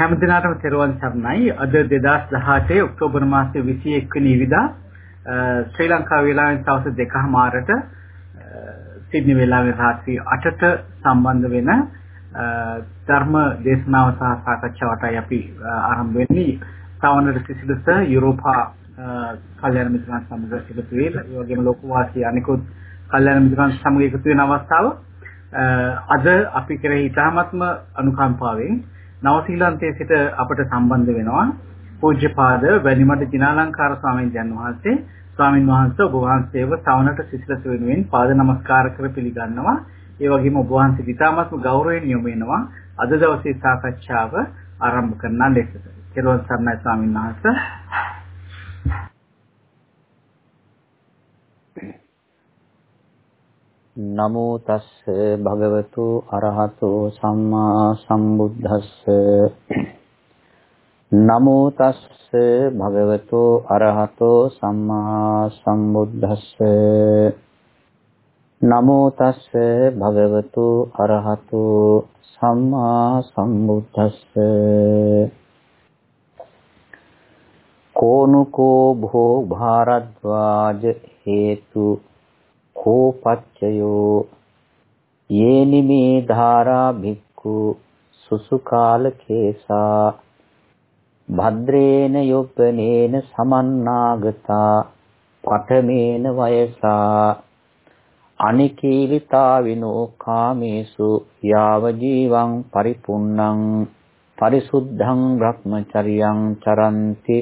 හැම දිනකටම තෙරුවන් සරණයි. අද 2018 ඔක්තෝබර් මාසයේ 21 වෙනි ඉරිදා ශ්‍රී ලංකා වේලාවෙන් සවස් 2:00මාරට සිඩ්නි වේලාවෙන් රාත්‍රී 8ට සම්බන්ධ වෙන ධර්ම දේශනාව සහ සාකච්ඡාවටයි අපි ආරම්භ වෙන්නේ. සාවනට සිසිලස යුරෝපා කල්යාණ මිත්‍රයන් සමග එකතු වේ. ඒ වගේම ලෝකවාසී අනිකුත් කල්යාණ මිත්‍රයන් සමග එකතු වෙන අවස්ථාව අද අපි කෙරෙහි ඉතාමත්ම අනුකම්පාවෙන් නවසීලන්තයේ සිට අපට සම්බන්ධ වෙනවා පූජ්‍යපාද වැලිමඩ ජිනාලංකාර ස්වාමීන් වහන්සේ. ස්වාමින් වහන්සේ ඔබ වහන්සේව සවනට සිසිලස වෙනුවෙන් පාද නමස්කාර කර පිළිගන්නවා. ඒ වගේම ඔබ වහන්සේ ඉතාමත්ම ගෞරවයෙන් යොමු වෙනවා. අද දවසේ සාකච්ඡාව ආරම්භ කරන්න ලෙසට. කෙරුවන් සර්ණයි ස්වාමීන් වහන්සේ. නමෝ තස්ස භගවතු අරහතෝ සම්මා සම්බුද්දස්ස. නමෝ තස්ස භගවතු අරහතෝ සම්මා සම්බුද්දස්ස. නමෝ තස්ස භගවතු අරහතෝ සම්මා සම්බුද්දස්ස. කෝනුකෝ භෝ භාරද්වාජ හේතු කෝපච්චයෝ යේනි මේ ධාරා භික්ඛු සුසුකාල කේසා භද්‍රේන යොප්පනේන සමන්නාගතා පඨමේන වයසා අනිකීලිතා විනෝ කාමේසු යාව ජීවං පරිපුන්නං පරිසුද්ධං බ්‍රහ්මචරියං චරන්ති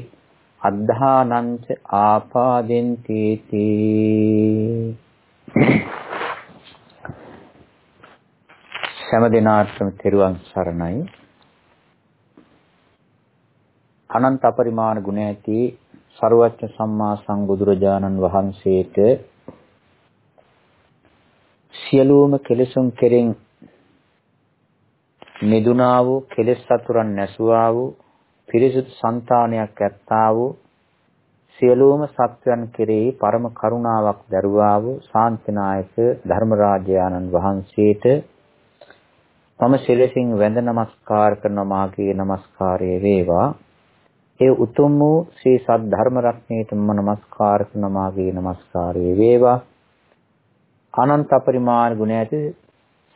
අද්ධානංච ආපාදෙන්ති තී හැම දිනාටම තෙරුවන් සරණයි. අනන්ත අපරිමාණ ගුණ ඇති සරුවච්ච සම්මා සම්බුදුරජාණන් වහන්සේට සියලුම කෙලෙසුන් කෙරෙන් මිදුණා වූ කෙලෙස් සතුරන් නැසුවා වූ පිරිසුදු సంతානයක් ඇත්තා වූ සියලුම සත්වයන් කෙරෙහි පරම කරුණාවක් දරුවා වූ ශාන්තිනායක ධර්මරාජයාණන් වහන්සේට මම සිරසින් වැඳ නමස්කාර කරන මාගේ නමස්කාරය වේවා. ඒ උතුම් වූ ශ්‍රී සද්ධ ධර්ම රත්නයට මම නමස්කාර කරන මාගේ නමස්කාරය වේවා. අනන්ත පරිමාණ ගුණ ඇති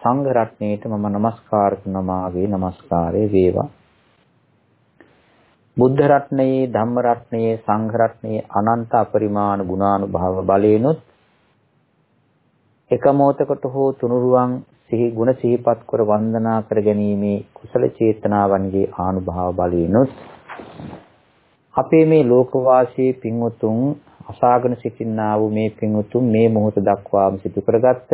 සංඝ රත්නයට මම නමස්කාර කරන මාගේ නමස්කාරය වේවා. බුද්ධ රත්නයේ ධම්ම රත්නයේ සංඝ රත්නයේ අනන්ත අපරිමාණ ගුණානුභාව බලේනොත් එක මොහතකට හෝ තුනුරුවන් සිහි ගුණ සිහිපත් කර වන්දනා කර ගැනීමේ කුසල චේතනාවන්ගේ ආනුභාව බලේනොත් අපේ මේ ලෝකවාසී පින්වතුන් අසාගෙන සිටින්නා වූ මේ පින්වතුන් මේ මොහොත දක්වාම සිදු කරගත්ත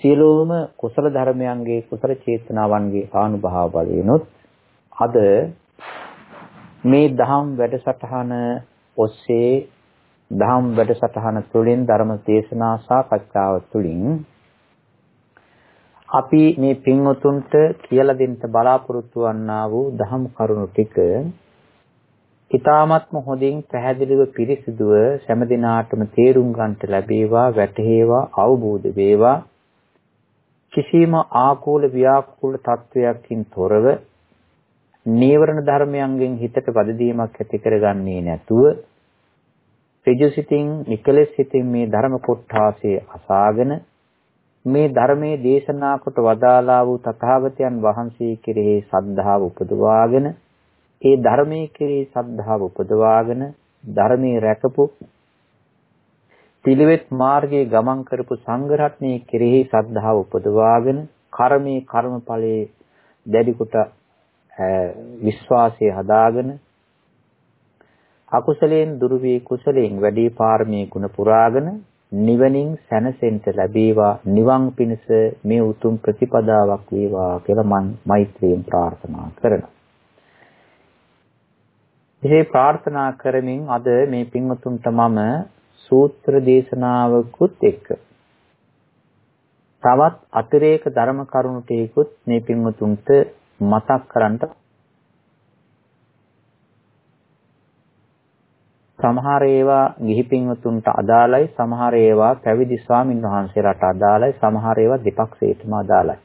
සියලුම කුසල ධර්මයන්ගේ කුසල චේතනාවන්ගේ ආනුභාව බලේනොත් අද මේ දහම් වැඩසටහන ඔස්සේ දහම් වැඩසටහන තුළින් ධර්ම දේශනා සාකච්ඡාව තුළින් අපි මේ පින්වතුන්ට කියලා දෙන්න බලාපොරොත්තු වන්නා වූ දහම් කරුණු ටික ඊ타ත්ම හොඳින් පැහැදිලිව පිරිසිදුව හැම දිනාටම තේරුම් ගන්නට ලැබේවා වැටහේවා අවබෝධ වේවා. කිසිම ආකූල ව්‍යාකූල තත්වයකින් තොරව නීවරණ ධර්මයන්ගෙන් හිතට වදදීමක් ඇති කරගන්නේ නැතුව ඍජුසිතින් නිකලෙස් සිතින් මේ ධර්ම කොටාසේ අසාගෙන මේ ධර්මයේ දේශනා කොට වදාලා වූ තථාගතයන් වහන්සේ කෙරෙහි සද්ධාව උපදවාගෙන ඒ ධර්මයේ කෙරෙහි සද්ධාව උපදවාගෙන ධර්මයේ රැකපු පිළිවෙත් මාර්ගයේ ගමන් කරපු සංඝ රත්නයේ කෙරෙහි සද්ධාව උපදවාගෙන කර්මයේ කර්මඵලයේ දැඩි කොට විශ්වාසය හදාගෙන අකුසලයෙන් දුරු වී කුසලයෙන් වැඩි පාරමී ගුණ පුරාගෙන නිවනින් සැනසෙන්න ලැබේවා නිවන් පිණිස මේ උතුම් ප්‍රතිපදාවක් වේවා කියලා මම මෛත්‍රියෙන් ප්‍රාර්ථනා කරනවා. එසේ ප්‍රාර්ථනා කරමින් අද මේ පින්වතුන්ට මම සූත්‍ර දේශනාවකුත් එක්ක තවත් අතිරේක ධර්ම කරුණු ටිකුත් මේ පින්වතුන්ට මතක් කරන්න සමහර ඒවා ගිහි පින්වතුන්ට අදාළයි සමහර ඒවා පැවිදි ස්වාමින් වහන්සේලාට අදාළයි සමහර ඒවා දෙපක්ෂයටම අදාළයි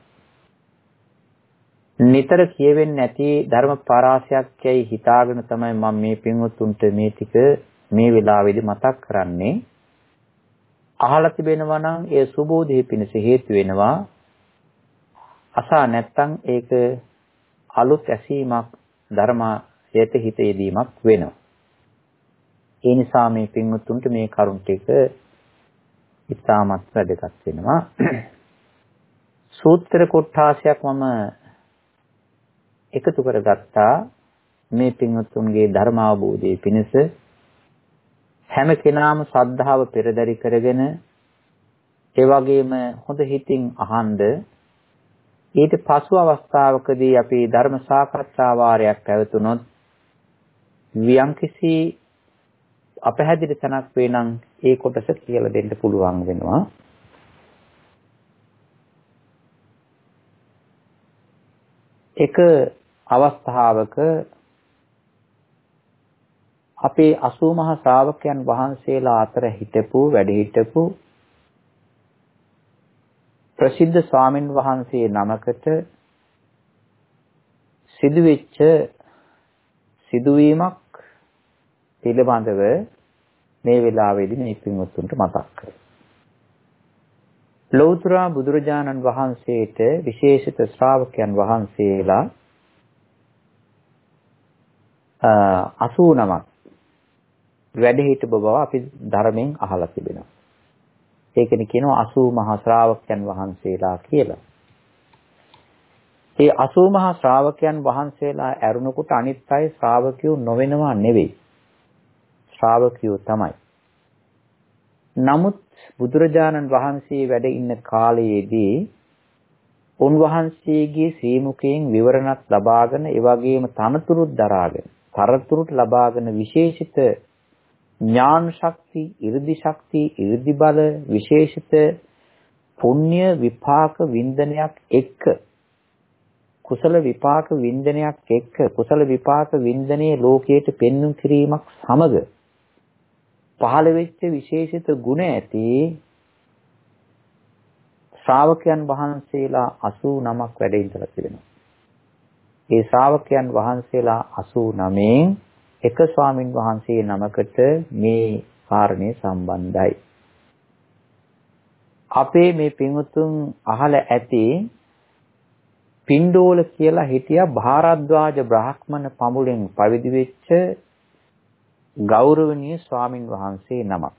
නිතර කියවෙන්නේ නැති ධර්ම පරාසයක් යයි හිතාගෙන තමයි මම මේ පින්වත්තුන්ට මේ ටික මේ වෙලාවේදී මතක් කරන්නේ. අහලා තිබෙනවා නම් ඒ සුබෝධයේ පිණිස හේතු වෙනවා. අසා නැත්තම් ඒක අලුත් ඇසීමක් ධර්මයට හිත යෙදීමක් වෙනවා. ඒ නිසා මේ පින්වත්තුන්ට මේ කරුණ ටික ඉතාමත් වැදගත් වෙනවා. සූත්‍ර කොටාසයක් මම එකතු කරගත්තා මේ පින්වත්තුන්ගේ ධර්ම අවබෝධයේ පිණිස හැම කෙනාම ශ්‍රද්ධාව පෙරදරි කරගෙන ඒ වගේම හොඳ හිතින් අහඬ ඊට පසු අවස්ථාවකදී අපි ධර්ම සාකච්ඡා වාරයක් පැවතුනොත් වියම්කිසි අපහැදිලි තැනක් වේ නම් ඒ කොටස කියලා දෙන්න පුළුවන් වෙනවා. එක අවස්ථාවක අපේ 80 මහා ශ්‍රාවකයන් වහන්සේලා අතර හිටපු වැඩ හිටපු ප්‍රසිද්ධ ස්වාමින් වහන්සේ නමකට සිදුවෙච්ච සිදුවීමක් පිළිබඳව මේ වෙලාවේදී මේ පින්වත්තුන්ට මතක් කරගන්න. ලෞතර බුදුරජාණන් වහන්සේට විශේෂිත ශ්‍රාවකයන් වහන්සේලා 89ක් වැඩ හිටපු බව අපි ධර්මයෙන් අහලා තිබෙනවා. ඒකනේ කියනවා 80 මහා ශ්‍රාවකයන් වහන්සේලා කියලා. ඒ 80 මහා ශ්‍රාවකයන් වහන්සේලා ඇරුණකොට අනිත් අය ශ්‍රාවකයෝ නොවෙනවා නෙවෙයි. ශ්‍රාවකයෝ තමයි. නමුත් බුදුරජාණන් වහන්සේ වැඩ ඉන්න කාලයේදී උන්වහන්සේගේ ශ්‍රීමුඛයෙන් විවරණක් ලබාගෙන ඒ වගේම තනතුරුත් දරාගෙන තරතුරුත් ලබාගෙන විශේෂිත ඥාන ශක්ති, 이르දි ශක්ති, 이르දි බල, විශේෂිත පුණ්‍ය විපාක වින්දනයක් එක්ක කුසල විපාක වින්දනයක් එක්ක කුසල විපාක වින්දනයේ ලෝකයට පෙන්눔 කිරීමක් සමග පහළ වෙච්ච විශේෂිත ගුණ ඇති ශ්‍රාවකයන් වහන්සේලා 89ක් වැඩ ඉඳලා තිබෙනවා. ඒ ශ්‍රාවකයන් වහන්සේලා 89න් එක ස්වාමින් වහන්සේ නමකට මේ කාරණේ සම්බන්ධයි. අපේ මේ පින්වතුන් අහලා ඇති පින්ඩෝල කියලා හිටියා භාරද්වාජ බ්‍රාහ්මණ පමුලෙන් පවිදි වෙච්ච ගෞරවනීය ස්වාමින් වහන්සේ නමක්.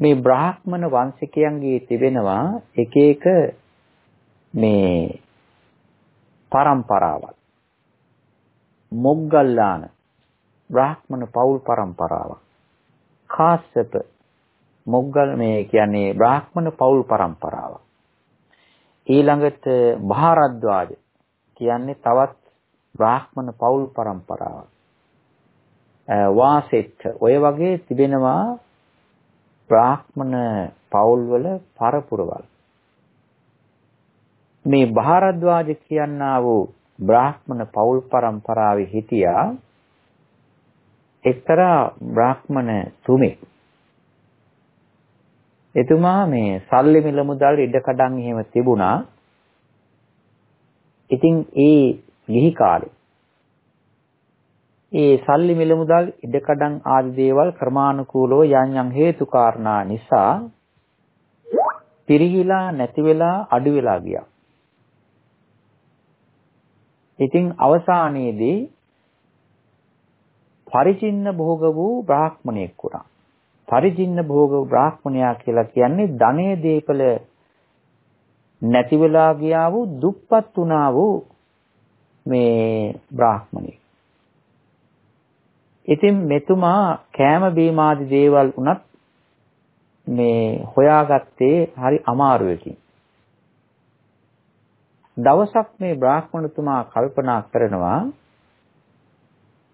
මේ බ්‍රාහ්මණ වංශිකයන්ගේ තිබෙනවා එක එක මේ પરම්පරාවක්. මොග්ගල්ලාන බ්‍රාහ්මණ පෞල් પરම්පරාවක්. කාශ්‍යප මොග්ගල් මේ කියන්නේ බ්‍රාහ්මණ පෞල් પરම්පරාවක්. ඊළඟට භාරද්වාජ කියන්නේ තවත් බ්‍රාහ්මණ පෞල් પરම්පරාවක්. වාසෙත් ඔය වගේ තිබෙනවා බ්‍රාහ්මණ පෞල්වල පරපුරවල්. මේ භාරද්වාජ කියනා වූ බ්‍රාහ්මණ පෞල් પરම්පරාවේ හිටියා එක්තරා බ්‍රාහ්මණ තුමෙක්. එතුමා මේ සල්ලි මිල මුදල් ඉඩකඩම් එහෙම තිබුණා. ඉතින් ඒ ගිහි කාලේ ඒ සල්ලි මිල මුදල් ඉඩකඩම් ආදී දේවල් ක්‍රමානුකූලව යම් යම් හේතු කාරණා නිසා පිරිහිලා නැති වෙලා අඩු වෙලා ගියා. ඉතින් අවසානයේදී පරිචින්න භෝග වූ බ්‍රාහ්මණයෙක් වුණා. පරිචින්න භෝග බ්‍රාහ්මණයා කියලා කියන්නේ ධනෙ දීපල නැති වෙලා ගියා වූ දුප්පත් වුණා වූ මේ බ්‍රාහ්මණයෙක්. ඉතින් මෙතුමා කෑම බීම ආදී දේවල් උනත් මේ හොයාගත්තේ හරි අමාරුවකින්. දවසක් මේ බ්‍රාහ්මණතුමා කල්පනා කරනවා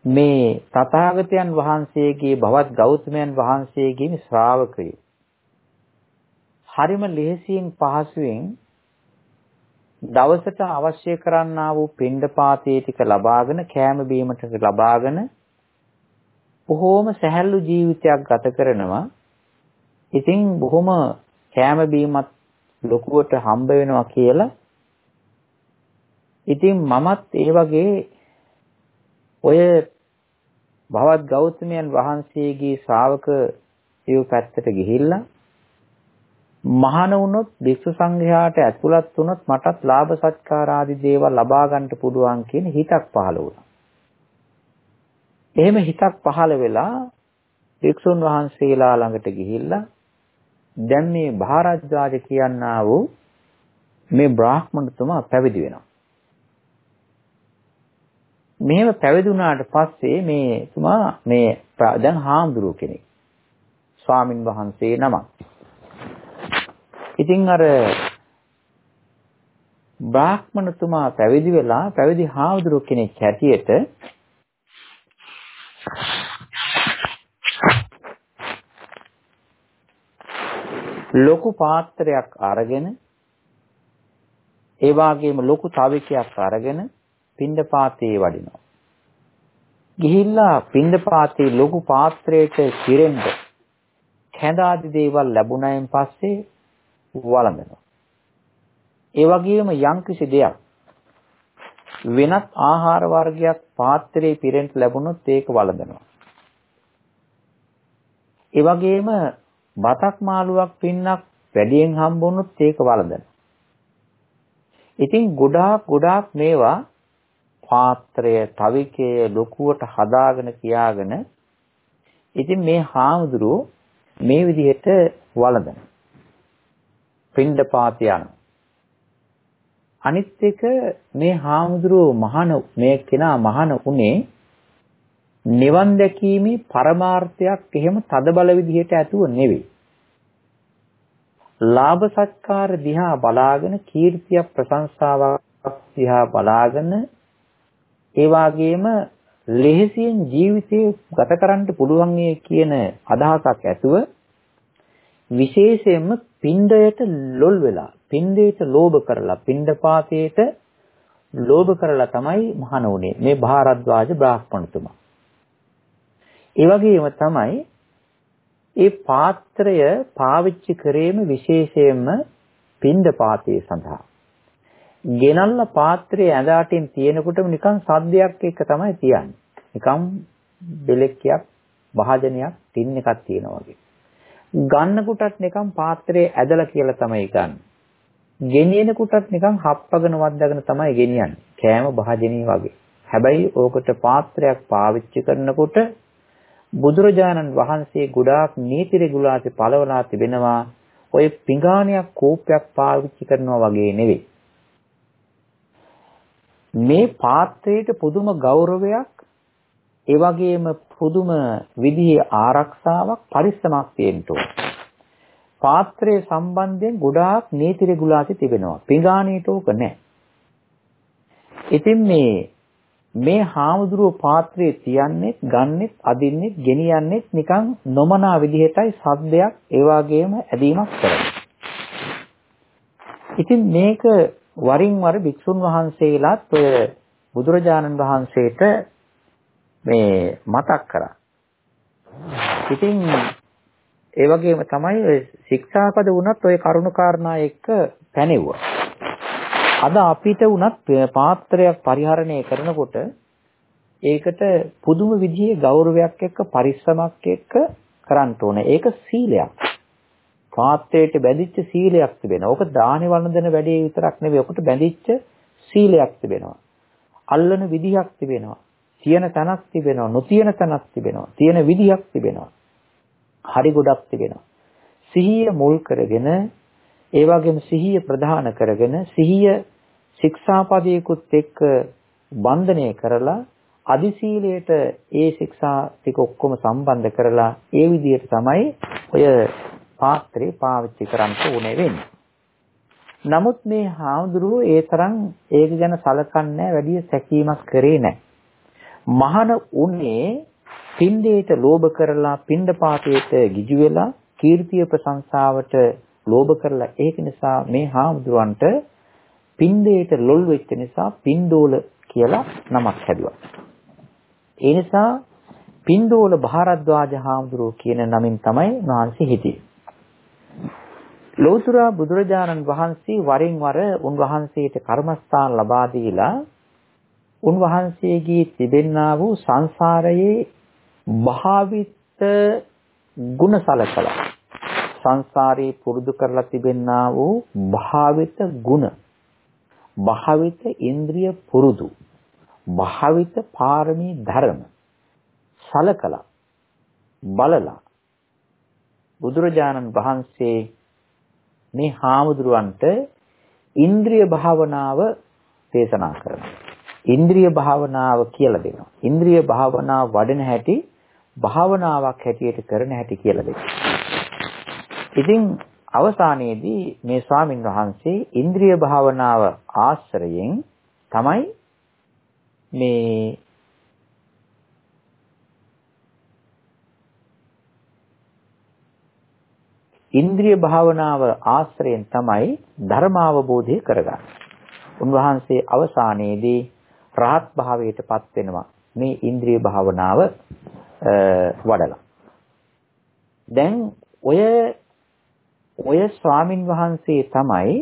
මේ තථාගතයන් වහන්සේගේ භවත් ගෞතමයන් වහන්සේගේ ශ්‍රාවකයෝ හරිම ලෙහෙසියෙන් පහසුවෙන් දවසට අවශ්‍ය කරන්නා වූ පින්ඩපාතයේ ටික ලබාගෙන කෑම බීම ටික ලබාගෙන බොහෝම සැහැල්ලු ජීවිතයක් ගත කරනවා. ඉතින් බොහොම කෑම බීමත් ලොකුවට හම්බ වෙනවා කියලා ඉතින් මමත් ඒ වගේ ඔය භවත් ගෞතමයන් වහන්සේගේ ශ්‍රාවක සිව් පැත්තට ගිහිල්ලා මහාන වුණොත් වික්ෂු සංඝයාට ඇතුළත් වුණොත් මටත් ලාභ සත්කාර ආදී දේවල් ලබා ගන්නට පුළුවන් කියන හිතක් පහළ වුණා. එහෙම හිතක් පහළ වෙලා වික්ෂුන් වහන්සේලා ළඟට ගිහිල්ලා දැන් මේ භාරද්වාජ කියනා වූ මේ බ්‍රාහ්මණතුමා පැවිදි වෙනවා. මෙහෙම පැවිදි වුණාට පස්සේ මේ තුමා මේ දැන් හාමුදුරුව කෙනෙක්. ස්වාමින් වහන්සේ නමක්. ඉතින් අර බ්‍රාහ්මණතුමා පැවිදි වෙලා පැවිදි හාමුදුරුව කෙනෙක් හැටියට ලොකු පාත්‍රයක් අරගෙන ඒ වගේම ලොකු තවිකයක් අරගෙන පින්ඩපාතේ වඩිනවා. ගිහිල්ලා පින්ඩපාතේ ලොකු පාත්‍රයක කිරෙන්න කැඳ ආදී දේවල් ලැබුණයින් පස්සේ වළඳනවා. ඒ වගේම යම්කිසි දෙයක් වෙනත් ආහාර වර්ගයක් පාත්‍රයේ පිරෙන්න ලැබුණොත් ඒක වළඳනවා. ඒ වගේම බතක් මාළුවක් පින්නක් වැඩියෙන් හම්බුනොත් ඒක වළඳනවා. ඉතින් ගොඩාක් ගොඩාක් මේවා පාත්‍රය තවිකය ලොකුවට හදාගෙන කියාගෙන ඉතින් මේ හාමුදුරුවෝ මේ විදිහට වළඳන පින්ඩ පාත යන අනිත් එක මේ හාමුදුරුවෝ මහාන මේ කෙනා මහාන උනේ නිවන් දැකීමේ පරමාර්ථයක් එහෙම තදබල විදිහට ඇතුව නෙවෙයි. ලාභ සත්කාර දිහා බලාගෙන කීර්තිය ප්‍රශංසාවක් දිහා බලාගෙන ඒ වගේම ලෙහෙසියෙන් ජීවිතේ ගත කරන්න පුළුවන් කියන අදහසක් ඇතුව විශේෂයෙන්ම පින්ඩයට ලොල් වෙලා පින්ඩයට ලෝභ කරලා පින්ඩපාතයට ලෝභ කරලා තමයි මහණ උනේ මේ භාරද්වාජ බ්‍රාහ්මණතුමා. ඒ වගේම තමයි ඒ පාත්‍රය පාවිච්චි කරේම විශේෂයෙන්ම පින්ඩපාතයේ සඳහා. ගෙනල්ලා පාත්‍රයේ ඇඳ අටින් තියෙනකොටම නිකන් සද්දයක් එක තමයි තියන්නේ. නිකන් බෙලෙක්කයක් භාජනයක් ටින් එකක් තියෙනවා වගේ. ගන්නකොටත් නිකන් පාත්‍රයේ ඇදලා කියලා තමයි ගන්න. ගෙනියනකොටත් නිකන් හප්පගෙන වද්දාගෙන තමයි ගෙනියන්නේ. කෑම භාජනී වගේ. හැබැයි ඕකට පාත්‍රයක් පාවිච්චි කරනකොට බුදුරජාණන් වහන්සේ ගොඩාක් නීති රෙගුලාසි පළවලා තිබෙනවා. ඔය පිඟානයක් කෝපයක් පාවිච්චි කරනවා වගේ නෙවෙයි. මේ පාත්‍රයට පුදුම ගෞරවයක් ඒ වගේම පුදුම විදිහේ ආරක්ෂාවක් පරිස්සමක් තියෙන්න ඕන. පාත්‍රයේ සම්බන්ධයෙන් ගොඩාක් නීති රෙගුලාසි තිබෙනවා. පිඟානීට ඕක නැහැ. ඉතින් මේ මේ හාමුදුරුව පාත්‍රයේ තියන්නේ, ගන්නෙත්, අදින්නෙත්, ගෙනියන්නෙත් නිකන් නොමනා විදිහටයි සද්දයක් ඒ වගේම ඇදීමක් කරන්නේ. ඉතින් මේක වරින් වර භික්ෂුන් වහන්සේලාත් ඔය බුදුරජාණන් වහන්සේට මේ මතක් කරා. ඉතින් ඒ වගේම තමයි ඔය ශික්ෂාපද වුණත් ඔය කරුණු කාරණා එක්ක පැනෙවුවා. අද අපිට වුණත් පාත්‍රයක් පරිහරණය කරනකොට ඒකට පුදුම විදිහේ ගෞරවයක් එක්ක පරිස්සමක් එක්ක කරන්න ඕනේ. ඒක සීලයක්. පාත්‍රයට බැඳිච්ච සීලයක් තිබෙනවා. ඕක දානේ වළඳන වැඩේ විතරක් නෙවෙයි. ඔකට බැඳිච්ච සීලයක් තිබෙනවා. අල්ලන විදිහක් තිබෙනවා. තියෙන තැනක් තිබෙනවා. නොතියන තැනක් තිබෙනවා. තියෙන විදිහක් තිබෙනවා. හරි ගොඩක් තිබෙනවා. සිහිය මුල් කරගෙන ඒ වගේම සිහිය ප්‍රධාන කරගෙන සිහිය ශික්ෂාපදයකුත් එක්ක බන්ධනය කරලා අදි සීලයට ඒ ශික්ෂා ටික ඔක්කොම සම්බන්ධ කරලා ඒ විදිහට තමයි ඔය පාත්‍රේ පාවිච්චි කරන්න ඕනේ වෙන්නේ. නමුත් මේ හාමුදුරුවෝ ඒ තරම් ඒක ගැන සලකන්නේ වැඩි සැකීමක් කරේ නැහැ. මහාන උන්නේ පින්දේට ලෝභ කරලා පින්ඩ පාතේට ගිජු වෙලා කීර්තිය ප්‍රශංසාවට ලෝභ කරලා ඒක නිසා මේ හාමුදුරන්ට පින්දේට ලොල් වෙච්ච නිසා පින්ඩෝල කියලා නමක් හැදුවා. ඒ නිසා පින්ඩෝල භාරද්වාජ හාමුදුරුවෝ කියන නමින් තමයි උන්වහන්සේ හිටියේ. ලෝතර බුදුරජාණන් වහන්සේ වරින් වර උන්වහන්සේට කර්මස්ථාන ලබා දීලා උන්වහන්සේගේ තිබෙන්නා වූ සංසාරයේ භාවිත ගුණ සලකලා සංසාරේ පුරුදු කරලා තිබෙන්නා වූ භාවිත ගුණ භාවිත ඉන්ද්‍රිය පුරුදු භාවිත පාරමී ධර්ම සලකලා බලලා බුදුරජාණන් වහන්සේ මේ හාමුදුරුවන්ට ඉන්ද්‍රිය භාවනාව දේශනා කරනවා. ඉන්ද්‍රිය භාවනාව කියලා දෙනවා. ඉන්ද්‍රිය භාවනාව වඩන හැටි භාවනාවක් හැටියට කරන හැටි කියලා දෙනවා. ඉතින් අවසානයේදී මේ ස්වාමින් වහන්සේ ඉන්ද්‍රිය භාවනාව ආශ්‍රයෙන් තමයි මේ ඉන්ද්‍රිය භාවනාව ආශ්‍රයෙන් තමයි ධර්මාවබෝධය කරගන්නේ. උන්වහන්සේ අවසානයේදී රහත් භාවයට පත් වෙනවා මේ ඉන්ද්‍රිය භාවනාව වඩලා. දැන් ඔය ඔය ස්වාමින් වහන්සේ තමයි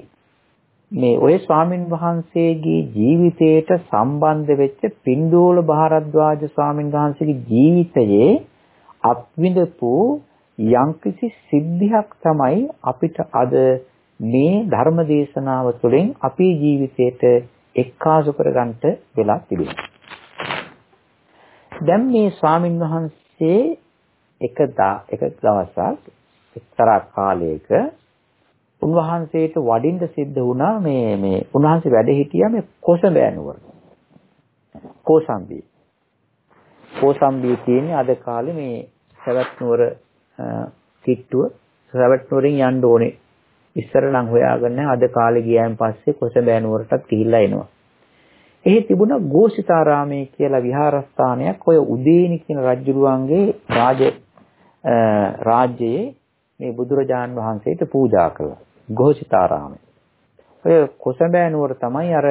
මේ ඔය ස්වාමින් වහන්සේගේ ජීවිතයට සම්බන්ධ වෙච්ච පින්දෝල බහරද්වාජ ස්වාමින් වහන්සේගේ ජීවිතයේ අත්විඳපු යම්කිසි සිද්ධියක් තමයි අපිට අද මේ ධර්ම දේශනාව තුළින් අපේ ජීවිතයට එක්කාසු කරගන්නට වෙලා තිබෙනවා. දැන් මේ ස්වාමින් වහන්සේ එක එක දවසක් එක්තරා කාලයක උන්වහන්සේට වඩින්න සිද්ධ වුණා මේ මේ උන්වහන්සේ වැඩ හිටියා මේ කොසඹෑ නුවර. කෝසම්බී. කෝසම්බී තියෙන්නේ අද කාලේ මේ සවැත් නුවර කිට්ටුව සවැත් නුවරින් යන්න ඕනේ. ඉස්සර නම් හොයාගන්න අද කාලේ ගියාන් පස්සේ කොසඹෑ නුවරටත් ගිහිල්ලා එනවා. එහි තිබුණ ගෝසිතාරාමයේ කියලා විහාරස්ථානයක් ඔය උදේනි කියන රජුරුවන්ගේ රාජ රාජ්‍යයේ මේ බුදුරජාන් වහන්සේට පූජා කළා. ගෝසිතාරාමයේ. ඔය කොසඹෑ නුවර තමයි අර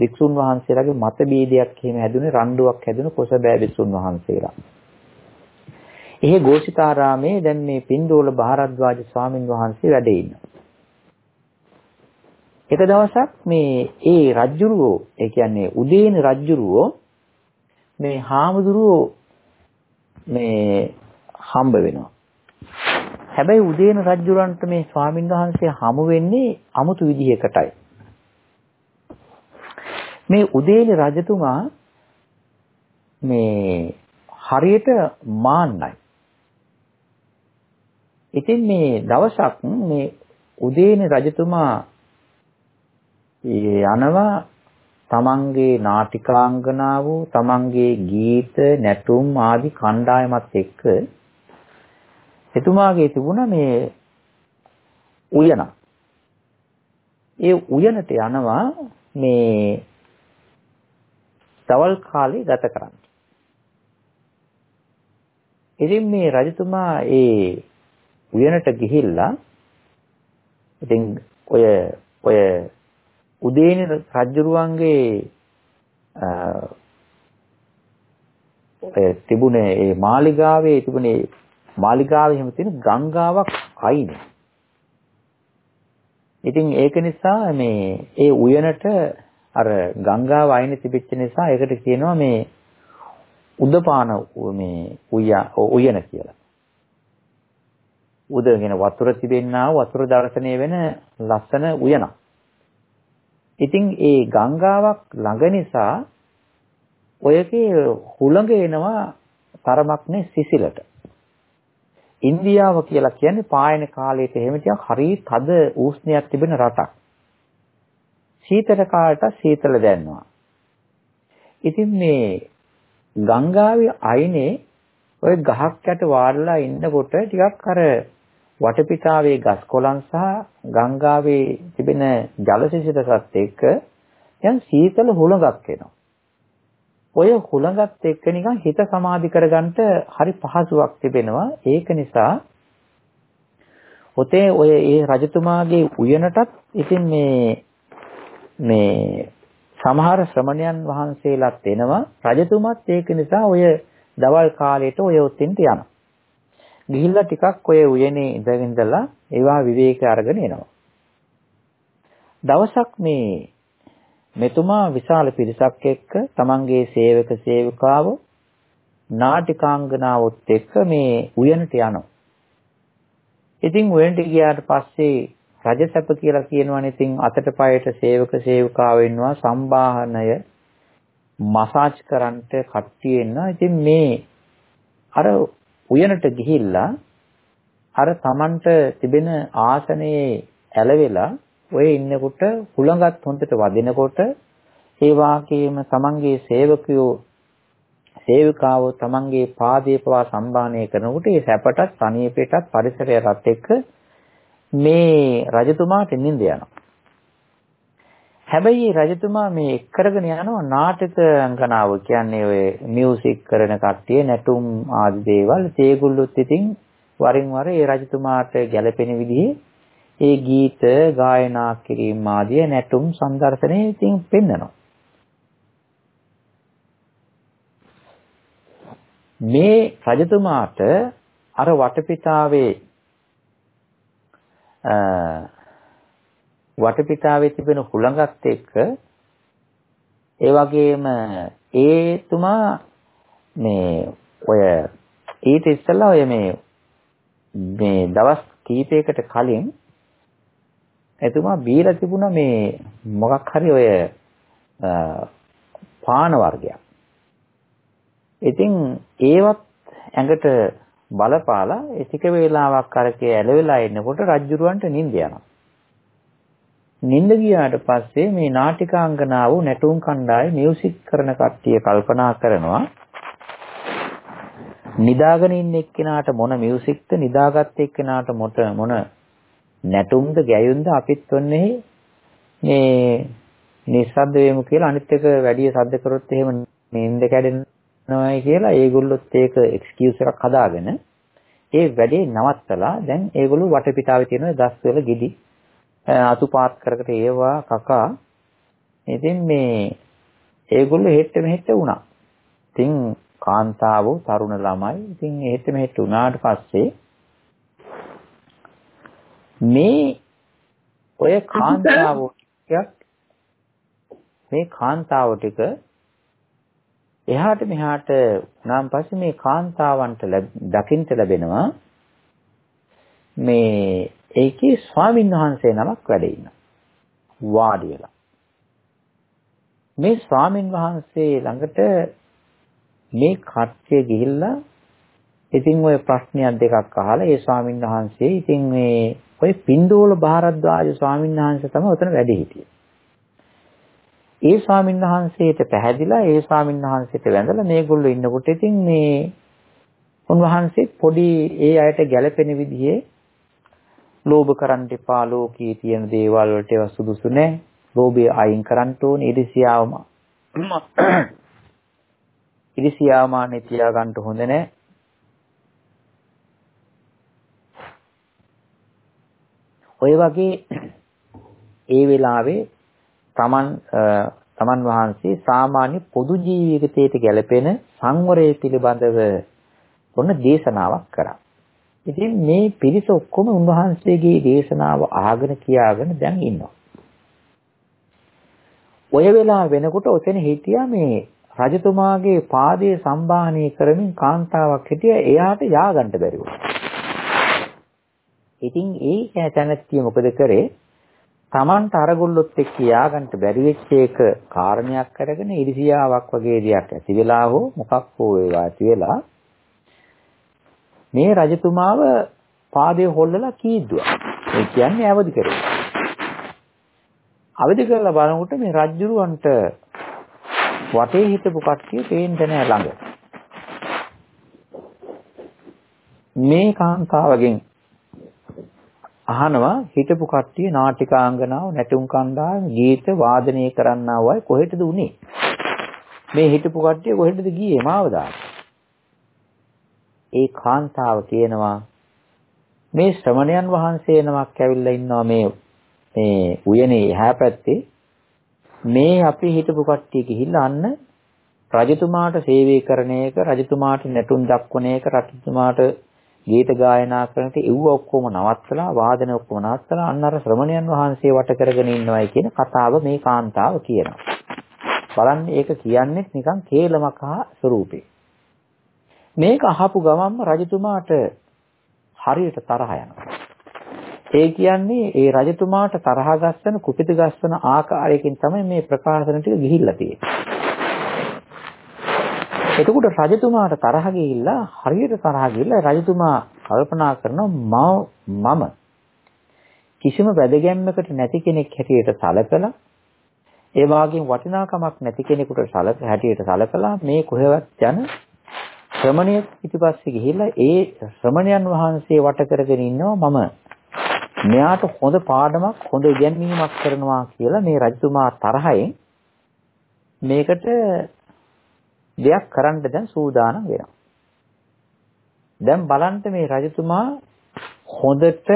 වික්ෂුන් වහන්සේලාගේ මත බීදයක් එහෙම හැදුනේ රණ්ඩුවක් හැදුනේ කොසඹෑ වික්ෂුන් වහන්සේලා. එහි ගෝසිතාරාමේ දැන් මේ පින්දෝල බහරද්වාජ ස්වාමින් වහන්සේ වැඩ ඉන්නවා. එක දවසක් මේ ඒ රජ්ජුරුවෝ ඒ කියන්නේ උදේන රජ්ජුරුවෝ මේ හාමුදුරුවෝ මේ හම්බ වෙනවා. හැබැයි උදේන රජුරන්ට මේ ස්වාමින් වහන්සේ හමු වෙන්නේ 아무තු විදිහකටයි. මේ උදේන රජතුමා මේ හරියට මාන්නයි. ඉතින් මේ දවසක් මේ උදේන රජතුමා යනවා තමන්ගේ නාටිකාංගනාව තමන්ගේ ගීත නැටුම් ආදී කණ්ඩායමත් එක්ක එතුමාගේ තිබුණ මේ උයන. ඒ උයනට යනවා මේ දවල් කාලේ ගත කරන්න. ඉතින් මේ රජතුමා ඒ උයනට ගිහිල්ලා ඉතින් ඔය ඔය උදේනි රජුරුවන්ගේ ඔය තිබුණේ ඒ මාලිගාවේ තිබුණේ මාලිගාවේ එහෙම තියෙන ගංගාවක් අයිනේ. ඉතින් ඒක නිසා මේ ඒ උයනට අර ගංගාව අයිනේ තිබෙච්ච නිසා ඒකට කියනවා මේ උදපාන මේ උයන කියලා. උදගෙන වතුර තිබෙන්නා වතුර දර්ශනය වෙන ලස්සන උයනක්. ඉතින් ඒ ගංගාවක් ළඟ නිසා ඔයකේ හුළඟ එනවා තරමක් නේ සිසිලට. ඉන්දියාව කියලා කියන්නේ පායන කාලයට එහෙම ටිකක් හරිය තද උෂ්ණයක් තිබෙන රටක්. සීතල කාලයට සීතල දැනෙනවා. ඉතින් මේ ගංගාවේ අයිනේ ඔය ගහක් යට වාඩිලා ඉන්නකොට ටිකක් අර වටපිටාවේ ගස් කොළන් සහ ගංගාවේ තිබෙන ජල සිසිලසත් එක්ක දැන් සීතල හුළඟක් එනවා. ඔය හුළඟත් එක්ක නිකන් හිත සමාධි කරගන්න හරි පහසුවක් තිබෙනවා. ඒක නිසා ඔතේ ඔය ඒ රජතුමාගේ උයනටත් ඉතින් මේ මේ සමහර ශ්‍රමණයන් වහන්සේලාත් එනවා. රජතුමත් ඒක නිසා ඔය දවල් කාලේට ඔය උත්ින්ට යනවා. ගිහිල්ලා ටිකක් ඔය උයනේ ඉඳගෙන ඉඳලා ඒවා විවේක අරගෙන එනවා. දවසක් මේ මෙතුමා විශාල පිරිසක් එක්ක තමන්ගේ සේවක සේවිකාව නාටිකාංගනාවොත් එක්ක මේ උයනට යනවා. ඉතින් උයනට ගියාට පස්සේ රජසැප කියලා කියනවනේ ඉතින් අතට පයට සේවක සේවිකාව ඉන්නවා සම්බාහනය මසාජ් කරන්නට කට්ටිය ඉන්නවා. ඉතින් මේ අර උයනට ගිහිල්ලා අර Tamanට තිබෙන ආසනයේ ඇලවෙලා ඔය ඉන්නකොට හුළඟත් හොඳට වදිනකොට ඒ වාකේම තමන්ගේ සේවකයෝ සේවිකාවෝ තමන්ගේ පාදයේ පවා සම්බාහනය කරනකොට ඒ සැපටත් සනීපයටත් පරිසරයටත් එක්ක මේ රජතුමාට නිින්ද යනවා. හැබැයි රජතුමා මේ එක් කරගෙන යනවා නාටක අංගනාව කියන්නේ ඔය මියුසික් කරන කට්ටිය නැටුම් ආදී දේවල් ඒගොල්ලොත් ඉතින් වරින් වර ඒ රජතුමාට ගැළපෙන විදිහේ ඒ ගීත ගායනා කිරීම ආදී නැටුම් සංදර්ශනයේ ඉතින් පෙන්වනවා. මේ රජතුමාට අර වටපිටාවේ වටපිටාවේ තිබෙන හුළඟත් එක්ක ඒ වගේම ඒතුමා මේ ඔය ඊට ඉස්සෙල්ලා ඔය මේ මේ දවස් කීපයකට කලින් එතුමා බීලා තිබුණා මේ මොකක් හරි ඔය පාන වර්ගයක්. ඉතින් ඒවත් ඇඟට බලපාලා ටික වේලාවක් අරකේ ඇලවිලා ඉන්නකොට රජ්ජුරුවන්ට නිින්ද යනවා. නිින්ද ගියාට පස්සේ මේ නාටිකාංගනාව නැටුම් කණ්ඩායම මියුසික් කරන කට්ටිය කල්පනා කරනවා නිදාගෙන ඉන්න එක්කෙනාට මොන මියුසික්ද නිදාගත් එක්කෙනාට මොන නැටුම්ද ගැයුම්ද අපිත් ඔන්නේ මේ නිස්සද්ද වෙමු කියලා අනිත් එක වැඩි සද්ද කරොත් එහෙම නින්ද කැඩෙනවායි කියලා ඒගොල්ලොත් ඒක එක්ස්කියුස් එකක් හදාගෙන ඒ වැඩේ නවත්තලා දැන් ඒගොල්ලෝ වටපිටාවේ තියෙන ගස් වල ගෙඩි අතුපාත් කරකට ඒවා කකා. ඉතින් මේ ඒගොල්ලෝ හෙට මෙහෙට වුණා. ඉතින් කාන්තාවෝ තරුණ ළමයි. ඉතින් හෙට මෙහෙට වුණාට පස්සේ මේ ඔය කාන්තාව ටිකක් මේ කාන්තාව ටික එහාට මෙහාට නම් පස්සේ මේ කාන්තාවන්ට දකින්න ලැබෙනවා. මේ ඒකේ ස්වාමින් වහන්සේ නමක් වැඩ ඉන්නවා වාඩි වෙලා මේ ස්වාමින් වහන්සේ ළඟට මේ කට්ටිය ගිහිල්ලා ඉතින් ওই ප්‍රශ්නයක් දෙකක් අහලා ඒ ස්වාමින් වහන්සේ ඉතින් මේ ඔය පින්දෝල බාරද්වාජ ස්වාමීන් වහන්සේ තමයි උතන වැඩ හිටියේ. ඒ ස්වාමීන් වහන්සේට පැහැදිලා ඒ ස්වාමීන් වහන්සේට වැඳලා මේගොල්ලෝ ඉන්නකොට ඉතින් මේ උන්වහන්සේ පොඩි ඒ අයට ගැළපෙන විදිහේ ලෝභ කරන්න එපා ලෝකයේ තියෙන දේවල් වලට ඒවා සුදුසු නැහැ. ලෝභය අයින් කරන්න ඕනේ. ඉරිසියාවම ඉරිසියාමානේ තියාගන්න හොඳ නැහැ. ඔය වගේ ඒ වෙලාවේ තමන් තමන් වහන්සේ සාමාන්‍ය පොදු ජීවිතයට ගැලපෙන සංවරය පිළිබඳව ඔන්න දේශනාවක් කරා. ඉතින් මේ පිරිස ඔක්කොම උන්වහන්සේගේ දේශනාව අහගෙන කියාගෙන දැන් ඉන්නවා. ඔය වෙලාව වෙනකොට ඔතන හිටියා මේ රජතුමාගේ පාදයේ සම්බාහනය කරමින් කාන්තාවක් හිටියා එයාට යආගන්න බැරි වුණා. ඉතින් ඒ තැනැත්තිය මොකද කරේ? Tamanට අරගොල්ලොත් එක්ක යාගන්න බැරි වෙච්ච එක කාරණයක් කරගෙන ඉරිසියාවක් වගේ දෙයක් ඇති වෙලා හෝ මොකක් හෝ ඒවා ඇති වෙලා මේ රජතුමාව පාදයේ හොල්ලලා කීද්දුවා. ඒ කියන්නේ අවදි කරේ. අවදි කරලා බලනකොට මේ රජ්ජුරුවන්ට වටේ හිටපු කට්ටිය පේන්න නෑ ළඟ. මේ කාන්තාවගෙන් අහනවා හිටපු කට්ටිය නාටිකාංගනාව නැටුම් කණ්ඩායම ගීත වාදනය කරන්නා වයි කොහෙටද උනේ මේ හිටපු කට්ටිය කොහෙටද ගියේ මාව ඒ කාන්තාව කියනවා මේ ශ්‍රමණයන් වහන්සේ නමක් ඇවිල්ලා ඉන්නවා මේ මේ උයනේ එහා පැත්තේ මේ අපි හිටපු කට්ටිය ගිහිල්ලා අන්න රජතුමාට සේවය කරන එක රජතුමාට නැටුම් දක්වන එක රජතුමාට ගීත ගායනා කරනට ඉව්ව ඔක්කොම නවත්තලා වාදන ඔක්කොම නවත්තලා අන්න අර ශ්‍රමණයන් වහන්සේ වට කරගෙන ඉන්නවයි කියන කතාව මේ කාන්තාව කියනවා. බලන්න ඒක කියන්නේ නිකන් කේලමක ස්වරූපේ. මේක අහපු ගමන්ම රජතුමාට හරියට තරහ යනවා. ඒ කියන්නේ ඒ රජතුමාට තරහ ගස්සන කුපිත ගස්සන ආකාරයකින් තමයි මේ ප්‍රකාශන ටික ගිහිල්ලා තියෙන්නේ. එතකොට රජතුමාට තරහ ගිහිල්ලා හරියට තරහ ගිහිල්ලා රජතුමා කල්පනා කරනවා මම කිසිම වැදගැම්මකට නැති කෙනෙක් හැටියට සැලකලා ඒ වාගේ වටිනාකමක් නැති කෙනෙකුට සැලක හැටියට සැලකලා මේ කොහෙවත් යන ශ්‍රමණයෙක් පිටිපස්සේ ගිහිල්ලා ඒ ශ්‍රමණයන් වහන්සේ වට කරගෙන ඉන්නවා මම මෙයාට හොඳ පාඩමක් හොඳ ඉගැන්වීමක් කරනවා කියලා මේ රජතුමා තරහෙන් මේකට දෙයක් කරන්න දැන් සූදානම් වෙනවා. දැන් බලන්න මේ රජතුමා හොඳට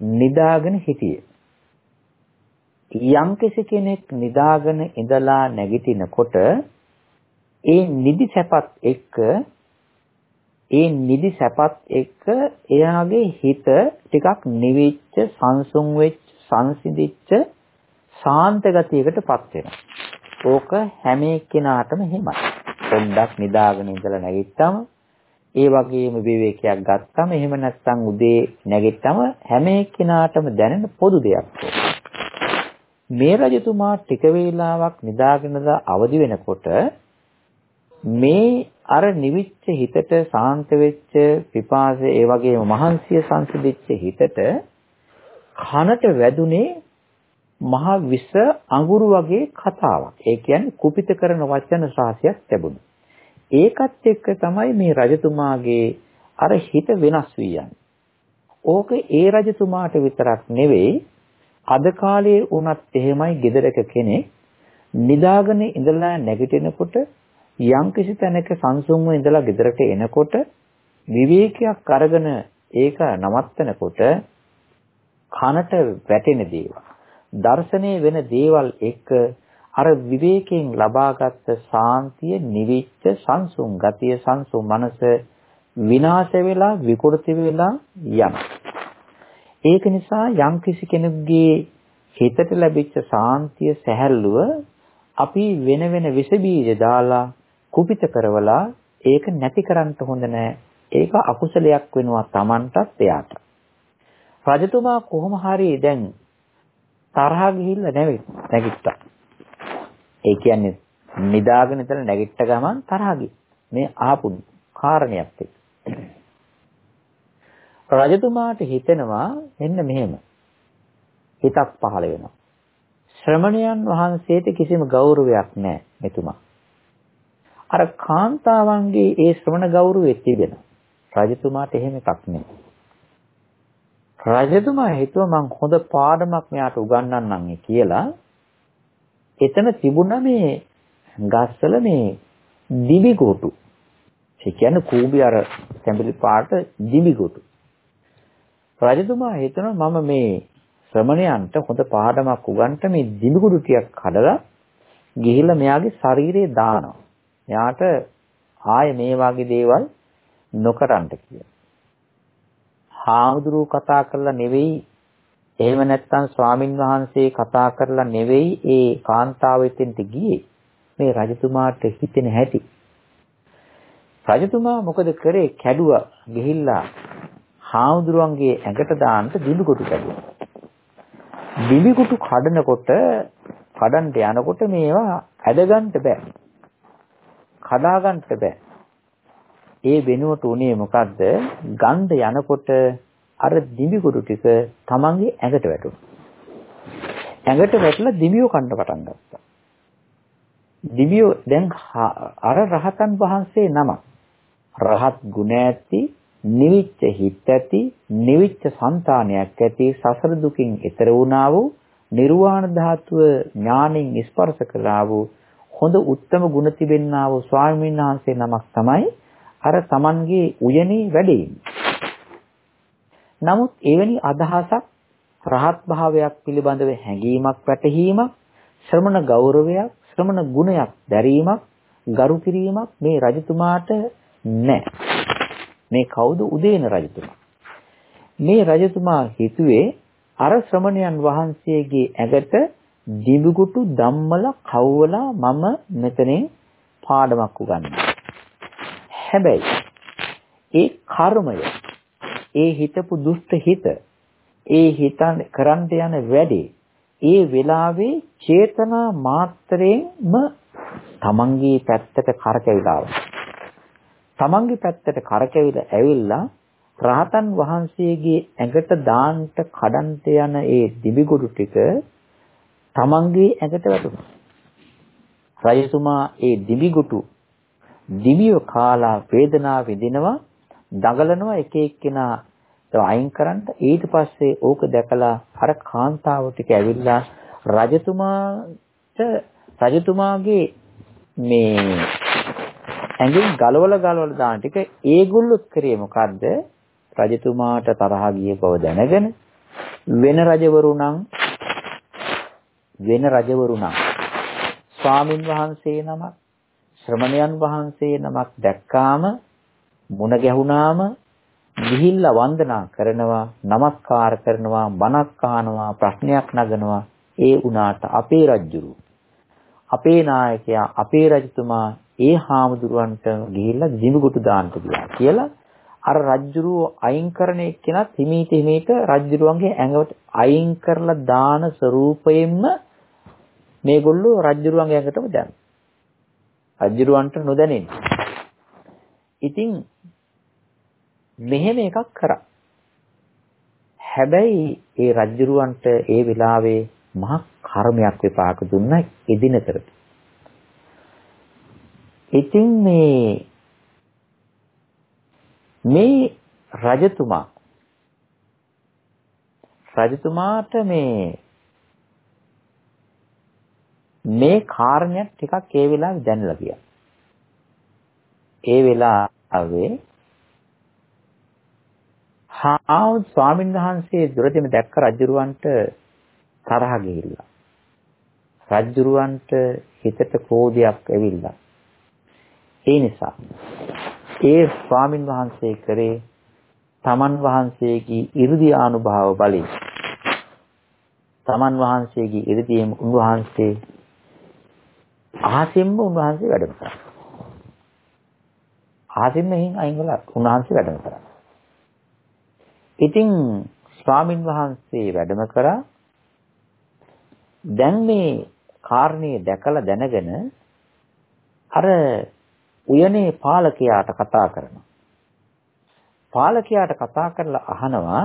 නිදාගෙන හිටියේ. යම්කිසි කෙනෙක් නිදාගෙන ඉඳලා නැගිටිනකොට ඒ නිදි සැපත් එක්ක ඒ නිදි සැපත් එක්ක එයාගේ හිත ටිකක් නිවිච්ච සංසුන් වෙච්ච සංසිඳිච්ච සාන්ත ගතියකටපත් වෙනවා. ඕක හැම එක්කිනාටම එහෙමයි. පොඩ්ඩක් නිදාගෙන ඉඳලා නැගිට්ටම ඒ වගේම විවේකයක් ගත්තම එහෙම නැත්නම් උදේ නැගිට්ටම හැම එක්කිනාටම දැනෙන පොදු දෙයක්. මේ රජතුමා ටික වේලාවක් නිදාගෙනදා අවදි වෙනකොට මේ අර නිවිච්ච හිතට සාන්ත වෙච්ච පිපාසය ඒ වගේම මහන්සිය සංසිඳිච්ච හිතට කනට වැදුනේ මහ විස අඟුරු වගේ කතාවක්. ඒ කියන්නේ කුපිත කරන වචන රාශියක් ලැබුණා. ඒකත් එක්ක තමයි මේ රජතුමාගේ අර හිත වෙනස් වී යන්නේ. ඕක ඒ රජතුමාට විතරක් නෙවෙයි අද කාලේ වුණත් එහෙමයි ගෙදරක කෙනෙක් නිදාගෙන ඉඳලා නැගිටිනකොට යම්කිසි තැනක සංසුන්ව ඉඳලා ගෙදරට එනකොට විවේකයක් අරගෙන ඒක නවත්තනකොට කනට වැටෙන දේවල් දර්ශනය වෙන දේවල් එක්ක අර විවේකයෙන් ලබාගත් සාන්තිය නිවිච්ච සංසුන් ගතිය සංසුන් මනස විනාශ වෙලා විකෘති වෙලා යනවා. ඒක නිසා යම්කිසි කෙනෙකුගේ හිතට ලැබිච්ච සාන්තිය සැහැල්ලුව අපි වෙන වෙන විස බීජ දාලා කුපිත කරවලා ඒක නැති කරන්න හොඳ නෑ. ඒක අකුසලයක් වෙනවා Tamanටත් එයාට. රජතුමා කොහොම හරි දැන් තරහ ගිහිල්ලා නැගිට්ටා. ඒ කියන්නේ නිදාගෙන ඉතල නැගිට්ට ගමන් තරහ ගිහින් මේ ආපු කාරණයක් එක්ක. රජතුමාට හිතෙනවා මෙන්න මෙහෙම. හිතක් පහළ වෙනවා. ශ්‍රමණයන් වහන්සේට කිසිම ගෞරවයක් නැහැ මෙතුමා. අර කාන්තාවන්ගේ ඒ ශ්‍රමණ ගෞරවය තිබෙනවා. රජතුමාට එහෙම එකක් නෙමෙයි. රජතුමා හිතුවා මං හොඳ පාඩමක් මෙයාට උගන්වන්නම් කියලා එතන තිබුණා මේ ගස්වල මේ දිවිගොටු. ඒ කියන්නේ කූඹි අර තැඹිලි පාට දිවිගොටු. රජතුමා හිතනවා මම මේ ශ්‍රමණයන්ට හොඳ පාඩමක් උගන්ට මේ දිමිගුඩු ටිකක් කඩලා ගිහිල්ලා මෙයාගේ ශරීරේ දානවා. එයාට ආයේ මේ වගේ දේවල් නොකරන්න කියලා. හාමුදුරුව කතා කරලා නෙවෙයි එහෙම නැත්නම් ස්වාමින් වහන්සේ කතා කරලා නෙවෙයි ඒ කාන්තාව එතෙන්ට ගියේ. මේ රජතුමාට හිතෙන හැටි. රජතුමා මොකද කරේ? කැඩුවා ගිහිල්ලා හාමුදුරුවන්ගේ ඇඟට දාන්න දිඹුකොටු කැඩුවා. දිඹුකොටු කඩනකොට කඩන්න යනකොට මේවා ඇදගන්න බෑ. කඩා ගන්න බෑ. ඒ වෙනුවට උනේ මොකද්ද? ගන්ධ යනකොට අර දිඹිකුඩු ටික තමන්ගේ ඇඟට වැටුණා. ඇඟට වැටලා දිමියෝ කන්න පටන් ගත්තා. දිමියෝ දැන් අර රහතන් වහන්සේ නම රහත් ගුණ ඇති, නිවිච්ච හිත් ඇති, නිවිච්ච సంతානයක් ඇති සසර දුකින් එතර වුණා වූ නිර්වාණ ධාතුව ඥාණයෙන් ස්පර්ශ කළා වූ හොඳ උත්තම ගුණ තිබෙන්නා වූ ස්වාමීන් වහන්සේ නමක් තමයි අර Tamanගේ උයනේ වැඩේ. නමුත් එවැනි අදහසක් රහත් භාවයක් පිළිබඳව හැඟීමක් වැටහීමක් ශ්‍රමණ ගෞරවයක් ශ්‍රමණ ගුණයක් දැරීමක් ගරු කිරීමක් මේ රජතුමාට නැහැ. මේ කවුද උදේන රජතුමා. මේ රජතුමා හිතුවේ අර ශ්‍රමණයන් වහන්සේගේ ඇඟට දිඹුගුටු ධම්මලා කවවලා මම මෙතනින් පාඩමක් උගන්වනවා. හැබැයි ඒ කර්මය ඒ හිතපු දුෂ්ට හිත ඒ හිතන් කරන්න යන වැඩේ ඒ වෙලාවේ චේතනා මාත්‍රයෙන්ම තමන්ගේ පැත්තට කරකැවිලා තමන්ගේ පැත්තට කරකැවිලා ඇවිල්ලා රහතන් වහන්සේගේ ඇඟට දාන්නට කඩන්ට යන ඒ දිවිගොඩු ටික තමන්ගේ ඇඟට වැටුණා. රජතුමා ඒ දිවිගොටු දිවිය කාලා වේදනාව විඳිනවා දඟලනවා එක එක්කෙනා අයින් කරන්න ඊට පස්සේ ඕක දැකලා අර කාන්තාව ටික ඇවිල්ලා රජතුමාට රජතුමාගේ මේ ඇඟෙන් ගලවලා ගලවලා දාන ටික ඒගොල්ලොත් කරේ මොකද්ද රජතුමාට තරහ ගිය බව දැනගෙන වෙන රජවරු නම් වෙන රජවරු නම් ස්වාමින් වහන්සේ නමක් ශ්‍රමණයන් වහන්සේ නමක් දැක්කාම මුණ ගැහුණාම ගිහිල්ලා වන්දනා කරනවා নমස්කාර කරනවා බණක් අහනවා ප්‍රශ්නයක් නගනවා. ඒ උනාට අපේ රජුරු අපේ නායකයා අපේ රජතුමා ඒ හාමුදුරුවන්ට ගිහිල්ලා දිනුගුටු දාන්න ගියා කියලා අර රජ්ජුරුව අයින් කරන එක්කෙනත් හිමීට හිමීට රජ්ජුරුවන්ගේ ඇඟට අයින් කරලා දාන ස්වරූපයෙන්ම මේගොල්ලෝ රජ්ජුරුවන්ගේ ඇඟටම දැම්මා. රජ්ජුරුවන්ට නොදැනෙන්න. ඉතින් මෙහෙම එකක් කරා. හැබැයි ඒ රජ්ජුරුවන්ට ඒ වෙලාවේ මහා කර්මයක් විපාක දුන්නා එදිනතරට. ඉතින් මේ මේ රජතුමා රජතුමාට මේ මේ කාරණයක් ටිකක් ඒ වෙලාවේ දැනලා ගියා. ඒ වෙලාවේ හාව ස්වාමීන් වහන්සේ දුරදිම දැක්ක රජුරවන්ට තරහ ගිහිල්ලා. රජුරවන්ට හිතට කෝපයක් ඇවිල්ලා. ඒ නිසා ඒ ස්වාමින් වහන්සේ කරේ තමන් වහන්සේගේ 이르දී ආනුභාව බලයෙන් තමන් වහන්සේගේ 이르දීම උන්වහන්සේ ආසින්ම උන්වහන්සේ වැඩම කරා. ආසින්ම එහින් අයින් වෙලා උන්වහන්සේ වැඩම කරා. ඉතින් ස්වාමින් වහන්සේ වැඩම කරා දැන් මේ කාරණේ දැකලා දැනගෙන අර උයනේ පාලකයාට කතා කරනවා. පාලකයාට කතා කරලා අහනවා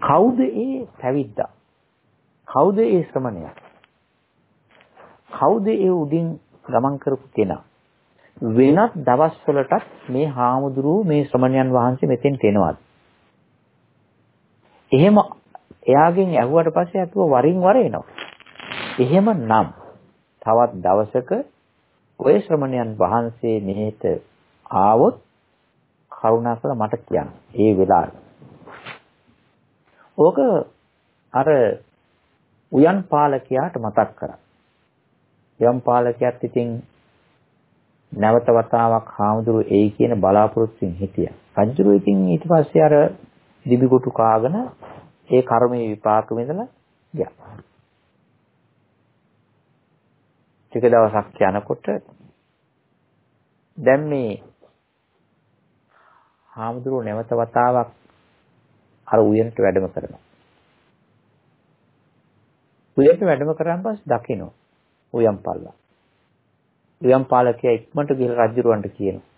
කවුද ඒ පැවිද්දා? කවුද ඒ ශ්‍රමණයා? කවුද ඒ උඩින් ගමන් කරපු කෙනා? වෙනත් දවස්වලටත් මේ හාමුදුරුවෝ මේ ශ්‍රමණයන් වහන්සේ මෙතෙන්ට එනවාද? එහෙම එයාගෙන් ඇහුවට පස්සේ අතුව වරින් වර එනවා. එහෙම නම් තවත් දවසක ඔය ශ්‍රමණයන් වහන්සේ මෙහෙට ආවොත් කරුණාකර මට කියන්න. ඒ වෙලාවේ. ඕක අර උයන් පාලකයාට මතක් කරා. යම් පාලකයාත් ඉතින් නැවත වතාවක් හාමුදුරු එයි කියන බලාපොරොත්තුෙන් හිටියා. රජුරු ඉතින් ඊට පස්සේ අර දිබිකොටු කාගෙන ඒ කර්මයේ විපාක විඳලා ගියා. ටික දවසක් යනකොට දැන් මේ හාමුදුරුව නැවත වතාවක් අර උයනට වැඩම කරනවා. උයනට වැඩම කරාන් පස්සේ දකින්න උයන් පල්ලා. උයන් පාලකයා ඉක්මනට ගිහලා රජුරවන්ට කියනවා.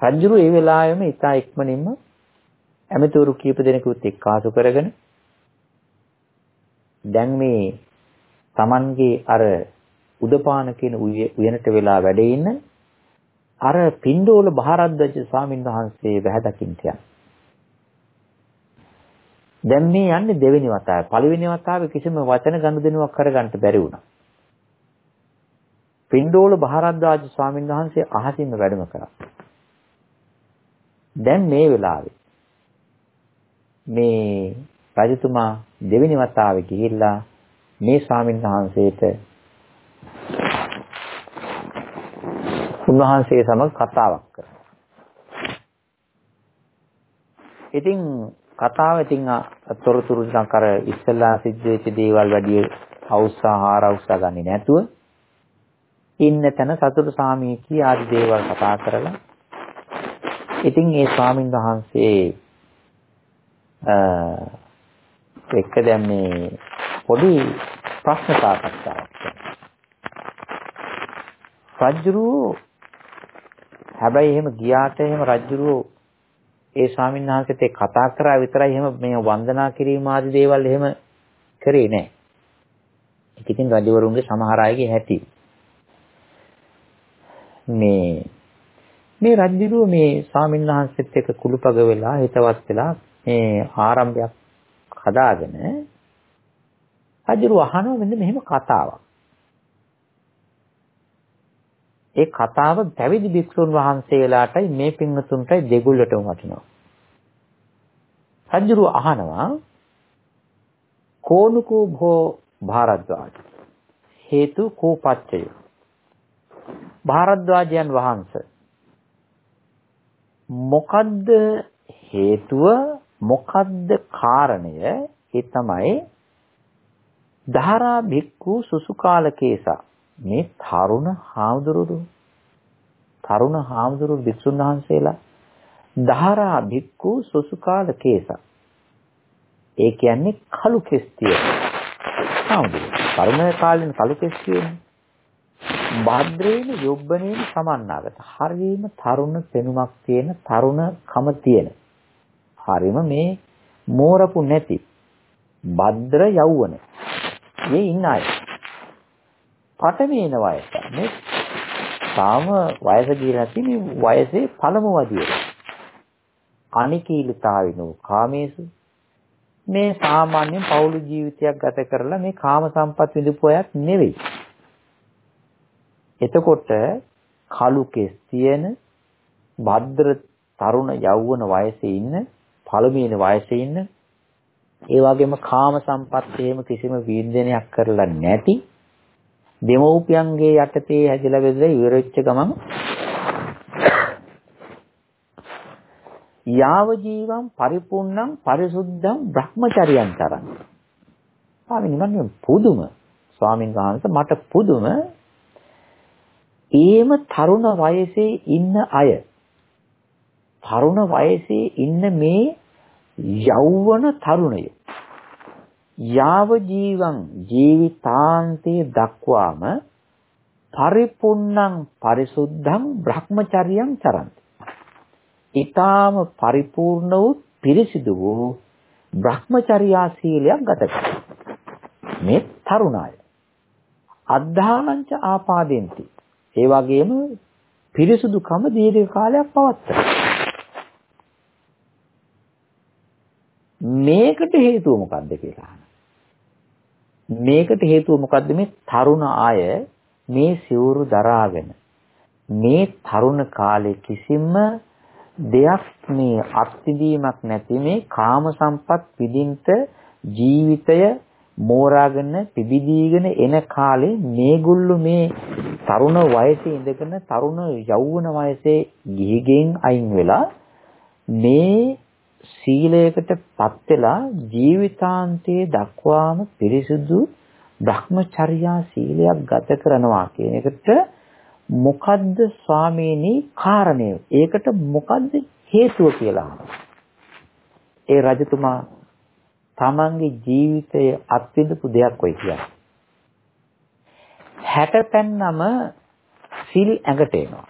රජුරු ඒ වෙලාවෙම ඉතා ඉක්මනින්ම ඇමතිවරු කීප දෙනෙකුත් එක්කාසු කරගෙන දැන් මේ Tamanගේ අර උදපාන කියන උයනට වෙලා වැඩ ඉන්න අර පින්ඩෝල බහරද්දජ ස්වාමින් වහන්සේ වැහැ දකින්න යන. දැන් මේ යන්නේ දෙවෙනි වතාවේ. පළවෙනි වතාවේ කිසිම වචන ගනුදෙනුවක් කරගන්න බැරි වුණා. පින්ඩෝල බහරද්දාජ ස්වාමින් වහන්සේ අහසින්ම වැඩම කරා. දැන් මේ වෙලාවේ මේ රජතුමා දෙවෙනි වතාවේ ගිහිල්ලා මේ ස්වාමීන් වහන්සේට උන්වහන්සේ සමග කතාවක් කරනවා. ඉතින් කතාව ඉතින් තොරතුරු ටිකක් අර ඉස්සලා සිද්ධ වෙච්ච දේවල් වැඩි අවුස්සා හාර අවුස්සා ගන්නේ නැතුව ඉන්න තැන සතුට සාමීකී ආදි දේවල් කතා කරලා ඉතින් ඒ ස්වාමින් වහන්සේ එක්ක දැන් මේ පොඩි ප්‍රශ්න සාකච්ඡාවක් රජ්ජුරු හැබැයි එහෙම ගියාට එහෙම රජ්ජුරු ඒ ස්වාමීන් වහන්සේත් එක්ක කතා කරා විතරයි එහෙම මේ වන්දනා කිරීම ආදී දේවල් එහෙම කරේ නැහැ. ඒක ඉතින් රජවරුන්ගේ සමහර අයගේ හැටි. මේ මේ රජුරුව මේ ස්වාමීන් වහන්සේත් එක්ක කුළුපග වෙලා හිතවත් වෙලා මේ ආරම්භයක් හදාගෙන රජුරුව අහනවා මෙන්න මෙහෙම කතාවක්. ඒ කතාව පැවිදි භික්ෂුන් වහන්සේලාටයි මේ පින්වතුන්ටයි දෙගොල්ලටම වටිනවා. රජුරු අහනවා කෝනුකෝ භෝ භාරද්වාජ? හේතු කෝපච්චය භාරද්වාජයන් වහන්සේ මොකද්ද හේතුව මොකද්ද කාරණය? ඒ තමයි ධාරා භික්ඛු සුසුකාලකේසා මේ තරුණ හාමුදුරුවෝ තරුණ හාමුදුරුවෝ භික්ෂුන් වහන්සේලා දහරා භික්ඛු සුසුකාල කේස ඒ කියන්නේ කළු කෙස් තියෙන හාමුදුරුවෝ තරුණ කාලෙන කළු කෙස් තියෙන භද්‍රේන යොබ්බනේන සමන්නාගත. හරියම තරුණ පෙනුමක් තියෙන තරුණකම තියෙන. හරියම මේ මෝරපු නැති භද්‍ර යෞවන. මේ ඉන්න අය. පටවේන වයස. මේ තාම වයස ගිහිලා නැති මේ වයසේ පළමු වදියේ. අනිකීලතාවිනෝ කාමේසු මේ සාමාන්‍ය පෞළු ජීවිතයක් ගත කරලා මේ කාම සම්පත් විඳපු අයත් නෙවෙයි. එතකොට කලු කෙස් තියෙන භද්‍ර තරුණ යෞවන වයසේ ඉන්න පළමුවෙනි වයසේ ඉන්න ඒ වගේම කාම සම්පත් එහෙම කිසිම වීර්ධනයක් කරලා නැති දෙමව්පියන්ගේ යටතේ හැදිලා බෙදලා ඉවරෙච්ච ගමන් යාව ජීවම් පරිපූර්ණං පරිසුද්ධං බ්‍රහ්මචර්යයන් තරං. ස්වාමීන් වහන්සේ පුදුම ස්වාමීන් වහන්සේ මට පුදුම ඒම තරුණ වයසේ ඉන්න අය තරුණ වයසේ ඉන්න මේ යෞවන තරුණයෝ යාව ජීවං ජීවිතාන්තයේ දක්වාම පරිපුන්නං පරිසුද්ධං බ්‍රහ්මචර්යං චරන්ති. ඊටාම පරිපූර්ණ වූ පිරිසිදු වූ බ්‍රහ්මචර්යා සීලයක් ගත කරනවා. මේ තරුණාය. අද්ධානංච ආපාදෙන්ති. ඒ වගේම පිරිසුදුකම දීර්ඝ කාලයක් පවත්වනවා. මේකට හේතුව මොකක්ද කියලා අහනවා. මේකට හේතුව මොකද්ද? මේ තරුණ අය මේ සිවුරු දරාගෙන මේ තරුණ කාලේ කිසිම දෙයක් මේ අත්විඳීමක් නැති මේ කාම සම්පත් විඳින්ට ජීවිතය මෝරාගෙන පිබිදීගෙන එන කාලේ මේගොල්ලෝ මේ තරුණ වයසේ ඉඳගෙන තරුණ යෞවන වයසේ ගිහිගෙන් අයින් වෙලා මේ සීලයකටපත් වෙලා ජීවිතාන්තයේ දක්වාම පිරිසුදු Brahmacharya සීලයක් ගත කරනවා කියන එකට මොකද්ද ස්වාමීනි කාරණය? ඒකට මොකද්ද හේතුව කියලා ඒ රජතුමා තමන්ගේ ජීවිතයේ අත්විඳපු දෙයක් ඔය කියන්නේ. 60 පෙන්නම සිල් ඇඟට එනවා.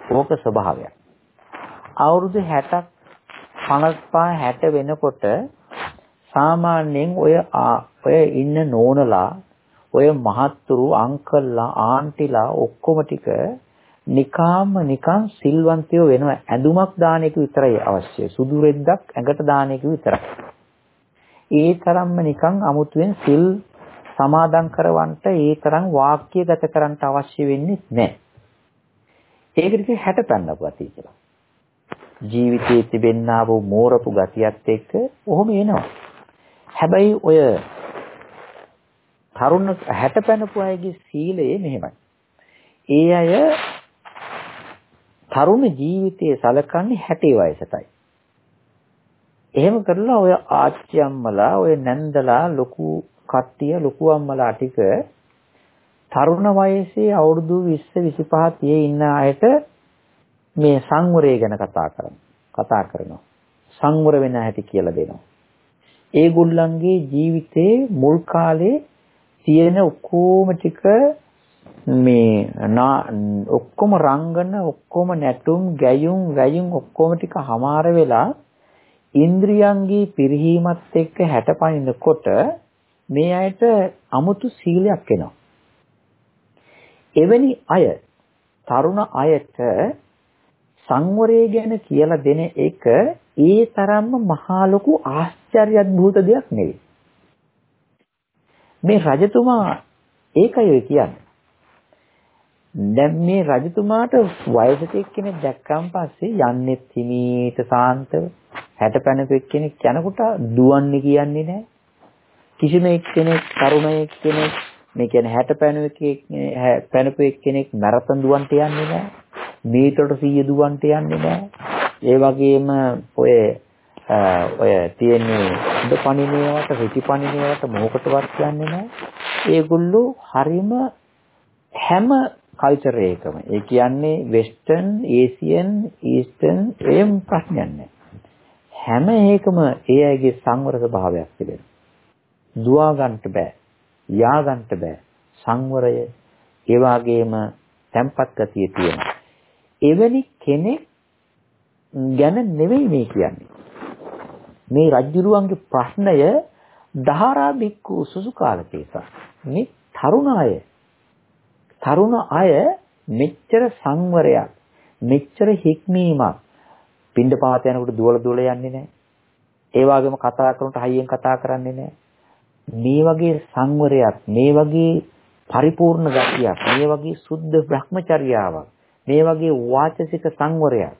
ඕක ස්වභාවයක්. අවුරුදු 60ක් 55 60 වෙනකොට සාමාන්‍යයෙන් ඔය ඔය ඉන්න නෝනලා ඔය මහත්තුරු අංකල්ලා ආන්ටිලා ඔක්කොම ටික නිකාම නිකන් සිල්වන්තයෝ වෙනවා. ඇඳුමක් දාන එක විතරයි අවශ්‍ය සුදු රෙද්දක් ඇඟට දාන එක විතරයි. ඒ තරම්ම නිකන් අමුතුවෙන් සිල් සමාදන් කරවන්නට ඒ තරම් වාක්‍ය ගත කරන්න අවශ්‍ය වෙන්නේ නැහැ. ඒකට 60 පන්නපු අතී කියලා ජීවිතයේ තිබෙන්නා වූ මෝරපු ගතියත් එක්ක ඔහොම එනවා. හැබැයි ඔය තරුණ 60 පැනපු අයගේ සීලය මෙහෙමයි. ඒ අය තරුණ ජීවිතයේ සලකන්නේ 60 වයසටයි. එහෙම කරලා ඔය ආච්චි අම්මලා ඔය නැන්දලා ලොකු කට්ටිය ලොකු අම්මලා ටික තරුණ වයසේ අවුරුදු 20 25 30 ඉන්න අයට මේ සංවරය ගැන කතා කරනවා. කතා කරනවා. සංවර වෙන හැටි කියලා දෙනවා. ඒගොල්ලන්ගේ ජීවිතේ මුල් කාලේ තියෙන ඔක්කොම ටික මේ ඔක්කොම රංගන ඔක්කොම නැටුම් ගැයුම් වැයුම් ඔක්කොම ටික හමාර වෙලා ඉන්ද්‍රියන්ගේ පිරිහීමත් එක්ක හැටපනිනකොට මේ අයට අමුතු සීලයක් එනවා. එවැනි අය තරුණ අයට සංවරය ගැන කියලා දෙන එක ඒ තරම්ම මහා ලොකු ආශ්චර්යද්භූත දෙයක් නෙවෙයි. මේ රජතුමා ඒකයි කියන්නේ. දැන් මේ රජතුමාට වයසට එක්කෙනෙක් දැක්කන් පස්සේ යන්නෙත් හිමීට සාන්තව හැටපැනපු එක්කෙනෙක් යනකොට දුවන්නේ කියන්නේ නැහැ. කිසිම එක්කෙනෙක් තරුණ එක්කෙනෙක් මේ කියන්නේ හැටපැනපු එක්කෙනෙක් පැනපු එක්කෙනෙක් මැරතන් දුවන්ට යන්නේ නැහැ. මීටරට 100 දුවන්ට යන්නේ නැහැ. ඒ වගේම ඔය ඔය තියෙන්නේ උඩ පණිනේවට රිටි පණිනේවට මොකටවත් යන්නේ නැහැ. ඒගොල්ලෝ හරීම හැම කල්චර් එකම. ඒ කියන්නේ වෙස්ටර්න්, ඒසියන්, ඊස්ටර්න් එම් ප්‍රශ්නයක් නැහැ. හැම එකම ඒ අයගේ සංවර ස්වභාවයක් තිබෙනවා. දුවා ගන්නට බෑ. යා ගන්නට බෑ. සංවරය ඒ වගේම tempat ගතිය තියෙනවා. එවැනි කෙනෙක් ගැන නෙවෙයි මේ කියන්නේ. මේ රජ්ජුරුවන්ගේ ප්‍රශ්නය දහරා බික්කු සුසු කාලකේසා. මේ තරුණ අය තරුණ අය මෙච්චර සංවරයක් මෙච්චර හික්මීමක් පින්ඩ පාත යනකොට දුවල දුවල යන්නේ නැහැ. ඒ වගේම කතා කරනකොට හයියෙන් කතා කරන්නේ නැහැ. මේ වගේ සංවරයක් මේ වගේ පරිපූර්ණ ගතියක් මේ වගේ සුද්ධ භ්‍රමචර්යාවක් මේ වගේ වාචසික සංවරයක්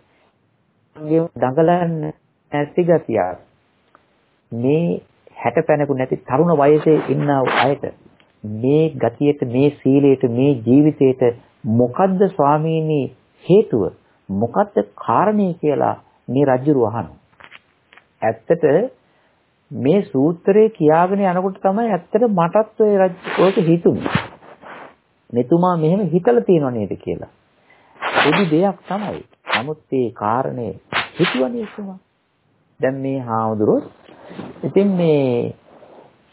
දඟලන්න නැති ගතියක් මේ හැටපැනකු නැති තරුණ වයසේ ඉන්න අයට මේ ගතියට මේ සීලයට මේ ජීවිතයට මොකද්ද ස්වාමීනි හේතුව මොකද්ද කාරණේ කියලා මේ රජුරු අහනවා. ඇත්තට මේ සූත්‍රේ කියාගෙන යනකොට තමයි ඇත්තට මටත් ඔය රජ හිතුනේ. මෙතුමා මෙහෙම හිතලා තියෙනව නේද කියලා. පොඩි දෙයක් තමයි. නමුත් ඒ කාරණේ හිතුවනේ එතුමා. දැන් මේ හාමුදුරුවෝ ඉතින් මේ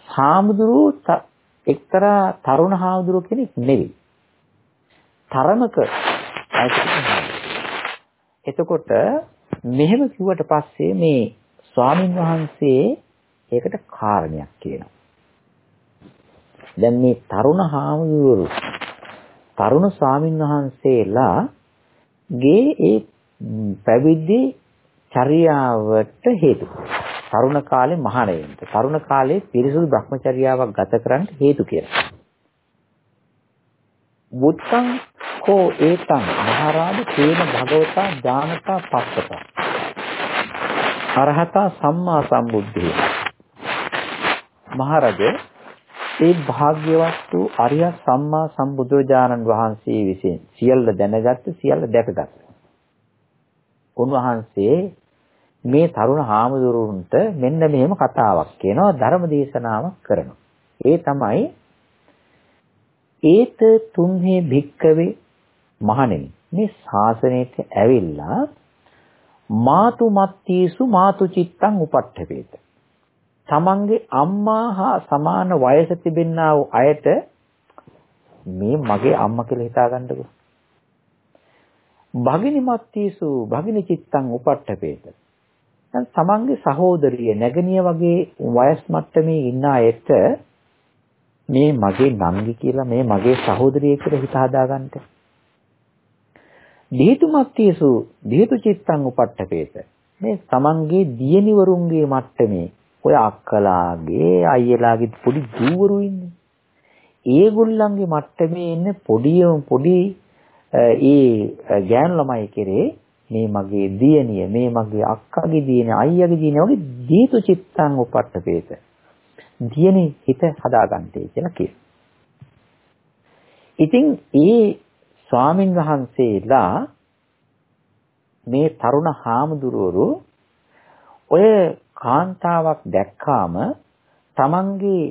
හාමුදුරුවෝ එක්තරා තරුණ හාමුදුරුවෝ කෙනෙක් නෙවෙයි. තරමක එතකොට මෙහෙම කිව්වට පස්සේ මේ ස්වාමින් වහන්සේ ඒකට කාරණයක් කියනවා. දැන් මේ තරුණ හාමුදුරුවෝ තරුණ ස්වාමින් වහන්සේලා ගේ ඒ පැවිදි චර්යාවට හේතු. තරුණ කාලේ මහානයෙන්ට. තරුණ කාලේ පිරිසුදු භ්‍රමචර්යාවක් ගත කරන්න හේතු කියලා. බුත්තං කෝ ඒතං මහරාජ තේන භගවතා ඥානතා පස්සත. අරහතා සම්මා සම්බුද්ධිය. මහරජ ඒ භාග්‍යවත් වූ අරිය සම්මා සම්බුදුරජාණන් වහන්සේ විසින් සියල්ල දැනගත්ත සියල්ල දැකගත්. උන්වහන්සේ මේ තරුණ හාමුදුරුවන්ට මෙන්න මෙහෙම කතාවක් කියනවා ධර්ම දේශනාවක් කරනවා. ඒ තමයි ඒත තුන්හි භික්කවේ මහණෙනි මේ ශාසනයට ඇවිල්ලා මාතු මත්තීසු මාතු චිත්තං උපට්ඨපේත. තමන්ගේ අම්මා හා සමාන වයස තිබෙන්නා වූ අයට මේ මගේ අම්මා කියලා හිතා ගන්නකො. භගිනි මත්තීසු භගිනි චිත්තං උපට්ඨපේත. දැන් තමන්ගේ සහෝදරිය නැගණිය වගේ වයස් මට්ටමේ ඉන්න අයට මේ මගේ නංගි කියලා මේ මගේ සහෝදරිය කියලා හිත හදාගන්න. දීතුමත්තියසු දීතු චිත්තං උපට්ඨපේත. මේ තමන්ගේ දියණිවරුන්ගේ මට්ටමේ ඔය අක්කලාගේ අයියලාගේ පොඩි දූවරු ඉන්නේ. ඒගොල්ලන්ගේ මට්ටමේ ඉන්න පොඩි පොඩි ඒ ගෑනු ළමයි කෙරේ මේ මගේ දියණිය මේ මගේ අක්කාගේ දියණිය අයියාගේ දියණිය වගේ දීතු චිත්තං උපට්ඨපේත දියණි හිත හදාගන්නටේ කියලා කියනවා. ඉතින් ඒ ස්වාමින් වහන්සේලා මේ තරුණ හාමුදුරුවෝ ඔය කාන්තාවක් දැක්කාම තමන්ගේ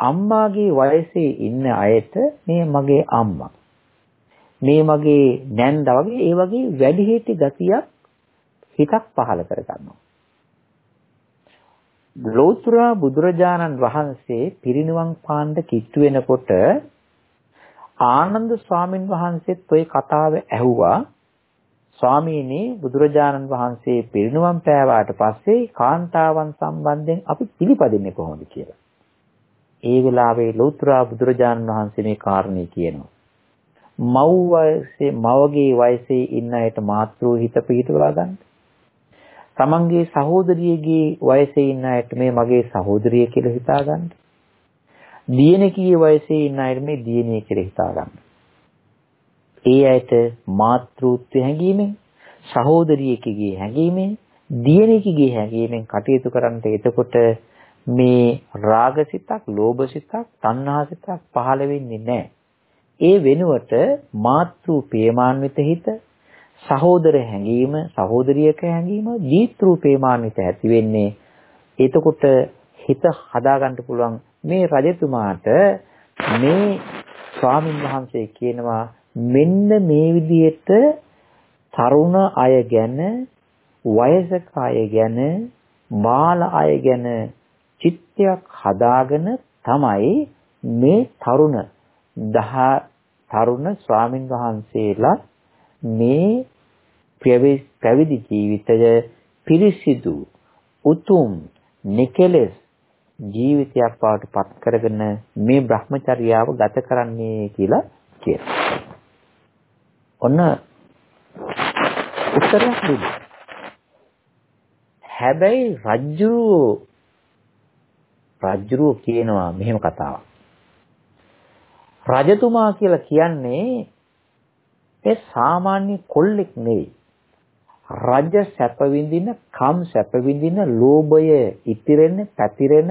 අම්මාගේ වයසේ ඉන්න අයට මේ මගේ අම්මා මේ මගේ නැන්දා වගේ ඒ වගේ වැඩිහිටි ගතියක් හිතක් පහළ කර ගන්නවා. ලෝතර බුදුරජාණන් වහන්සේ පිරිනිවන් පාන්න කිට්ටු වෙනකොට ආනන්ද ස්වාමින් වහන්සේත් ওই කතාව ඇහුවා. ස්වාමීනි බුදුරජාණන් වහන්සේ පිරිනිවන් පෑවාට පස්සේ කාන්තාවන් සම්බන්ධයෙන් අපි පිළිපදින්නේ කොහොමද කියලා. ඒ වෙලාවේ ලෝතර බුදුරජාණන් වහන්සේ මේ කාරණේ කියනවා. මව් වයසේ මවගේ වයසේ ඉන්න අයට මාතෘ හිත පිහිටවා ගන්න. තමන්ගේ සහෝදරියගේ වයසේ ඉන්න අයට මේ මගේ සහෝදරිය කියලා හිතා ගන්න. දියණියගේ වයසේ ඉන්න අයට මේ දියණිය කියලා හිතා ගන්න. ඒ අයට මාතෘත්ව හැඟීමෙන් සහෝදරියකගේ හැඟීමෙන් දියණියකගේ හැඟීමෙන් කටයුතු කරන්නට එතකොට මේ රාගසිතක්, ලෝභසිතක්, තණ්හාසිතක් පහළ වෙන්නේ නැහැ. ඒ වෙනුවට මාතෘ ප්‍රේමාන්විත හිත සහෝදර හැඟීම සහෝදරියක හැඟීම දීත්‍රු ප්‍රේමාන්විත ඇති වෙන්නේ එතකොට හිත හදාගන්න පුළුවන් මේ රජතුමාට මේ ස්වාමින් වහන්සේ කියනවා මෙන්න මේ විදිහට තරුණ අය ගැන වයසක අය ගැන බාල අය ගැන චිත්තයක් හදාගෙන තමයි මේ තරුණ තරුණ ස්වාමින් වහන්සේලා මේ පැවිදි ජීවිතය පිරිසිදු උතුම් නිකලස් ජීවිතයක් බවට පත් කරගෙන මේ Brahmacharyaව ගත කරන්නේ කියලා කියනවා. ඔන්න උත්තරයක් දුන්නා. හැබැයි රජ්ජුරුව රජ්ජුරුව කියනවා මෙහෙම කතාවක්. රජතුමා කියලා කියන්නේ ඒ සාමාන්‍ය කොල්ලෙක් නෙවෙයි. රජ සැප විඳින, කම් සැප විඳින, ලෝභය ඉතිරෙන, පැතිරෙන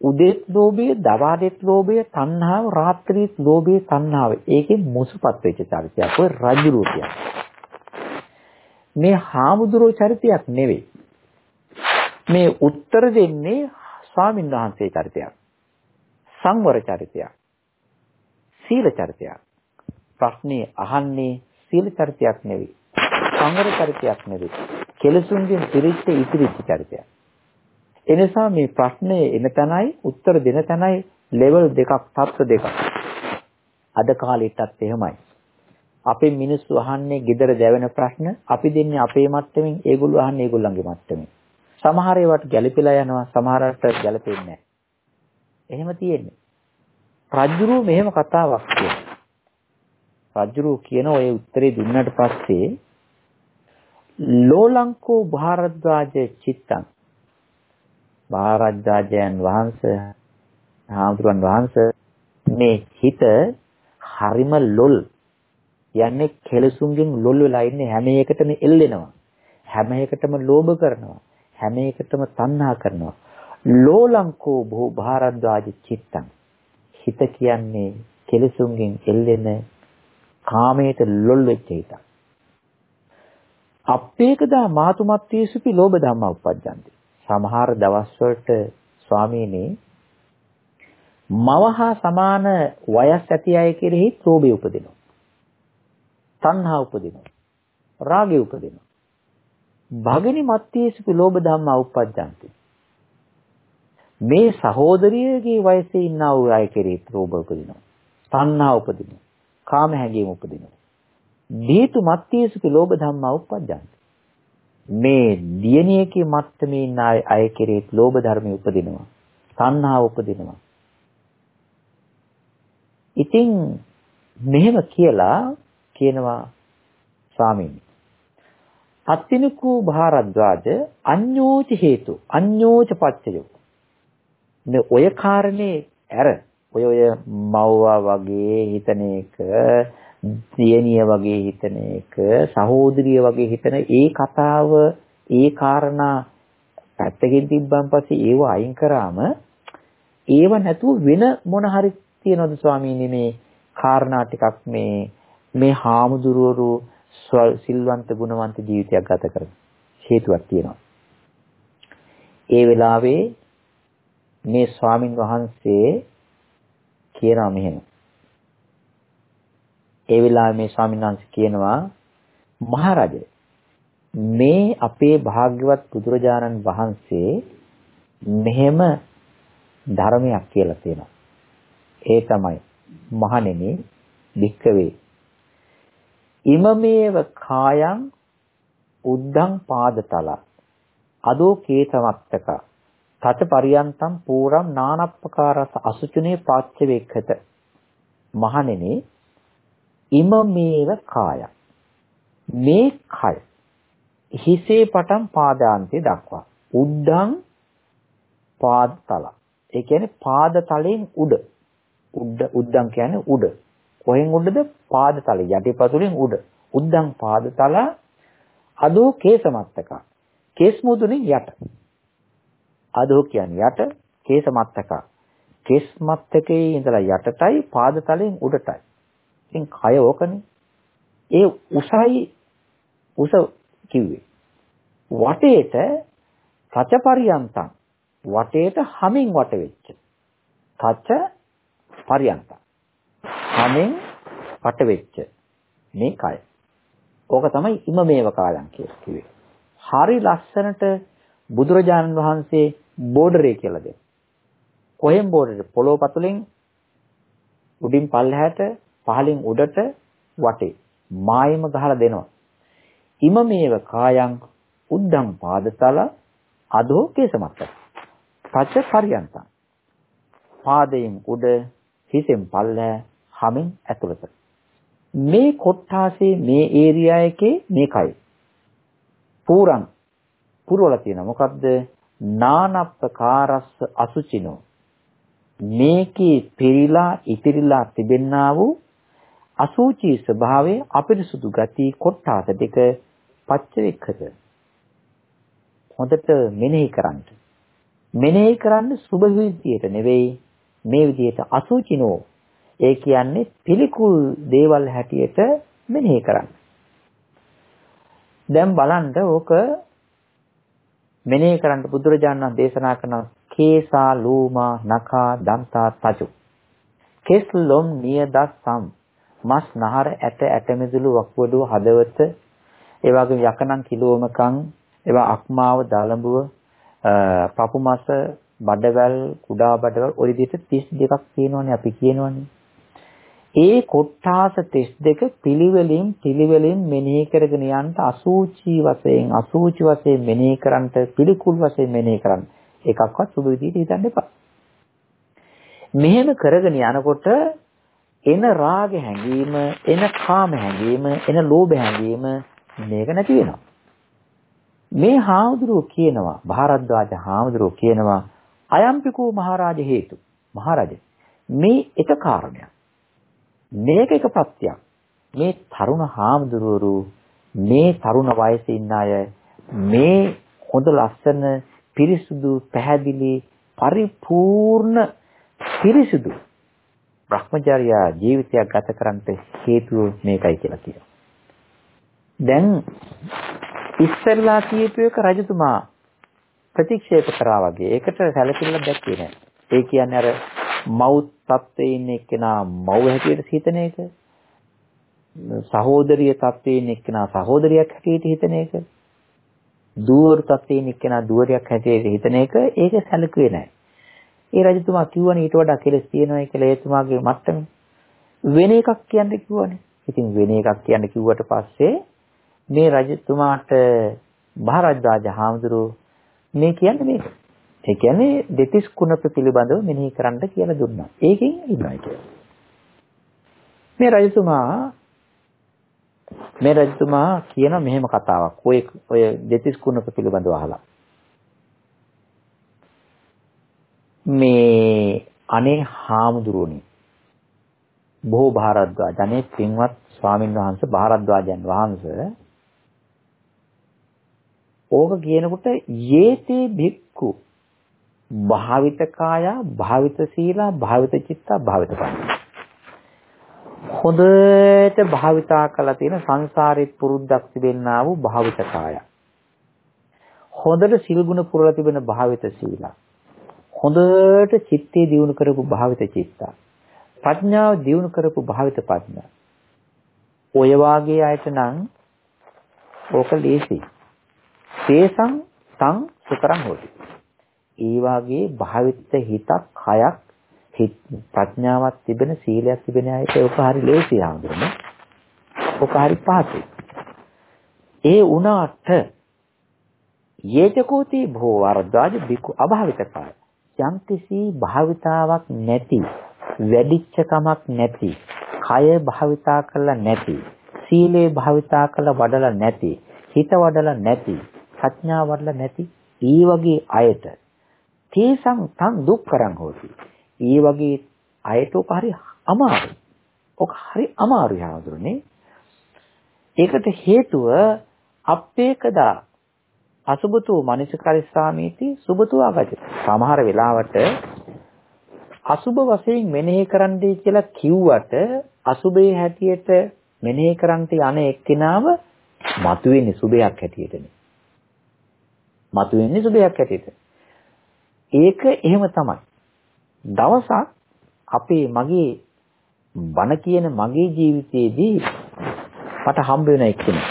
උදේත් ලෝභය, දවාදෙත් ලෝභය, තණ්හාව, රාත්‍රීත් ලෝභය, තණ්හාව. ඒකේ මුසුපත් වෙච්ච චරිතයක් ඔය රජු රූපයක්. මේ හාමුදුරුවෝ චරිතයක් නෙවෙයි. මේ උත්තර දෙන්නේ ස්වාමීන් වහන්සේ චරිතයක්. සංවර චරිතයක්. සීල චරිතයක්. ප්‍රශ්නේ අහන්නේ සීල චරිතයක් නෙවෙයි. සංවර චරිතයක් නෙවෙයි. කෙලසුන්ගෙන් පිරිච්ච ඉතිරිච්ච චරිතයක්. එනිසා මේ ප්‍රශ්නේ එන තැනයි උත්තර දෙන තැනයි ලෙවල් දෙකක් තත්ත්ව දෙකක්. අද කාලෙටත් එහෙමයි. අපේ මිනිස්සු අහන්නේ gedara දැවෙන ප්‍රශ්න අපි දෙන්නේ අපේ මට්ටමින් ඒගොල්ලෝ අහන්නේ ඒගොල්ලන්ගේ මට්ටමින්. සමහර ඒවාට ගැළපෙලා යනවා සමහරට ගැළපෙන්නේ නැහැ. එහෙම තියෙන්නේ. රජුරු මෙහෙම කතාවක් කියනවා. රජුරු කියන ඔය උත්තරේ දුන්නට පස්සේ ලෝලංකෝ භාරද්වාජ චිත්තං භාරද්වාජයන් වහන්සේ හාමුදුරන් වහන්සේ මේ හිත හරිම ලොල් යන්නේ කෙලසුන්ගෙන් ලොල් වෙලා ඉන්නේ හැම එකටම එල්ලෙනවා හැම එකටම ලෝභ කරනවා හැම එකටම තණ්හා කරනවා ලෝලංකෝ භෝ භාරද්වාජ චිත්තං හිත කියන්නේ කෙලෙසුන්ගෙන් එල්ලෙන කාමයට ලොල් වෙච්ච හිතක්. අපේකදා මාතුමත්තියසුපි ලෝභ ධම්ම උපජ්ජන්ති. සමහර දවස්වලට ස්වාමීනි මවහා සමාන වයස් ඇති අය කෙරෙහි ලෝභය උපදිනවා. තණ්හා උපදිනවා. රාගය උපදිනවා. භගිනි මත්තියසුපි ලෝභ ධම්ම උපජ්ජන්ති. මේ සහෝදරියගේ වයසේ ඉන්නා වූ අය කෙරෙහි ලෝභ උපදිනවා. තණ්හා උපදිනවා. කාම හැඟීම් උපදිනවා. දීතු මත්තියසුකි ලෝභ ධම්මා උප්පජ්ජන්ති. මේ දියණියකේ මත්තමේ ඉන්න අය කෙරෙහි ලෝභ ධර්මي උපදිනවා. තණ්හා උපදිනවා. ඉතින් මෙහෙම කියලා කියනවා ස්වාමීනි අත්තිනකෝ භාරද්වාජ අඤ්ඤෝච හේතු අඤ්ඤෝච පච්චයෝ මේ ඔය කාරණේ ඇර ඔය ඔය මව්වා වගේ හිතන එක දියණිය වගේ හිතන එක සහෝදරිය වගේ හිතන ඒ කතාව ඒ කාරණා පැත්තකින් තිබ්බන් පස්සේ ඒව අයින් කරාම ඒව නැතුව වෙන මොන හරි තියනවද ස්වාමීනි මේ කාරණා ටිකක් මේ මේ හාමුදුරුවරු සිල්වන්ත ගුණවන්ත ජීවිතයක් ගත කරන හේතුවක් තියෙනවා. ඒ වෙලාවේ මේ ස්වාමින් වහන්සේ කියනවා මෙහෙම. ඒ වෙලාවේ මේ ස්වාමීන් වහන්සේ කියනවා මහරජා මේ අපේ භාග්‍යවත් බුදුරජාණන් වහන්සේ මෙහෙම ධර්මයක් කියලා තියෙනවා. ඒ තමයි මහණෙනි වික්කවේ ඉමමේව කායං උද්දං පාදතල අදෝ කේතවත්තක තත පරියන්තම් පූරම් නානප්පකාරස අසුචුනේ පාච්ච වේක්ඛත මහණෙනි ඉමමේව කාය. මේ කය හිසේ පටන් පාදාන්තය දක්වා. උද්දං පාදතල. ඒ කියන්නේ පාදතලෙන් උඩ. උඩ උද්දං කියන්නේ උඩ. කොහෙන් උඩද? පාදතල. යටිපතුලෙන් උඩ. උද්දං පාදතල. අදෝ කේසමත්තක. කේස් මුදුනේ යට. අදෝ කියන්නේ යට. කේසමත්තක. කේස් මත්තකේ ඉඳලා යටටයි පාදතලෙන් උඩටයි. ඉතින් කය ඕකනේ. ඒ උසයි උස කිව්වේ. වටේට සචපරියන්තං වටේට හමින් වට වෙච්ච. සච පරියන්තං හමින් වට වෙච්ච මේ කය. ඕක තමයි ඉම මේව කාලම් කියලා කිව්වේ. හරි ලස්සනට බුදුරජාණන් වහන්සේ බෝඩරේ කියලා දෙනවා. කොහෙන් බෝඩරේ? පොළොව පතුලෙන් උඩින් පල්ලෙහාට පහලින් උඩට වටේ මායිම ගහලා දෙනවා. ඉම මේව කායං උද්දම් පාදතල අදෝ කේසමත්ත. පච්ච පරියන්තං. පාදයෙන් උඩ හිසෙන් පල්ලෑ හමින් ඇතුළත. මේ කොට්ටාසේ මේ ඒරියා එකේ මේකයි. පූරං පුරවලා තියෙනවා මොකද්ද? නානප්පකාරස්ස අසුචිනෝ. මේකේ පිරීලා ඉතිරිලා තිබෙන්නා වූ අසූචි ස්වභාවයේ අපිරිසුදු ගති කොට්ටාස දෙක පච්චවික්ඛත හොඳට මෙනෙහි කරන්න. මෙනෙහි කරන්න සුබ විදියට නෙවෙයි මේ විදියට අසුචිනෝ ඒ කියන්නේ පිළිකුල් දේවල් හැටියට මෙනෙහි කරන්න. දැන් බලන්න ඕක මෙනෙහි කරන්න බුදුරජාණන් දේශනා කරන කේසා ලූමා නඛා දන්තා තජු කෙස් ලොම් නියදස් සම් මස් නහර ඇට ඇට මිදුළු වක්වඩුව හදවත ඒ වගේම යකනම් කිලෝමකම් ඒවා අක්මාව දලඹුව පපු මස බඩවැල් කුඩා බඩවැල් ඔය විදිහට 32ක් තියෙනවනේ අපි කියනවනේ. ඒ කොට්ටාස 32 පිළිවෙලින් පිළිවෙලින් මෙනෙහි කරගෙන යන්න අසූචි වශයෙන් අසූචි වශයෙන් මෙනෙහි කරන්ට පිළිකුල් වශයෙන් මෙනෙහි කරන්න එකක්වත් සුදු විදිහට හිතන්න එපා. මෙහෙම කරගෙන යනකොට එන රාග හැඟීම එන කාම හැඟීම එන ලෝභ හැඟීම මේක නැති වෙනවා. මේ හාමුදුරුවෝ කියනවා භාරද්වාජ හාමුදුරුවෝ කියනවා අයම්පිකෝ මහරජ හේතු. මහරජ මේ එක කාරණයක්. මේක එක ප්‍රත්‍යක්. මේ තරුණ හාමුදුරුවරු මේ තරුණ වයසේ ඉන්න අය මේ හොඳ ලස්සන පිරිසුදු පැහැදිලි පරිපූර්ණ පිරිසුදු Brahmacharya ජීවිතයක් ගත කරන්නට හේතුව මේකයි කියලා කියනවා. දැන් ඉස්සෙල්ලා කියපු එක රජතුමා ප්‍රතික්ෂේප කරා වගේ. ඒකට සැලකිල්ල දැක්කේ නැහැ. ඒ කියන්නේ අර මව් තත්ත්වයේ ඉන්න එක්කෙනා මව් හැටියට හිතන එක. සහෝදරිය තත්ත්වයේ ඉන්න එක්කෙනා සහෝදරියක් හැටියට හිතන එක. දුවරු තත්ත්වයේ ඉන්න එක්කෙනා දුවරියක් හැටියට හිතන එක ඒක සැලකුවේ නැහැ. ඒ රජතුමා කිව්වනේ ඊට වඩා කෙලස් තියෙනවා කියලා එතුමාගේ මට්ටමේ. වෙන එකක් කියන්න කිව්වනේ. ඉතින් වෙන එකක් කියන්න කිව්වට පස්සේ මේ රජතුමාට මහරජාජ හාමුදුරුවෝ මේ කියන්නේ මේක. ඒ කියන්නේ දෙතිස් කුණප පිළිබඳව මෙනෙහි කරන්න කියලා දුන්නා. ඒකෙන් ඉන්නයි කියලා. මේ රජතුමා මේ රජතුමා කියන මෙහෙම කතාවක්. ඔය ඔය දෙතිස් කුණප පිළිබඳව අහලා. මේ අනේ හාමුදුරුවනි බොහෝ භාරද්වාජ අනේ පින්වත් ස්වාමින් වහන්සේ භාරද්වාජයන් වහන්සේ ඕක කියනකොට යේතේ භික්ඛු භාවිත කාය භාවිත සීලා භාවිත චිත්තා භාවිත පඤ්ඤා හොඳට භාවිතා කරලා තියෙන සංසාරෙත් පුරුද්දක් තිබෙන්නා වූ භාවිත කාය. හොඳට සිල් ගුණ පුරලා තිබෙන භාවිත සීල. හොඳට චිත්තේ දියුණු කරපු භාවිත චිත්ත. ප්‍රඥාව දියුණු කරපු භාවිත ප්‍රඥා. ඔය වාගේ අයට නම් ඕක ලේසි. තේසං තං සුකරං හොති. ඒ වාගේ භාවිත හිතක් හයක් ප්‍රඥාවක් තිබෙන සීලයක් තිබෙන අයට ඕක හරි ලේසි ආඳුනේ. ඕක හරි පහසුයි. ඒ උනාට යේචකෝති භෝ වර්ධාජ බිකු අභාවිතකාය. යම්කිසි භාවිතාවක් නැති, වැඩිච්ච කමක් නැති, කය භාවිතා කරලා නැති, සීලේ භාවිතා කරලා වඩලා නැති, හිත වඩලා නැති, ප්‍රඥාව වඩලා නැති, ඒ වගේ අයට තේසං තං දුක්කරං හොති. ඒ වගේ අයට ඔක හරි අමාරුයි. ඔක හරි අමාරුයි හඳුරන්නේ. ඒකට හේතුව අපේකදා අසුබතු මනසකරිස්සාමීති සුබතු ආගත. සමහර වෙලාවට අසුබ වශයෙන් මෙනෙහි කරන්නයි කියලා කිව්වට අසුබේ හැටියට මෙනෙහි කරන්ට යන එක්කෙනාව මතුවෙන්නේ සුබයක් හැටියටනේ. මතුවෙන්නේ සුබයක් හැටියට. ඒක එහෙම තමයි. දවසක් අපේ මගේ බණ කියන මගේ ජීවිතයේදී මට හම්බ වෙන එක්කෙනෙක්.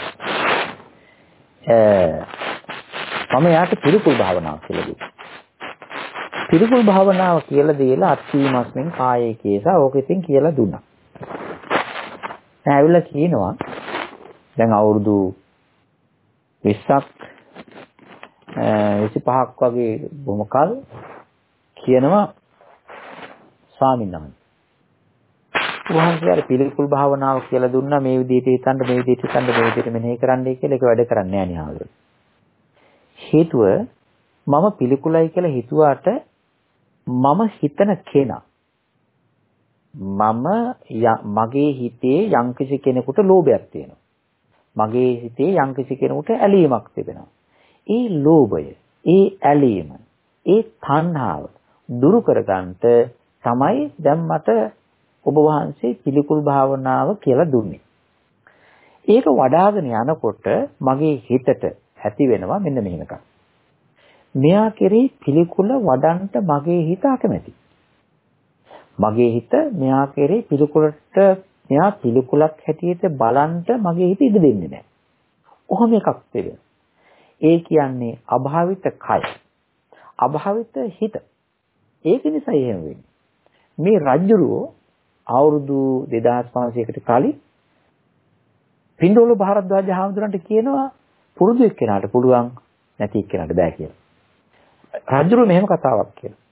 මම යාට පිළිකුල් භාවනාව කියලා දුන්නා. පිළිකුල් භාවනාව කියලා දීලා අත්ීමස්මින් කායේ කේසා ඕක ඉතින් කියලා දුන්නා. දැන් ඇවිල්ලා කියනවා දැන් අවුරුදු 20ක් 25ක් වගේ බොහොම කල් කියනවා ස්වාමීන් වහන්සේ වහන්සේ අර පිළිකුල් භාවනාව කියලා දුන්නා මේ විදිහට හිතන්න මේ විදිහට හිතන්න මේ විදිහට මෙනෙහි කරන්නයි කියලා ඒක වැඩ කරන්නේ නැහැ නේ හේතුව මම පිළිකුලයි කියලා හිතුවාට මම හිතන කෙනා මම මගේ හිතේ යම්කිසි කෙනෙකුට ලෝභයක් තියෙනවා. මගේ හිතේ යම්කිසි කෙනෙකුට ඇලීමක් තිබෙනවා. ඒ ලෝභය, ඒ ඇලීම, ඒ තණ්හාව දුරු කරගන්නට තමයි දැන් මට ඔබ වහන්සේ පිළිකුල් භාවනාව කියලා දුන්නේ. ඒක වඩ아가න යනකොට මගේ හිතට ඇති වෙනවා මෙන්න මෙහෙම එකක්. මෙයා කෙරෙහි පිළිකුල වඩන්ට මගේ හිත අකමැති. මගේ හිත මෙයා කෙරෙහි පිළිකුලට මෙයා පිළිකුලක් හැටියට බලන්ට මගේ හිත ඉඩ දෙන්නේ නැහැ. ඔහොම එකක් තිබෙනවා. ඒ කියන්නේ අභාවිත කය. අභාවිත හිත. ඒක නිසා එහෙම වෙන්නේ. මේ රජ්ජුරුව අවුරුදු 2500කට කලින් පින්ඩෝල භාරද්වාජ හාමුදුරන්ට කියනවා පුරුදු එක්කෙනාට පුළුවන් නැති එක්කෙනාට බෑ කියලා. රජුරු මෙහෙම කතාවක් කියනවා.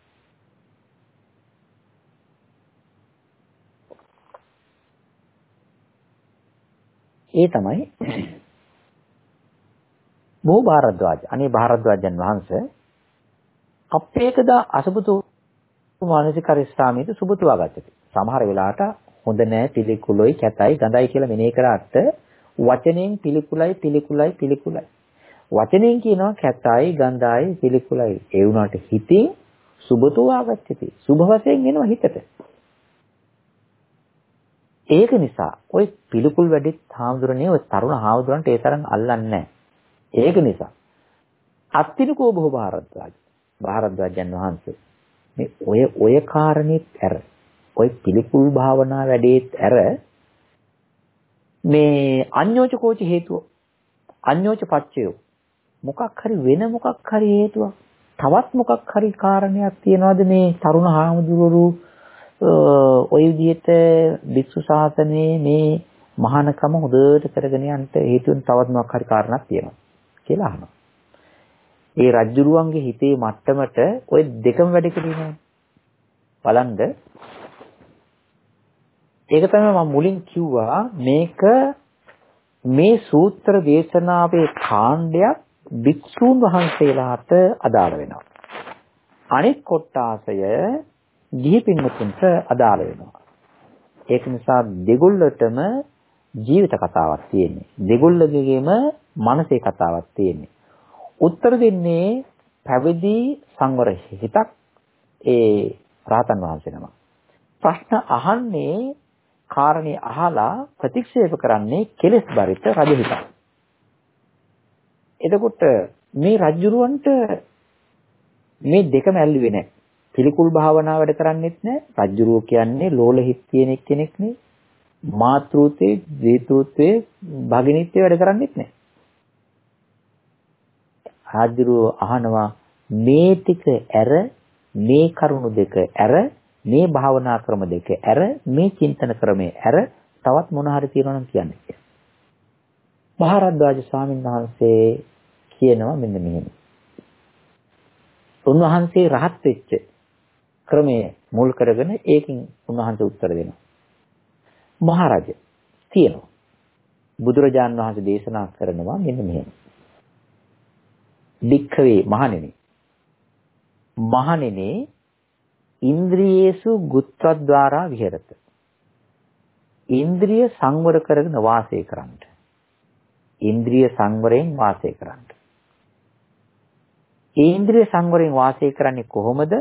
ඒ තමයි බොහෝ භාරද්වාජ. අනේ භාරද්වාජයන් වහන්සේ අපේකදා අසුබතු මානසිකරිස්සාමීත සුබතුවා ගත්තේ. සමහර වෙලාවට හොඳ නෑ පිළිකුලයි කැතයි ගඳයි කියලා මෙනෙහි කරාට වචනෙන් පිළිකුලයි පිළිකුලයි පිළිකුලයි. වචනෙන් කියනවා කැතයි ගඳයි පිළිකුලයි. ඒ වුණාට හිතින් සුබතුවා ගත්තේ. සුභ වශයෙන් එනවා හිතට. ඒක නිසා ওই පිළිකුල් වැඩිත් හාමුදුරනේ ওই තරුණ හාමුදුරන්ට ඒ තරම් අල්ලන්නේ නැහැ. ඒක නිසා අත්තිනකෝ බොහෝ භාරද්වාජ භාරද්වාජයන් වහන්සේ මේ ඔය ඔය කාරණේත් ඇර ඔය පිළිකුල් භාවනා වැඩේත් ඇර මේ අඤ්ඤෝච කෝච හේතුව අඤ්ඤෝච පච්චයෝ මොකක් හරි වෙන මොකක් හරි හේතුවක් තවත් මොකක් හරි කාරණයක් තියනවාද මේ තරුණ හාමුදුරුවෝ ඔය විදිහට භික්ෂු ශාසනයේ මේ මහානකම හොඳට කරගෙන යන්න හේතුන් තවත් මොකක් හරි කාරණාවක් තියෙනවා කියලා අහනවා. ඒ රජ්ජුරුවන්ගේ හිතේ මට්ටමට ওই දෙකම වැඩ කෙරෙන්නේ බලන්න ඒක තමයි මම මුලින් කිව්වා මේක මේ සූත්‍ර දේශනාවේ කාණ්ඩයක් භික්ෂූන් වහන්සේලාට අදාළ වෙනවා. අනෙක් කොටාසය ගිහි පින්වතුන්ට අදාළ වෙනවා. ඒක නිසා දෙගොල්ලටම ජීවිත කතාවක් තියෙන්නේ. දෙගොල්ලගේම මනසේ කතාවක් තියෙන්නේ. උත්තර දෙන්නේ පැවිදි සංවර හිතක් ඒ රාතන් වහන්සේ නම. ප්‍රශ්න අහන්නේ කාරණේ අහලා ප්‍රතික්ෂේප කරන්නේ කෙලෙස් බරිත රජහිතක්. එතකොට මේ රජුරවන්ට මේ දෙකම ඇල්ලුවේ නැහැ. පිළිකුල් භාවනාව වැඩ කරන්නේත් නැහැ. රජුරෝ කියන්නේ ලෝල හිත් තියෙන කෙනෙක් නේ. මාතෘත්වයේ, ද්විතෘත්වයේ, භගිනීත්වයේ වැඩ කරන්නේත් නැහැ. රජුරෝ අහනවා මේ ටික ඇර මේ කරුණු දෙක ඇර මේ භාවනා ක්‍රම දෙක ඇර මේ චින්තන ක්‍රමයේ ඇර තවත් මොන හරි තියෙනවා නම් කියන්න කියලා. මහරද්දාජ ස්වාමීන් වහන්සේ කියනවා මෙන්න මෙහෙම. උන්වහන්සේ රහත් වෙච්ච ක්‍රමයේ මුල් කරගෙන ඒකින් උන්වහන්සේ උත්තර දෙනවා. මහරජ තියෙනවා. බුදුරජාන් වහන්සේ දේශනා කරනවා මෙන්න මෙහෙම. වික්ඛවේ මහණෙනි. මහණෙනි ඉන්ද්‍රියේසු ගුත්‍රද්වාරා විහෙරත. ඉන්ද්‍රිය සංවර කරගෙන වාසය කරන්න. ඉන්ද්‍රිය සංවරයෙන් වාසය කරන්න. ඒ ඉන්ද්‍රිය සංවරයෙන් වාසය කරන්නේ කොහොමද?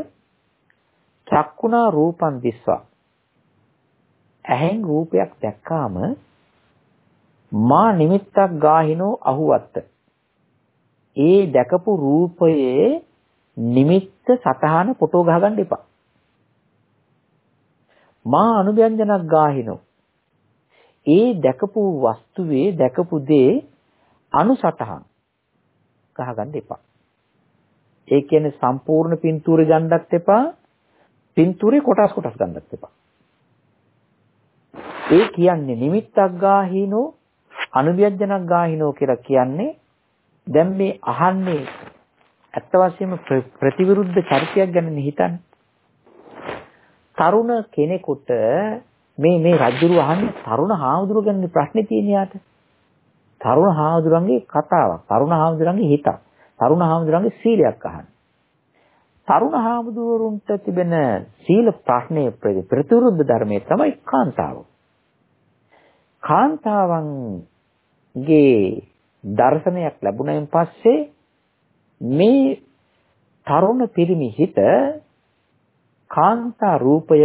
චක්කුණා රූපං දිස්වා. ඇහෙන් රූපයක් දැක්කාම මා නිමිත්තක් ගාහිනෝ අහුවත්ත. ඒ දැකපු රූපයේ නිමිත්ත සතහන ෆොටෝ ගහගන්න එපා. මා අනුභ්‍යංජනක් ගාහිනෝ. ඒ දැකපු වස්තුවේ දැකපු දේ අනුසටහන් ගහගන්න එපා. ඒ කියන්නේ සම්පූර්ණ පින්තූරේ ගන්නත් එපා. පින්තූරේ කොටස් කොටස් ගන්නත් එපා. ඒ කියන්නේ නිමිත්තක් ගාහිනෝ අනුභ්‍යංජනක් ගාහිනෝ කියලා කියන්නේ දැන් මේ අහන්නේ ඇත්ත වශයෙන්ම ප්‍රතිවිරුද්ධ චරිතයක් ගැන හිතන්නේ. තරුණ කෙනෙකුට මේ මේ රජුරු අහන්නේ තරුණ හාමුදුරු ගැන ප්‍රශ්නේ තියෙන යාට. තරුණ හාමුදුරන්ගේ කතාවක්, තරුණ හාමුදුරන්ගේ හිතක්, තරුණ හාමුදුරන්ගේ සීලයක් අහන්නේ. තරුණ හාමුදුරුවන්ට තිබෙන සීල ප්‍රශ්නයේ ප්‍රතිවිරුද්ධ ධර්මයේ තමයි කාන්තාව. කාන්තාවන්ගේ දර්ශනයක් ලැබුණයින් පස්සේ මේ තරුණ පිරිමි හිත කාන්තා රූපය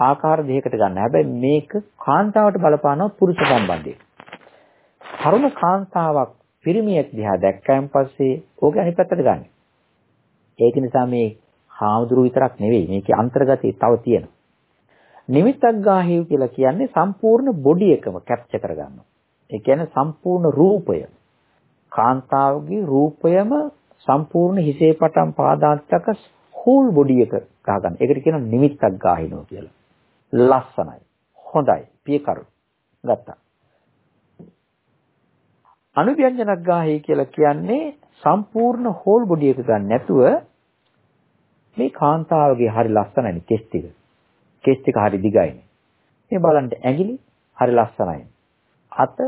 ආකාර දෙකකට ගන්න. හැබැයි මේක කාන්තාවට බලපානවා පුරුෂ සම්බන්ධයෙන්. තරුණ කාන්තාවක් පිරිමියෙක් දිහා දැක්කයන් පස්සේ ඕක අනිත් පැත්තට ගන්න. ඒක නිසා මේ හාමුදුරු විතරක් නෙවෙයි මේකේ අන්තර්ගතය තව තියෙනවා. නිමිත්තක් ගාහිව් කියලා කියන්නේ සම්පූර්ණ බොඩි එකම කැප්චර් කරගන්නවා. ඒ කියන්නේ සම්පූර්ණ රූපය. කාන්තාවගේ රූපයම සම්පූර්ණ හිසේ පටන් පාදාන්තක හෝල් බොඩි එක ගහගන්න. ඒකට කියනවා නිමිත්තක් ගාහිනවා කියලා. ලස්සනයි. හොඳයි. පියකරු. ගත්තා. අනුව්‍යංජනක් ගාහේ කියලා කියන්නේ සම්පූර්ණ හෝල් බොඩි එක ගන්න නැතුව මේ කාන්තාවගේ හරි ලස්සනයි කෙස් ටික. කෙස් ටික හරි දිගයිනේ. මේ බලන්න ඇඟිලි හරි ලස්සනයි. අත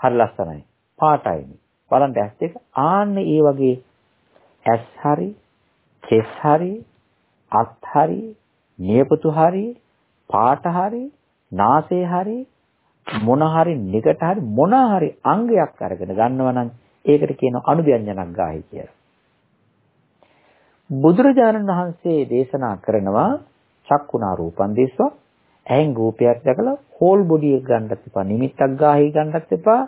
හරි ලස්සනයි. පාටයිනේ. බලන්න ඇස් දෙක ආන්න ඒ වගේ ඇස් හරි, කෙස් හරි, අත් හරි, නියපොතු හරි, පාට හරි, නාසය හරි මොන හරි නිකට හරි මොන හරි අංගයක් අරගෙන ගන්නවා නම් ඒකට කියනවා අනුව්‍යංජනක් ගාහි කියලා. බුදුරජාණන් වහන්සේ දේශනා කරනවා චක්කුණා රූපං දිස්වා ඇහෙන් රූපයක් දැකලා හෝල් බොඩි එක ගන්නත් එපා නිමිත්තක් ගාහි ගන්නත් එපා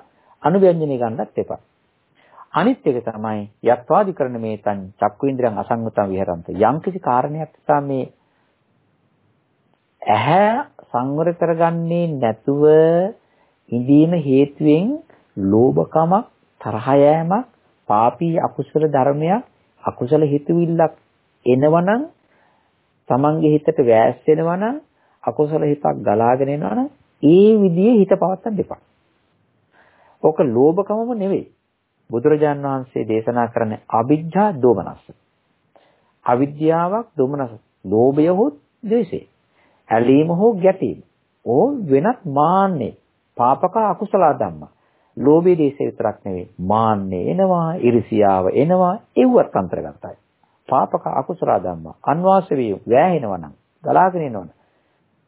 අනුව්‍යංජනේ ගන්නත් එපා අනිත් එක තමයි යත්වාදි කරන මේ තන් චක්කු ඉන්ද්‍රයන් අසංගතම් විහරන්ත යම් කිසි කාරණයක් නිසා මේ ඇහැ සංවර කරගන්නේ නැතුව ඉඳීම හේතුවෙන් ලෝභකමක් තරහ යෑමක් පාපී අකුසල ධර්මයක් අකුසල හිතවිල්ලක් එනවනම් තමන්ගේ හිතට වෑස් වෙනවනම් අකුසල හිතක් ගලාගෙන එනවනම් ඒ විදිහේ හිත පවත්තන්න දෙපා. ඕක ලෝභකමම නෙවෙයි. බුදුරජාන් වහන්සේ දේශනා කරන අවිජ්ජා දෝමනස්ස. අවිද්‍යාවක් දෝමනස. ලෝභය හෝ ද්වේෂය. ඇලීම හෝ ගැටීම. ඕ වෙනත් මාන්නේ. පාපක අකුසල ධම්ම. ලෝභයේ දේශය විතරක් නෙවෙයි. මාන්නේ එනවා, ඉරිසියාව එනවා, ඒවත් අන්තර්ගතයි. පාපක අකුසල ධම්ම. අන්වාස වේ වෑහෙනවා නම්, ගලාගෙන එනවනම්.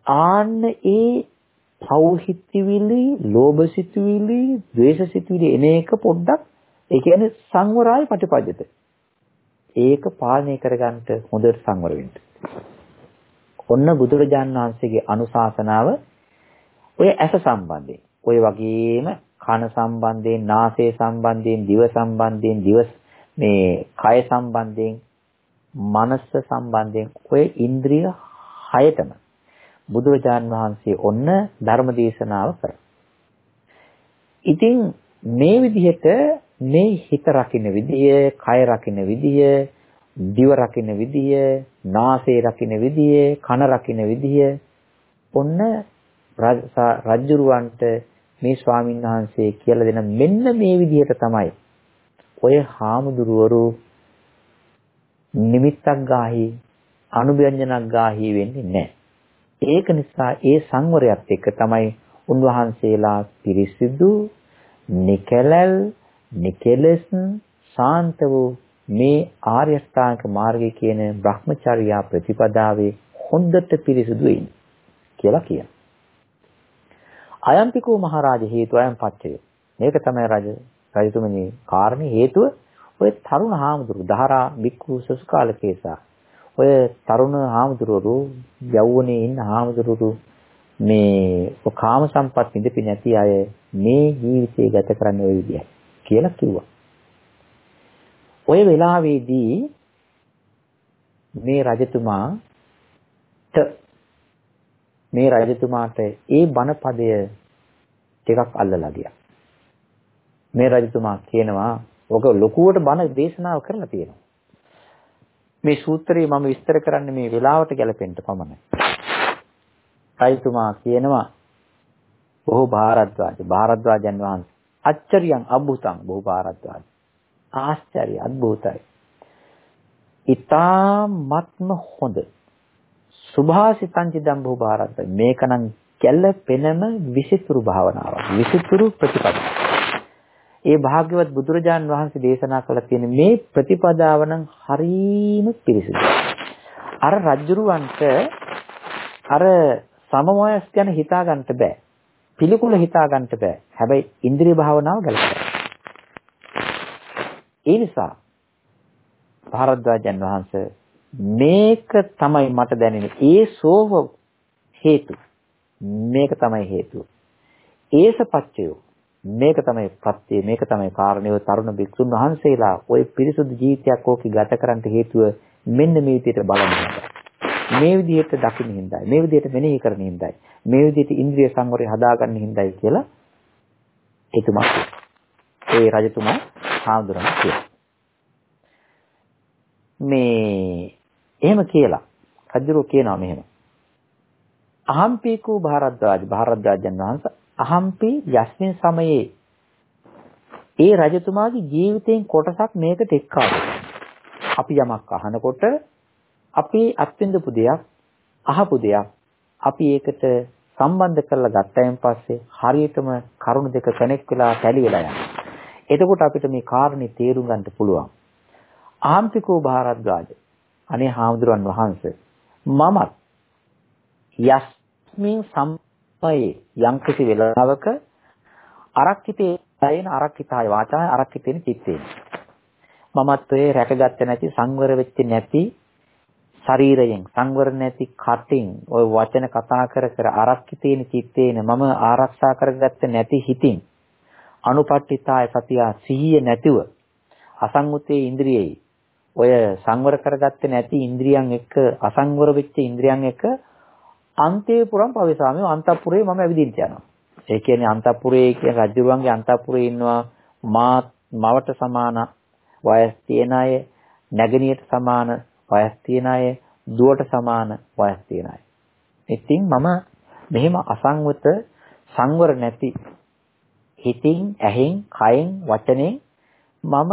ආන්න ඒ පෞහිතවිලි, ලෝභසිතවිලි, ද්වේෂසිතවිලි එන එක පොඩ්ඩක් ඒ කියන්නේ සංවරයි පටිපජ්ජත. ඒක පාලනය කරගන්න හොඳට සංවර වෙන්න. ඔන්න බුදුරජාන් වහන්සේගේ අනුශාසනාව ඔය ඇස සම්බන්ධයෙන්, ඔය වගේම කන සම්බන්ධයෙන්, නාසය සම්බන්ධයෙන්, දිව සම්බන්ධයෙන්, දිව මේ කය සම්බන්ධයෙන්, මනස සම්බන්ධයෙන් ඔය ඉන්ද්‍රිය හයතම බුදුරජාන් වහන්සේ ඔන්න ධර්ම දේශනාව කරා. ඉතින් මේ විදිහට මේ හිත රකින්න විදිය, කය රකින්න විදිය, දිව රකින්න විදිය, නාසය රකින්න විදිය, කන රකින්න විදිය ඔන්න රජ්ජුරුවන්ට මේ ස්වාමීන් වහන්සේ කියලා දෙන මෙන්න මේ විදිහට තමයි ඔය හාමුදුරුවරු නිමිත්තක් ගාහි අනුභ්‍යංජනක් ගාහි වෙන්නේ නැහැ. ඒක නිසා ඒ සංවරයත් එක්ක තමයි උන්වහන්සේලා පිරිසිදු නිකලල් නිකලස් ශාන්ත වූ මේ ආර්ය ශ්‍රාංක මාර්ගය කියන Brahmacharya ප්‍රතිපදාවේ හොඳට පිරිසුදු වෙන්නේ කියලා කියනවා. අයම්පිකෝ මහරජ හේතු අයම් පච්චය. මේක තමයි රජ රජතුමනි කාරණේ හේතුව ඔය තරුණ හාමුදුරු දහරා බික්කු සසුකාලකේසා ඔය තරුණ හාමුදුරුවෝ යෞවනයේ ඉන්න හාමුදුරුවෝ මේ කාම සම්පත් නිදපි නැති අය මේ ජීවිතය ගත කරන්නේ ওই විදිහයි කියලා කිව්වා. ඔය වෙලාවේදී මේ රජතුමාට මේ රජතුමාට ඒ බණ පදය ටිකක් අල්ලලා ගියා. මේ රජතුමා කියනවා ඔක ලොකුවට බණ දේශනාව කරලා තියෙනවා. මේ සූත්‍රය මම විස්තර කරන්නේ මේ වෙලාවට ගැලපෙන්න පමණයි. රජතුමා කියනවා බොහෝ භාරද්වාජ භාරද්වාජයන් වහන්සේ අච්චරියන් අබ්බුතං බොහෝ භාරද්වාජ ආශ්චර්ය අద్භූතයි. ඊ타ත්ම හොඳ සුභාසිතං චිදම් බොහෝ භාරද්වාජ මේකනම් ගැළපෙනම විසිතුරු භාවනාවක් විසිතුරු ප්‍රතිපදාවක් ඒ භාග්‍යවත් බුදුරජාන් වහන්සේ දේශනා කළ තියෙන මේ ප්‍රතිපදාව නම් හරීම පිරිසිදුයි. අර රජ්ජුරුවන්ට අර සමවයස් ගැන හිතා ගන්නට බෑ. පිළිකුල හිතා ගන්නට බෑ. හැබැයි ඉන්ද්‍රිය භාවනාව ගැලපෙනවා. ඒ නිසා භාරද්වාජන් වහන්සේ මේක තමයි මට දැනෙන්නේ. ඒ සෝව හේතු. මේක තමයි හේතුව. ඒසපච්චයෝ මේක තමයි ප්‍රත්‍ය මේක තමයි කාරණේව තරුණ භික්ෂුන් වහන්සේලා ওই පිරිසුදු ජීවිතයක් ඕකේ ගත කරන්න හේතුව මෙන්න මේ විදිහට බලන මේ විදිහට දකින්න හින්දායි මේ විදිහට මෙනෙහි කරන හින්දායි මේ විදිහට ඉන්ද්‍රිය සංවරය හදාගන්න හින්දායි කියලා එතුමා ඒ රජතුමා හාමුදුරන් කියනවා. මේ එහෙම කියලා රජුරෝ කියනවා මෙහෙම. අහම්පීකෝ භාරද්වාජ භාරද්වාජයන් වහන්සේ අහම්පි යස්මින් සමයේ ඒ රජතුමාගේ ජීවිතයෙන් කොටසක් මේකට එක්කා අපි යමක් අහනකොට අපි අත්විඳපු දෙයක් අහපු දෙයක් අපි ඒකට සම්බන්ධ කරලා ගත්තයින් පස්සේ හරියටම කරුණු දෙක කනෙක්ට් වෙලා තැලි වෙලා යනවා. එතකොට අපිට මේ කාරණේ තේරුම් ගන්න පුළුවන්. ආම්තිකෝ භාරද්වාජ අනේ හාමුදුරන් වහන්සේ මමත් යස්මින් සම් පයේ යම්කිසි වෙලාවක අරක්කිතේ යන අරක්කිතාය වාචාය අරක්කිතේන චිත්තේන මමත් ඔය රැකගත්තේ නැති සංවර වෙච්ච නැති ශරීරයෙන් සංවර නැති කටින් ওই වචන කතා කර කර අරක්කිතේන චිත්තේන මම ආරක්ෂා කරගත්තේ නැති හිතින් අනුපට්ඨිතාය සතිය සිහිය නැතිව අසංගුතේ ඉන්ද්‍රියෙයි ඔය සංවර කරගත්තේ නැති ඉන්ද්‍රියන් එක්ක අසංවර වෙච්ච ඉන්ද්‍රියන් එක්ක අන්තේ පුරම් පවිසාමි අන්තපුරේ මම ඇවිදින්න යනවා. ඒ කියන්නේ අන්තපුරේ කියන රජුරුවන්ගේ අන්තපුරේ ඉන්නවා මා මවට සමාන වයස් තියන අය, නැගණියට සමාන වයස් තියන අය, දුවට සමාන වයස් තියන අය. ඉතින් මම මෙහෙම අසංවත සංවර නැති හිතින්, ඇහෙන්, කයෙන්, වචනෙන් මම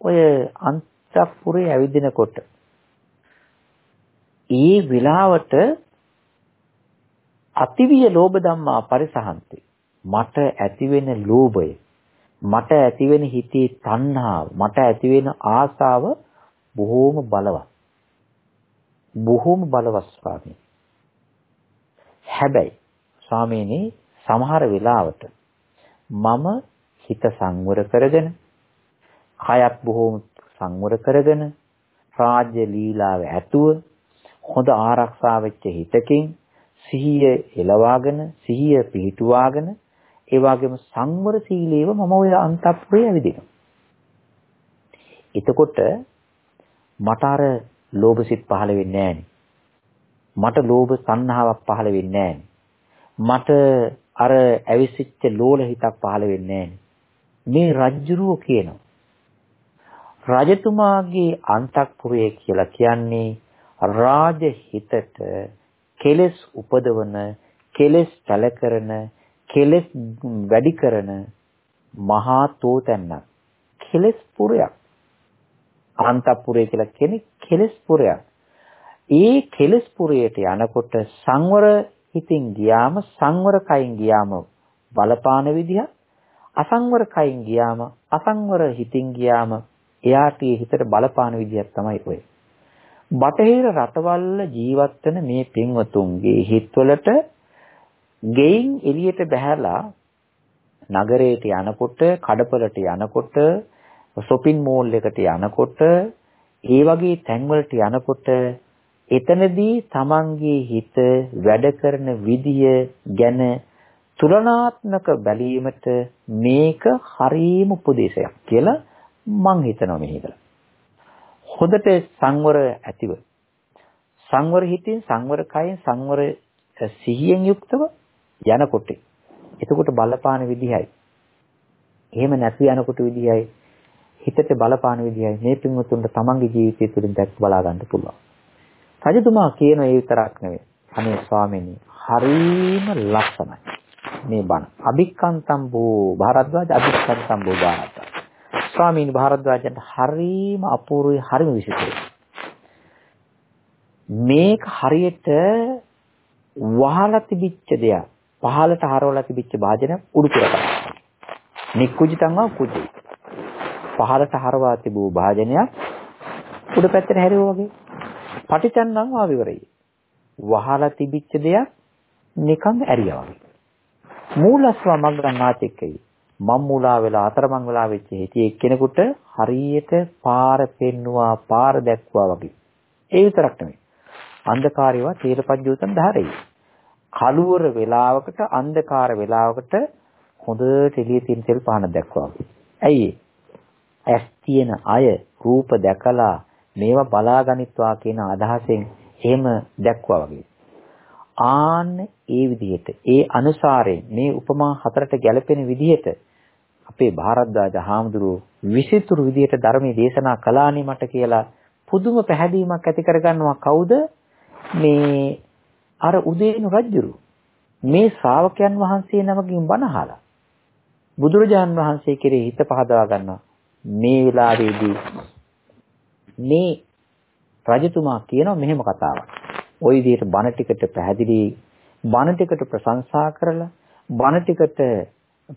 ඔය අන්තපුරේ ඇවිදිනකොට ඒ විලාවට අතිවිය ලෝභ ධම්මා පරිසහන්ති. මට ඇතිවෙන ලෝභය, මට ඇතිවෙන හිතේ තණ්හාව, මට ඇතිවෙන ආසාව බොහෝම බලවත්. බොහෝම බලවත් ස්වාමී. හැබැයි ස්වාමීනි සමහර වෙලාවට මම හිත සංවර කරගෙන කයත් බොහෝම සංවර කරගෙන රාජ්‍ය ලීලාව ඇතුව හොඳ ආරක්ෂා වෙච්ච හිතකින් සිහිය එලවාගෙන සිහිය පිහිටුවාගෙන ඒ වගේම සංවර සීලේව මම ඔය අන්තප්‍රේ ඇවිදිනවා. එතකොට මට අර ලෝභසිත පහළ වෙන්නේ මට ලෝභ සංහාවක් පහළ වෙන්නේ මට අර ඇවිසිච්ච ලෝල හිතක් පහළ වෙන්නේ මේ රජ්ජුරුව කියනවා. රජතුමාගේ අන්තක්පුරය කියලා කියන්නේ රාජ හිතට කෙලස් උපදවන කෙලස් පැල කරන කෙලස් වැඩි කරන මහා තෝතැන්නක්. කෙලස් පුරයක්. අන්තපුරය කියලා කියන්නේ කෙලස් පුරයක් ඒ කෙලස් පුරයට යනකොට සංවර හිතින් ගියාම සංවර කයින් ගියාම බලපාන විදිහ අසංවර කයින් ගියාම අසංවර හිතින් ගියාම එයාට හිතට බලපාන විදිහක් තමයි ඔය. බටහිර රටවල් ජීවත් වෙන මේ පින්වතුන්ගේ හිතවලට ගෙයින් එළියට බහැලා නගරයට යනකොට, කඩපලට යනකොට, shopping mall එකට යනකොට, ඒ වගේ තැන්වලට යනකොට එතනදී තමන්ගේ හිත වැඩ කරන විදිය ගැන තුලනාත්මක බැලීමට මේක හරීම උපදේශයක් කියලා මං හිතනවා මෙහෙදලා. හොඳට සංවර ඇතිව සංවර හිතින් සංවර කයෙන් සංවර සිහියෙන් යුක්තව යනකොට එතකොට බලපාන විදිහයි. එහෙම නැති යනකොට විදිහයි හිතට බලපාන විදිහයි මේ පින්වතුන්ට තමන්ගේ ජීවිතය තුළින් දැක් බලා ගන්න පුළුවන්. රජතුමා කියන ඒ විතරක් නෙවෙයි. අනේ ස්වාමීනි හරීම ලස්සනයි. මේ බණ. අභික්කන්තම් බෝ භාරද්වාජ අභික්කන්තම් බෝ භාරද්වාජ. ස්වාමීනි භාරද්වාජන්ට හරීම අපූර්වයි හරිම විශේෂයි. මේක හරියට වහලා තිබිච්ච දෙයක්. පහලට හරවලා තිබිච්ච භාජනයක් උඩු කරලා. නික්කුජිතං වා කුජි. පහලට හරවා තිබූ භාජනයක් උඩ පැත්තට හැරෙවෝ වගේ. පටිචන්නං වා විවරයි. වහලා තිබිච්ච දෙයක් නිකන් ඇරියා වගේ. මූලස්වා මග්ගන්නාචෙක්කයි. මම් මූලා වෙලා අතරමං වෙලා වෙච්ච හිතේ එක්කෙනෙකුට හරියට පාර පෙන්නවා පාර දැක්වා වගේ. ඒ විතරක් නෙමෙයි. අන්ධකාරයවා තීරපජ්ජූතන් ධාරේ. කලුවර වෙලාවකට අන්ධකාර වෙලාවකට හොඳට එළිය තියෙන තෙල් පහන දැක්වා වගේ. ඇයි ඇස් තියෙන අය රූප දැකලා මේවා බලාගනිත්වා කියන අදහසෙන් එහෙම දැක්වා වගේ. ආන්න ඒ විදිහට ඒ අනුසාරයෙන් මේ උපමා හතරට ගැලපෙන විදිහට අපේ ಭಾರද්වාජ හාමුදුරුව විසිතුරු විදිහට ධර්මයේ දේශනා කළානේ මට කියලා පුදුම පැහැදීමක් ඇති කරගන්නවා. කවුද? මේ අර උදේනු රජුරු. මේ ශ්‍රාවකයන් වහන්සේ නමකින් බණ අහලා. බුදුරජාන් වහන්සේ කෙරෙහි හිත පහදවා ගන්නවා. මේ වෙලාවේදී මේ රජතුමා කියනවා මෙහෙම කතාවක්. ওই විදිහට බණ ටිකට පැහැදිලි බණ ටිකට ප්‍රශංසා කරලා බණ ටිකට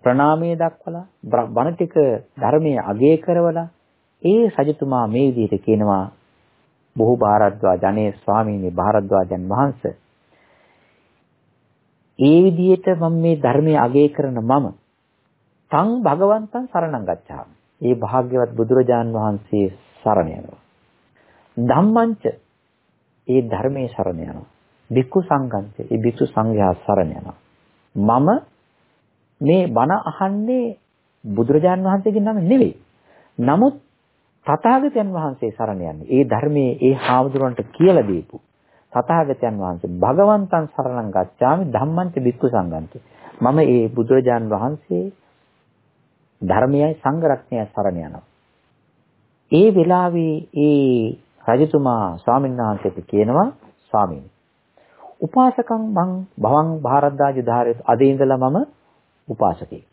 ප්‍රණාමය දක්වලා බණ ටික ධර්මයේ අගය කරවලා ඒ රජතුමා මේ විදිහට කියනවා බොහෝ භාරද්වාජ අනේ ස්වාමීනි භාරද්වාජන් වහන්සේ ඒ විදිහට මම මේ ධර්මයේ අගය කරන මම තං භගවන්තං සරණං ගච්ඡාමි. ඒ භාග්‍යවත් බුදුරජාන් වහන්සේ සරණ යනවා. ධම්මංච ඒ ධර්මයේ සරණ යනවා. බික්කු සංඝංච ඒ බික්කු සංඝයා සරණ යනවා. මම මේ බණ අහන්නේ බුදුරජාන් වහන්සේගෙන් නම් නෙවෙයි. නමුත් තථාගතයන් වහන්සේ සරණ යන්නේ. ඒ ධර්මයේ ඒ හාමුදුරන්ට කියලා දීපු තථාගතයන් වහන්සේ භගවන්තං සරණං ගච්ඡාමි ධම්මංච බික්කු සංඝංච. මම ඒ බුදුරජාන් වහන්සේ ධර්මයයි සංඝ රත්නයයි සරණ යනවා. ඒ වෙලාවේ ඒ රජතුමා ස්වාමීන් වහන්සේට කියනවා ස්වාමීනි උපාසකම් මං භවං භාරද්දාජ ධාරේ අද ඉඳලා මම උපාසකෙක්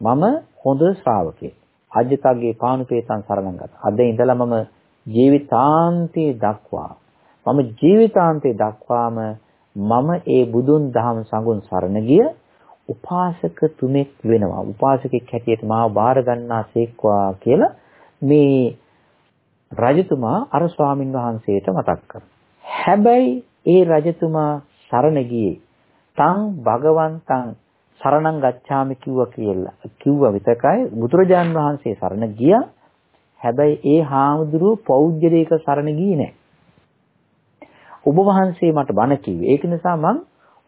මම හොඳ ශ්‍රාවකෙක් අජ්ජතග්ගේ පානුපේතං සරණං ගත. අද ඉඳලා මම ජීවිතාන්තයේ දක්වා මම ජීවිතාන්තයේ දක්වාම මම ඒ බුදුන් දහම් සංගුණ සරණ ගිය උපාසක තුනෙක් වෙනවා උපාසකෙක් හැටියට මාව බාර ගන්නාසේක්වා කියලා මේ රජතුමා අර ස්වාමින් වහන්සේට මතක් කරනවා. හැබැයි ඒ රජතුමා සරණ ගියේ තං භගවන්තං සරණං ගච්ඡාමි කිව්වා කියලා. කිව්වා විතකයි බුදුරජාන් වහන්සේ සරණ ගියා. හැබැයි ඒ හාමුදුරුව පෞද්ගලික සරණ ගියේ නැහැ. ඔබ වහන්සේ මට බණ කිව්වේ. ඒක නිසා මං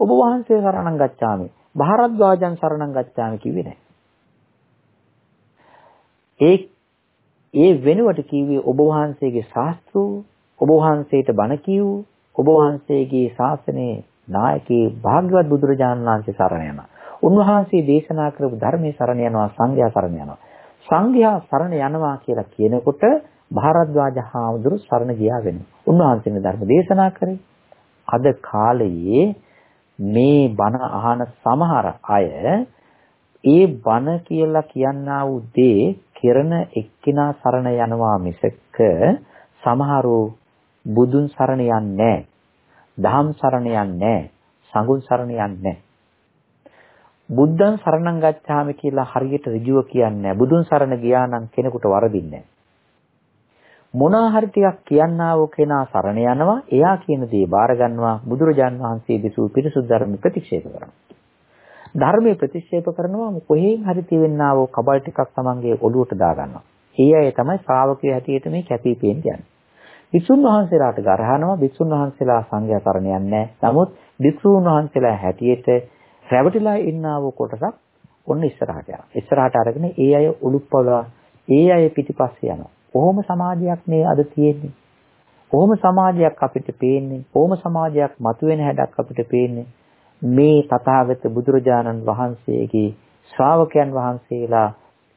ඔබ වහන්සේ සරණං ගච්ඡාමි. භාරද්වාජන් සරණං ගච්ඡාමි කිව්වේ නැහැ. ඒ ඒ වෙනුවට කිව්වේ ඔබ වහන්සේගේ ශාස්ත්‍රූ ඔබ වහන්සේට බණ කියූ ඔබ වහන්සේගේ ශාසනයේ නායකී භාග්‍යවත් බුදුරජාණන් වහන්සේ සරණ යනවා. උන්වහන්සේ දේශනා කරපු ධර්මයේ සරණ යනවා සංඝයා සරණ යනවා. සංඝයා සරණ යනවා කියලා කියනකොට භාරද්වාජ හාමුදුරු සරණ ගියා වෙනවා. උන්වහන්සේනේ ධර්ම දේශනා කරේ. අද කාලයේ මේ බණ අහන සමහර අය ඒ බණ කියලා කියනා වූ දේ කරන එක්කිනා සරණ යනවා මිසක සමහරු බුදුන් සරණ යන්නේ නැහැ. දහම් සරණ යන්නේ නැහැ. සංඝුන් සරණ යන්නේ නැහැ. බුද්ධං සරණං ගච්ඡාමි කියලා හරියට ඍජුව කියන්නේ බුදුන් සරණ ගියා නම් කෙනෙකුට වරදින්නේ මොනවා හරි ටිකක් කියන්නා වූ කෙනා සරණ යනවා. එයා කියන දේ බාර ගන්නවා. බුදුරජාන් වහන්සේ දෙසූ පිරිසුදු ධර්ම ප්‍රතික්ෂේප කරනවා. ධර්මයේ ප්‍රතික්ෂේප කරනවා කොහෙන් හරි තියෙනා වූ කබල් ටිකක් තමන්ගේ ඔළුවට දා ගන්නවා. ඒ අය තමයි ශ්‍රාවකයෝ හැටියට මේ කැපී පෙනෙන්නේ භික්ෂුන් වහන්සේලාට ගරහනවා. භික්ෂුන් වහන්සේලා සංඝයා සරණ යන්නේ නමුත් භික්ෂුන් වහන්සේලා හැටියට රැවටිලා ඉන්නා වූ කොටසක් ඔන්න ඉස්සරහට යනවා. ඉස්සරහට අරගෙන ඒ අය උලුප්පවලා ඒ අය පිටිපස්සේ යනවා. කොහොම සමාජයක් මේ අද තියෙන්නේ? කොහොම සමාජයක් අපිට පේන්නේ? කොහොම සමාජයක් මතුවෙන හැඩක් අපිට පේන්නේ? මේ තථාගත බුදුරජාණන් වහන්සේගේ ශ්‍රාවකයන් වහන්සේලා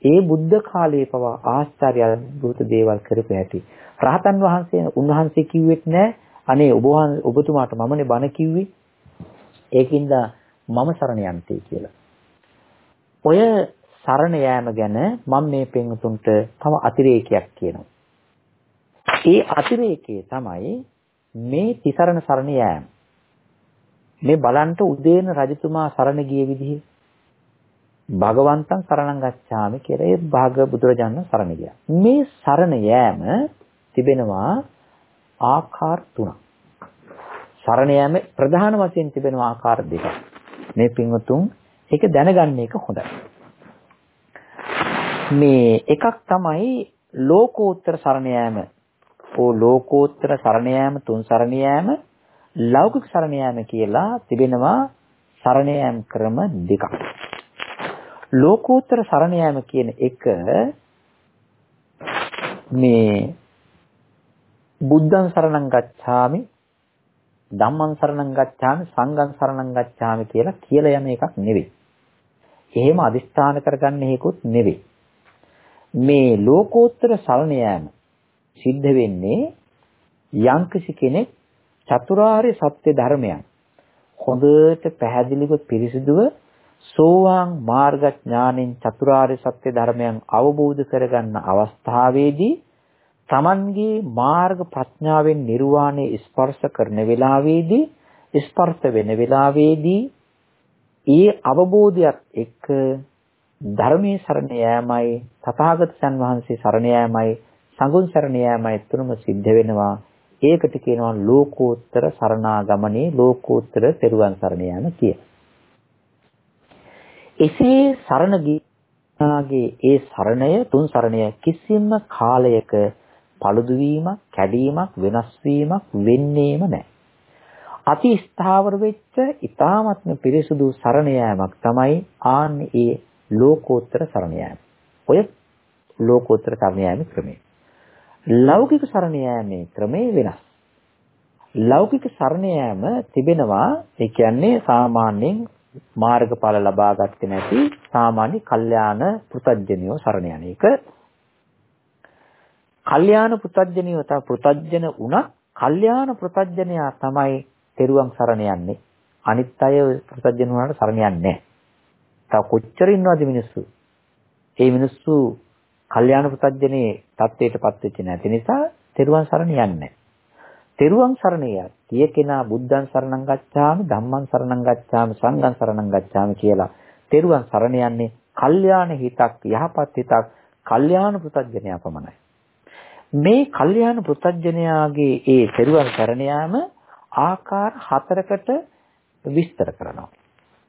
ඒ බුද්ධ කාලයේ පවා ආශ්චර්ය අద్భుත දේවල් කරපු හැටි. රහතන් වහන්සේ උන්වහන්සේ කිව්වෙත් නෑ අනේ ඔබ ඔබතුමාට මමනේ බණ කිව්වේ. ඒකින්ද මම සරණ යන්තේ කියලා. ඔය සරණ යෑම ගැන මම මේ පෙන්තුන්ට තව අතිරේකයක් කියනවා. ඒ අතිරේකයේ තමයි මේ තිසරණ සරණ යෑම. මේ බලන්ට උදේන රජතුමා සරණ ගිය විදිහ භගවන්තං සරණං ගච්ඡාමි කියලා ඒ භාග බුදුරජාණන් සරණ ගියා. මේ සරණ යෑම තිබෙනවා ආකාර තුනක්. සරණ යෑම ප්‍රධාන වශයෙන් තිබෙනවා ආකාර දෙකක්. මේ පින්වතුන් ඒක දැනගන්න එක හොඳයි. මේ එකක් තමයි ලෝකෝත්තර සරණ යෑම. ඕ ලෝකෝත්තර සරණ යෑම තුන් සරණ යෑම ලෞකික සරණ යෑම කියලා තිබෙනවා සරණ යෑම ක්‍රම දෙකක්. ලෝකෝත්තර සරණ යෑම කියන එක මේ බුද්ධං සරණං ගච්ඡාමි ධම්මං සරණං ගච්ඡාමි සංඝං සරණං ගච්ඡාමි කියලා කියලා යන එකක් නෙවෙයි. එහෙම අදිස්ථාන කරගන්න හේකුත් නෙවෙයි. මේ ලෝකෝත්තර සරණ යෑම සිද්ධ වෙන්නේ යම්කිසි කෙනෙක් චතුරාර්ය සත්‍ය ධර්මයන් හොඳට පැහැදිලිව පිරිසිදුව සෝවාන් මාර්ග ඥානෙන් චතුරාර්ය සත්‍ය ධර්මයන් අවබෝධ කරගන්න අවස්ථාවේදී Tamanගේ මාර්ග ප්‍රඥාවෙන් නිර්වාණය ස්පර්ශ කරන වෙලාවේදී ස්පර්ශ වෙන වෙලාවේදී ඒ අවබෝධයත් එක්ක ධර්මයේ සරණ යෑමයි තථාගතයන් වහන්සේ සරණ යෑමයි සංඝුන් සරණ යෑමයි තුනම සිද්ධ වෙනවා ඒකට කියනවා ලෝකෝත්තර සරණාගමනේ ලෝකෝත්තර තෙරුවන් සරණ යාම කිය. එසේ සරණ ගියාගේ ඒ සරණය තුන් සරණය කිසිම කාලයක paludu වීමක්, කැඩීමක්, වෙනස් වීමක් වෙන්නේම නැහැ. අති ස්ථාවර වෙච්ච ඊ타ත්ම පිරිසුදු සරණ යාමක් තමයි ආන්නේ ඒ ලෝකෝත්තර සරණ යාම. ඔය ලෝකෝත්තර සරණ යාමේ ක්‍රමය. ලෞකික සරණ යාමේ ක්‍රමය වෙනස්. ලෞකික සරණ යාම තිබෙනවා ඒ කියන්නේ සාමාන්‍යයෙන් මාර්ගඵල ලබා ගත්තේ නැති සාමාන්‍ය කල්යාණ පෘතජ්ජනියෝ සරණ යන එක කල්යාණ පෘතජ්ජනියෝ තව පෘතජ්ජන වුණත් කල්යාණ පෘතජ්ජනයා තමයි තෙරුවන් සරණ යන්නේ. අනිත් අය පෘතජ්ජන වුණාට සරණ යන්නේ නැහැ. තව කොච්චර ඉන්නවද මිනිස්සු? ඒ මිනිස්සු කල්යාණ පෘතජ්ජනේ தත්ත්වයටපත් වෙච්ච නැති නිසා තෙරුවන් සරණ යන්නේ තෙරුවන් සරණ යතිය කෙනා බුද්ධං සරණං ගච්ඡාමි ධම්මං සරණං ගච්ඡාමි සංඝං සරණං ගච්ඡාමි කියලා තෙරුවන් සරණ යන්නේ කල්යාණ හිතක් යහපත් හිතක් කල්යාණ පෘතජ්ජනයා පමණයි. මේ කල්යාණ පෘතජ්ජනයාගේ ඒ පෙරුවන් සරණ යාම ආකාර හතරකට විස්තර කරනවා.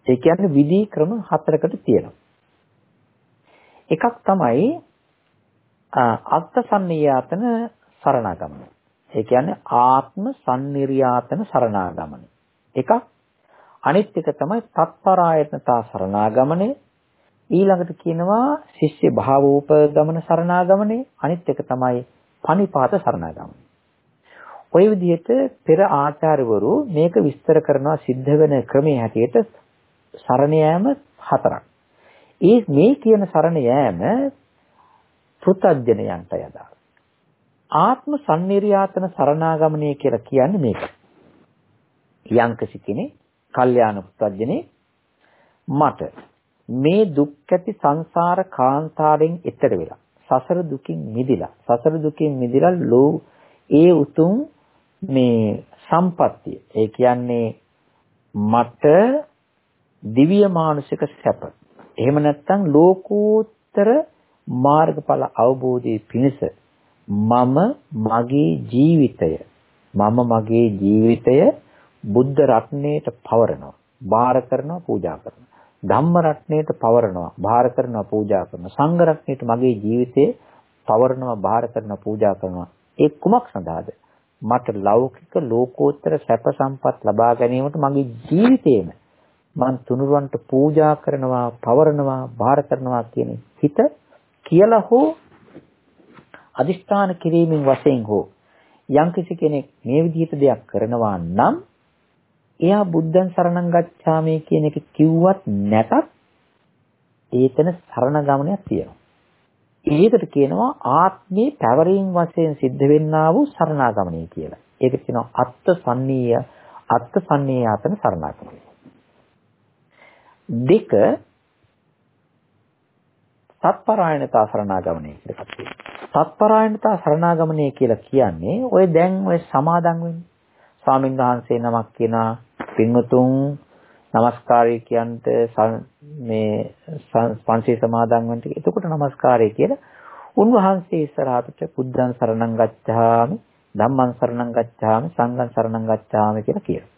ඒ කියන්නේ විධි ක්‍රම හතරකට තියෙනවා. එකක් තමයි අත්ත සම්නියාතන සරණාගමන. ඒ කියන්නේ ආත්ම සම්නිර්යාතන සරණාගමන. එකක් අනිත් එක තමයි තත්පරායතනතා සරණාගමනය. ඊළඟට කියනවා ශිෂ්‍ය භාවෝපගමන සරණාගමනය. අනිත් එක තමයි පනිපාත සරණාගමනය. ওই විදිහට පෙර ආචාර්යවරු මේක විස්තර කරනවා සිද්ධ වෙන ක්‍රමයේ හැටියට සරණ යාම හතරක්. ඒ මේ කියන සරණ යෑම පෘතජ්ජනයන්ට යදා. ආත්ම සම්නිර්යාතන සරණාගමනය කියලා කියන්නේ මේක. යංකසි කෙනේ, කල්යාණ පෘතජ්ජනේ මට මේ දුක් ඇති සංසාර කාන්තාරයෙන් එතර වෙලා සසර දුකින් මිදිලා සසර දුකින් මිදිලා ලෝ ඒ උතුම් මේ සම්පත්තිය ඒ කියන්නේ මට දිව්‍ය මානසික සැප. එහෙම නැත්නම් ලෝකෝත්තර මාර්ගඵල අවබෝධයේ පිණිස මම මගේ ජීවිතය මම මගේ ජීවිතය බුද්ධ රත්නයට පවරනවා බාර කරනවා පූජා කරනවා. ධම්ම රත්නයට පවරනවා බාර කරනවා පූජා කරනවා. සංඝ රත්නයට මගේ ජීවිතේ පවරනවා බාර කරනවා පූජා කරනවා. ඒ කුමක් සඳහාද? මට ලෞකික ලෝකෝත්තර සැප සම්පත් ලබා ගැනීමට මගේ ජීවිතේම මං තුනුරුවන්ට පූජා කරනවා, පවරනවා, බාර කරනවා කියන හිත කියලා හෝ අදිෂ්ඨාන කිරීමෙන් වශයෙන් හෝ යම්කිසි කෙනෙක් මේ විදිහට දෙයක් කරනවා නම් එයා බුද්ධං සරණං ගච්ඡාමි කියන එක කිව්වත් නැතත් ඒතන සරණ ගමනක් තියෙනවා. ඒකට කියනවා ආත්මේ පැවරීම වශයෙන් සිද්ධ වෙන්නා වූ සරණාගමනය කියලා. ඒක කියනවා අත්ත් සන්නීය අත්ත් සන්නීයාතන සරණාගමනය. දෙක සත්පරායනතා සරණාගමනය කියලා එකක් තියෙනවා. සත්පරායනතා සරණාගමනය කියලා කියන්නේ ඔය දැන් ඔය සමාදන් වෙන්නේ. ස්වාමීන් වහන්සේ නමක් කියනා පින්වතුන් নমස්කාරය කියන්ට මේ පංචේ සමාදන් වෙන්න. එතකොට নমස්කාරය කියලා උන්වහන්සේ ඉස්සරහට බුද්ධං සරණං ගච්ඡාමි, ධම්මං සරණං ගච්ඡාමි, සංඝං සරණං ගච්ඡාමි කියලා කියනවා.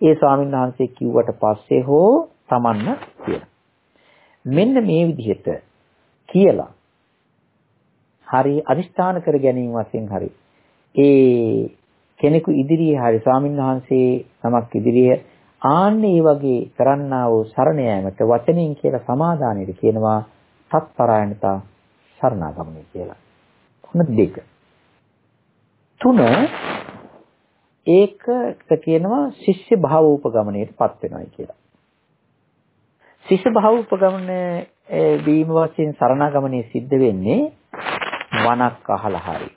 ඒ ස්වාමීන් වහන්සේ කිව්වට පස්සේ හෝ තමන්න කියලා. මෙන්න මේ විදිහට කියලා හරි අදිෂ්ඨාන කර ගැනීම වශයෙන් හරි ඒ කෙනෙකු ඉදිරියේ හරි ස්වාමින්වහන්සේ නමක් ඉදිරියේ ආන්නේ වගේ කරන්නා වූ සරණ යාමට වචනෙන් කියලා සමාදානෙට කියනවා සත්පරායනතා සරණාගමනය කියලා. තුන දෙක. තුන ඒකට කියනවා ශිෂ්‍ය භාවෝපගමණයටපත් වෙනවායි කියලා. ශිෂ්‍ය භාව උපගමන වීම වශයෙන් සරණාගමනේ සිද්ධ වෙන්නේ වණක් අහලා හරි.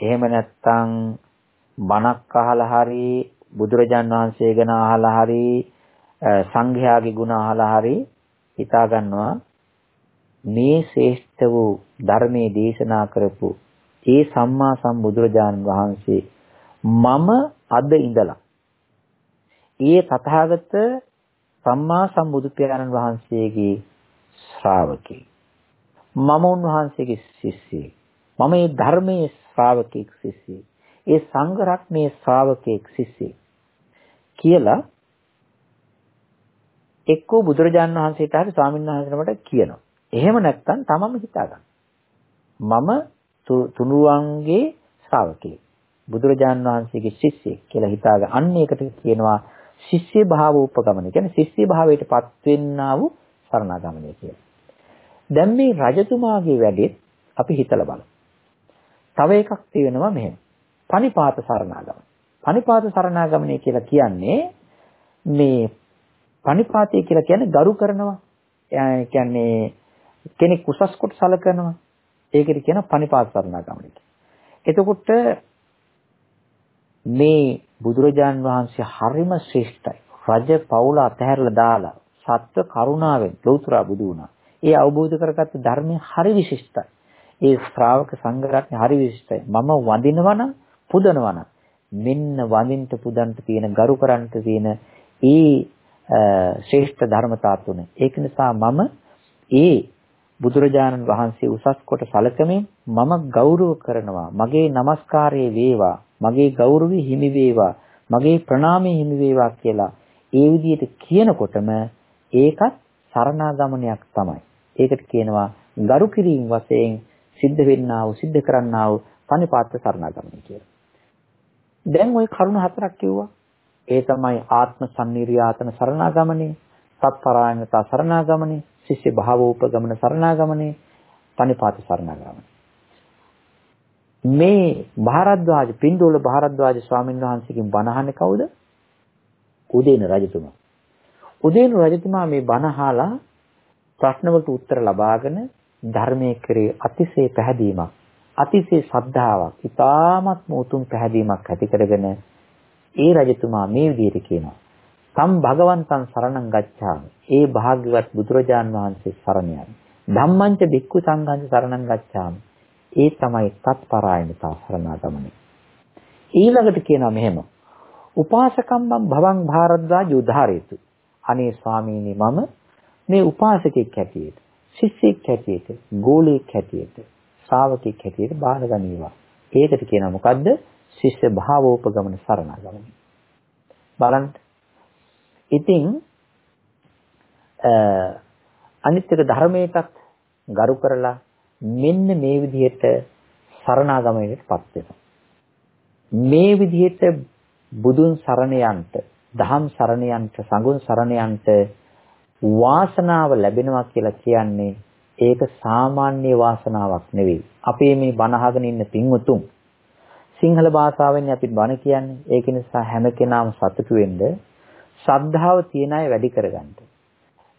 එහෙම නැත්නම් බණක් අහලා හරි බුදුරජාන් වහන්සේ ගැන අහලා හරි සංඝයාගේ ගුණ අහලා හරි හිතා ගන්නවා මේ ශ්‍රේෂ්ඨ වූ ධර්මයේ දේශනා කරපු ඒ සම්මා සම්බුදුරජාන් වහන්සේ මම අද ඉඳලා ඒ තථාගත සම්මා සම්බුදු පියාණන් වහන්සේගේ ශ්‍රාවකෙක්. මම උන්වහන්සේගේ ශිෂ්‍යයෙක්. මම මේ ධර්මයේ ශ්‍රාවකෙක් ශිෂ්‍යයෙක්. ඒ සංඝ රත්නයේ ශ්‍රාවකෙක් ශිෂ්‍යයෙක්. කියලා එක්කෝ බුදුරජාණන් වහන්සේට හරි ස්වාමීන් වහන්සේනමට කියනවා. එහෙම නැත්නම් තමම හිතාගන්න. මම තුනුරුවන්ගේ ශ්‍රාවකෙක්. බුදුරජාණන් වහන්සේගේ ශිෂ්‍යයෙක් කියලා හිතාගන්න. අන්න ඒකට කියනවා ශිෂ්‍ය භාව උපගමන. කියන්නේ ශිෂ්‍ය භාවයටපත් වෙන්නා වූ සරණාගමනය කියලා. දැන් මේ රජතුමාගේ වැඩෙත් අපි හිතලා බලමු. තව එකක් තියෙනවා මෙහෙම. පනිපාත සරණාගමන. පනිපාත සරණාගමනය කියලා කියන්නේ මේ පනිපාතය කියලා කියන්නේ ගරු කරනවා. ඒ කියන්නේ කෙනෙක් උසස් කොට සලකනවා. ඒකට කියන පනිපාත සරණාගමනය. එතකොට මේ බුදුරජාන් වහන්සේ හරිම ශ්‍රේෂ්ඨයි. රජ පවුල අතහැරලා දාලා සත්ව කරුණාවෙන් ලෞතර බුදු වුණා. ඒ අවබෝධ කරගත්ත ධර්මය හරි විශිෂ්ටයි. ඒ ශ්‍රාවක සංඝ රත්නය හරි විශිෂ්ටයි. මම වඳිනවා නම් පුදනවා නම් මෙන්න වඳින්න පුදන්ට තියෙන ගරු කරන්ට තියෙන ඒ ශ්‍රේෂ්ඨ ධර්මතා තුන. ඒක නිසා මම ඒ බුදුරජාණන් වහන්සේ උසස් කොට සැලකමින් මම ගෞරව කරනවා. මගේ নমස්කාරය වේවා. මගේ ගෞරවය හිමි වේවා මගේ ප්‍රණාමය හිමි වේවා කියලා ඒ විදිහට කියනකොටම ඒකත් සරණාගමනයක් තමයි. ඒකට කියනවා ගරු කිරීම වශයෙන් සිද්ධ වෙන්නා වූ සිද්ධ කරන්නා වූ පනිපාත සරණාගමනය කියලා. දැන් ওই කරුණ හතරක් කිව්වා. ඒ තමයි ආත්ම සම්නිර්යාතන සරණාගමනේ, සත්පරායනතා සරණාගමනේ, ශිෂ්‍ය භාවෝපගමන සරණාගමනේ, පනිපාත සරණාගමනේ. මේ භාරද්වාජ පින්ඩෝල භාරද්වාජ ස්වාමීන් වහන්සේගෙන් බණ අහන්නේ කවුද? උදේන රජතුමා. උදේන රජතුමා මේ බණ අහලා ප්‍රශ්න වලට උත්තර ලබාගෙන ධර්මයේ කෙරේ අතිශය පැහැදීමක් අතිශය ශ්‍රද්ධාවක් ඉතාමත්ම උතුම් පැහැදීමක් ඇති කරගෙන ඒ රජතුමා මේ විදිහට කියනවා සම් භගවන්තං සරණං ගච්ඡාමි ඒ භාග්‍යවත් බුදුරජාන් වහන්සේ සරණ යමි ධම්මංච බික්ඛු සංඝංච සරණං ගච්ඡාමි ඒ තමයි තත්පරායනතා සරණාගමනය ඊළඟට කියනවා මෙහෙම උපාසකම්බම් භවං භාරද්වාජ උදාරේතු අනේ ස්වාමීනි මම මේ උපාසකෙක් හැටියට ශිෂ්‍යෙක් හැටියට ගෝලෙක් හැටියට ශ්‍රාවකෙක් හැටියට බාර ගනීවා. ඒකට කියනවා මොකද්ද? ශිෂ්‍ය භාවෝපගමන සරණාගමන. බලන්න. ඉතින් අනිත් එක ධර්මයටත් ගරු කරලා මෙන්න මේ විදිහට සරණාගමනයටපත් වෙනවා. මේ විදිහට බුදුන් සරණ යන්ට, දහම් සරණ යන්ට, සංඝුන් සරණ යන්ට වාසනාව ලැබෙනවා කියලා කියන්නේ ඒක සාමාන්‍ය වාසනාවක් නෙවෙයි. අපේ මේ බණ අහගෙන ඉන්න පින්වතුන් සිංහල භාෂාවෙන් අපි බණ කියන්නේ. ඒක නිසා හැම කෙනාම සතුටු වෙන්න ශ්‍රද්ධාව තියන අය වැඩි කරගන්න.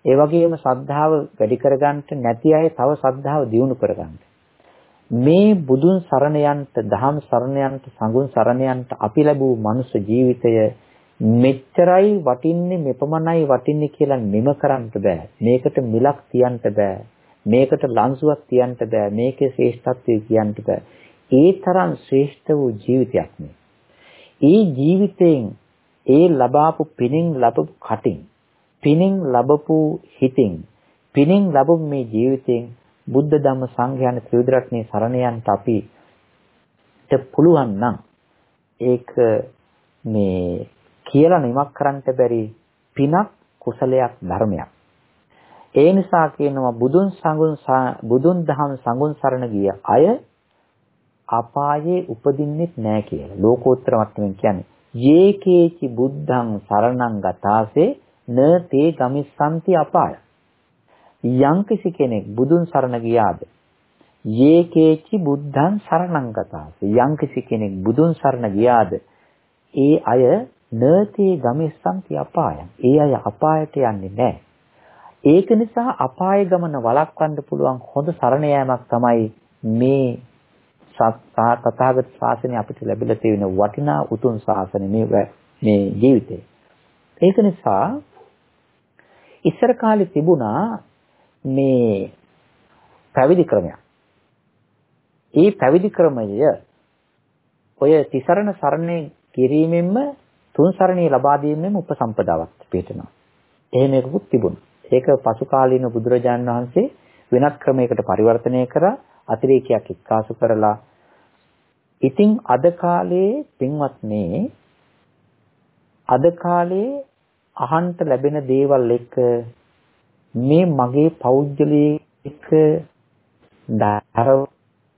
ඒ වගේම ශ්‍රද්ධාව වැඩි කරගන්න නැති අය තව ශ්‍රද්ධාව දියුණු කරගන්න. මේ බුදුන් සරණ යන්ට, දහම් සරණ යන්ට, සංඝුන් සරණ යන්ට අපි ලැබූ මනුෂ්‍ය ජීවිතය මෙච්චරයි වටින්නේ මෙපමණයි වටින්නේ කියලා නිම කරන්න බෑ. මේකට මිලක් තියන්න බෑ. මේකට ලන්සුවක් තියන්න බෑ මේකේ ශ්‍රේෂ්ඨත්වය කියන්න බෑ ඒ තරම් ශ්‍රේෂ්ඨ වූ ජීවිතයක් මේ ඒ ජීවිතයෙන් ඒ ලබාපු පිනින් ලැබපු කටින් පිනින් ලැබපු හිතින් පිනින් ලැබපු මේ ජීවිතයෙන් බුද්ධ ධම්ම සංඝ යන ත්‍රිවිධ සරණ යන්නට අපිට පුළුවන් නම් ඒක මේ කියලා නිමක් කරන්න බැරි පිනක් කුසලයක් ධර්මයක් ඒ නිසා කියනවා බුදුන් සංගුන් බුදුන් දහම් සංගුන් සරණ ගිය අය අපායේ උපදින්නෙත් නෑ කියලා. ලෝකෝත්තර මට්ටමින් කියන්නේ. යේකේචි බුද්ධං සරණං ගතාසේ න තේ ගමිස්සanti අපාය. යම්කිසි කෙනෙක් බුදුන් සරණ ගියාද යේකේචි බුද්ධං සරණං ගතාසේ යම්කිසි කෙනෙක් බුදුන් සරණ ගියාද ඒ අය න තේ ගමිස්සanti අපාය. ඒ අය අපායට යන්නේ නැහැ. ඒක නිසා අපාය ගමන වළක්වන්න පුළුවන් හොඳ සරණ යාමක් තමයි මේ තථාගත ශාසනය අපිට ලැබිලා තියෙන වටිනා උතුම් ශාසනය මේ මේ ජීවිතේ. ඒක නිසා ඉස්සර කාලේ තිබුණා මේ පැවිදි ක්‍රමයක්. ඒ පැවිදි ක්‍රමය ඔය තිසරණ සරණේ කිරීමෙන්ම තුන් සරණේ ලබා දීමෙන්ම උපසම්පදාවක් පිටනවා. එහෙම එකකුත් තිබුණා. ඒක පසු කාලීන බුදුරජාන් වහන්සේ වෙනත් ක්‍රමයකට පරිවර්තනය කරා අතිරේකයක් එක්කාසු කරලා ඉතින් අද කාලේ පින්වත්නි අද කාලේ අහන්ට ලැබෙන දේවල් එක්ක මේ මගේ පෞද්ගලික ධර්මාස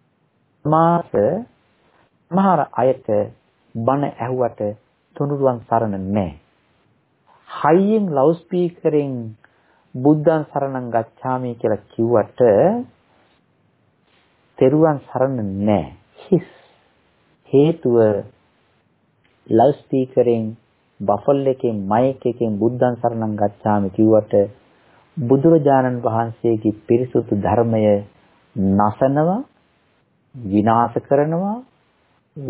මහර අයට බණ ඇහුවට තුනුරුවන් සරණ නැහැ. හයියෙන් ලවුඩ් ස්පීකරෙන් බුද්ධං සරණං ගච්ඡාමි කියලා කිව්වට තෙරුවන් සරණ නැහැ. හිස් හේතුව ලව් ස්පීකරෙන් බෆල් එකෙන් මයික් එකෙන් බුද්ධං සරණං ගච්ඡාමි කිව්වට බුදුරජාණන් වහන්සේගේ පිරිසුදු ධර්මය නසනවා විනාශ කරනවා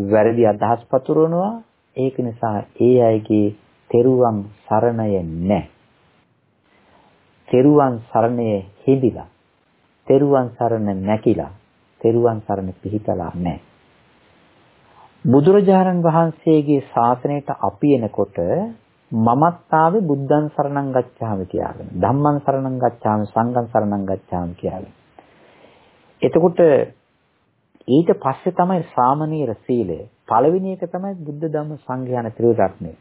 වැරදි අදහස් පතුරවනවා ඒක නිසා ඒ අයගේ තෙරුවන් සරණය නැහැ තෙරුවන් සරණේ හිඳිලා තෙරුවන් සරණ නැකිලා තෙරුවන් සරණ පිහිටලා නැහැ. බුදුරජාණන් වහන්සේගේ ශාසනයට අපි එනකොට මමත් ආවේ බුද්ධං සරණං ගච්ඡාමි කියලාගෙන ධම්මං සරණං ගච්ඡාමි සංඝං සරණං ගච්ඡාමි කියලාගෙන. එතකොට ඊට පස්සේ තමයි සාමනීර සීලය. පළවෙනි එක තමයි බුද්ධ ධම්ම සංඝ යන ත්‍රිරත්නය.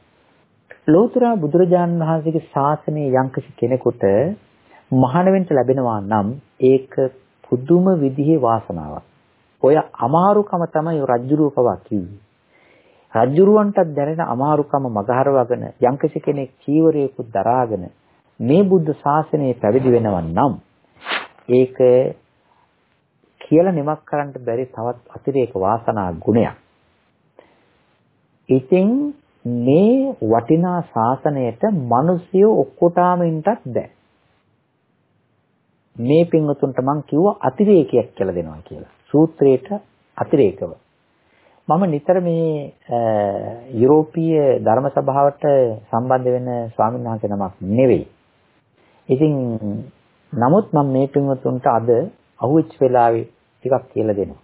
ලෝතර බුදුරජාණන් වහන්සේගේ ශාසනයේ යම්කිසි කෙනෙකුට මහාන වෙන්න ලැබෙනවා නම් ඒක පුදුම විදිහේ වාසනාවක්. ඔය අමාරුකම තමයි රජ්ජුරුව පවා කිව්වේ. රජුරුවන්ටත් දැනෙන අමාරුකම මගහරවගෙන යම්කිසි කෙනෙක් චීවරයකුත් දරාගෙන මේ බුද්ධ ශාසනය පැවිදි වෙනවා නම් ඒක කියලා නිමක් කරන්න බැරි තවත් අතිරේක වාසනා ගුණයක්. ඉතින් මේ වටිනා ශාසනයට මිනිසියෝ ඔක්කොටම ඉන්නත් බෑ. මේ පින්වතුන්ට මං කිව්වා අතිරේකයක් කියලා දෙනවා කියලා. සූත්‍රයට අතිරේකව. මම නිතර මේ යුරෝපීය ධර්ම සභාවට සම්බන්ධ වෙන ස්වාමීන් වහන්සේ නමක් නෙවෙයි. ඉතින් නමුත් මම මේ පින්වතුන්ට අද අහුවෙච්ච වෙලාවේ ටිකක් කියලා දෙනවා.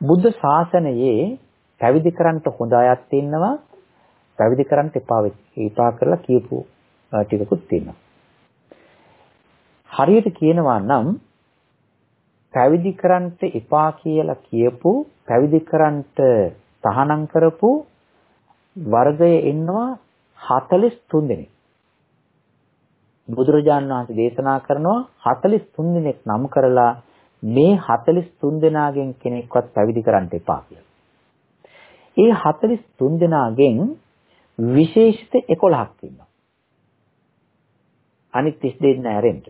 බුද්ධ ශාසනයේ පැවිදි කරන්න හොඳ අයත් ඉන්නවා. පැවිදි කරන්න එපා එපා කරලා කියපු ටිකකුත් තියෙනවා. හරියට කියනවා නම් පැවිදි කරන්නට එපා කියලා කියපු පැවිදි කරන්නට තහනම් කරපු වර්ගයේ ඉන්නවා 43 දෙනෙක්. බුදුරජාණන් වහන්සේ දේශනා කරනවා 43 දෙනෙක් නම් කරලා මේ 43 දෙනාගෙන් කෙනෙක්වත් පැවිදි කරන්න එපා කියලා. ඒ 43 දෙනාගෙන් විශේෂිත 11ක් ඉන්නවා. අනිත් 30 දෙනා ඇරෙන්න.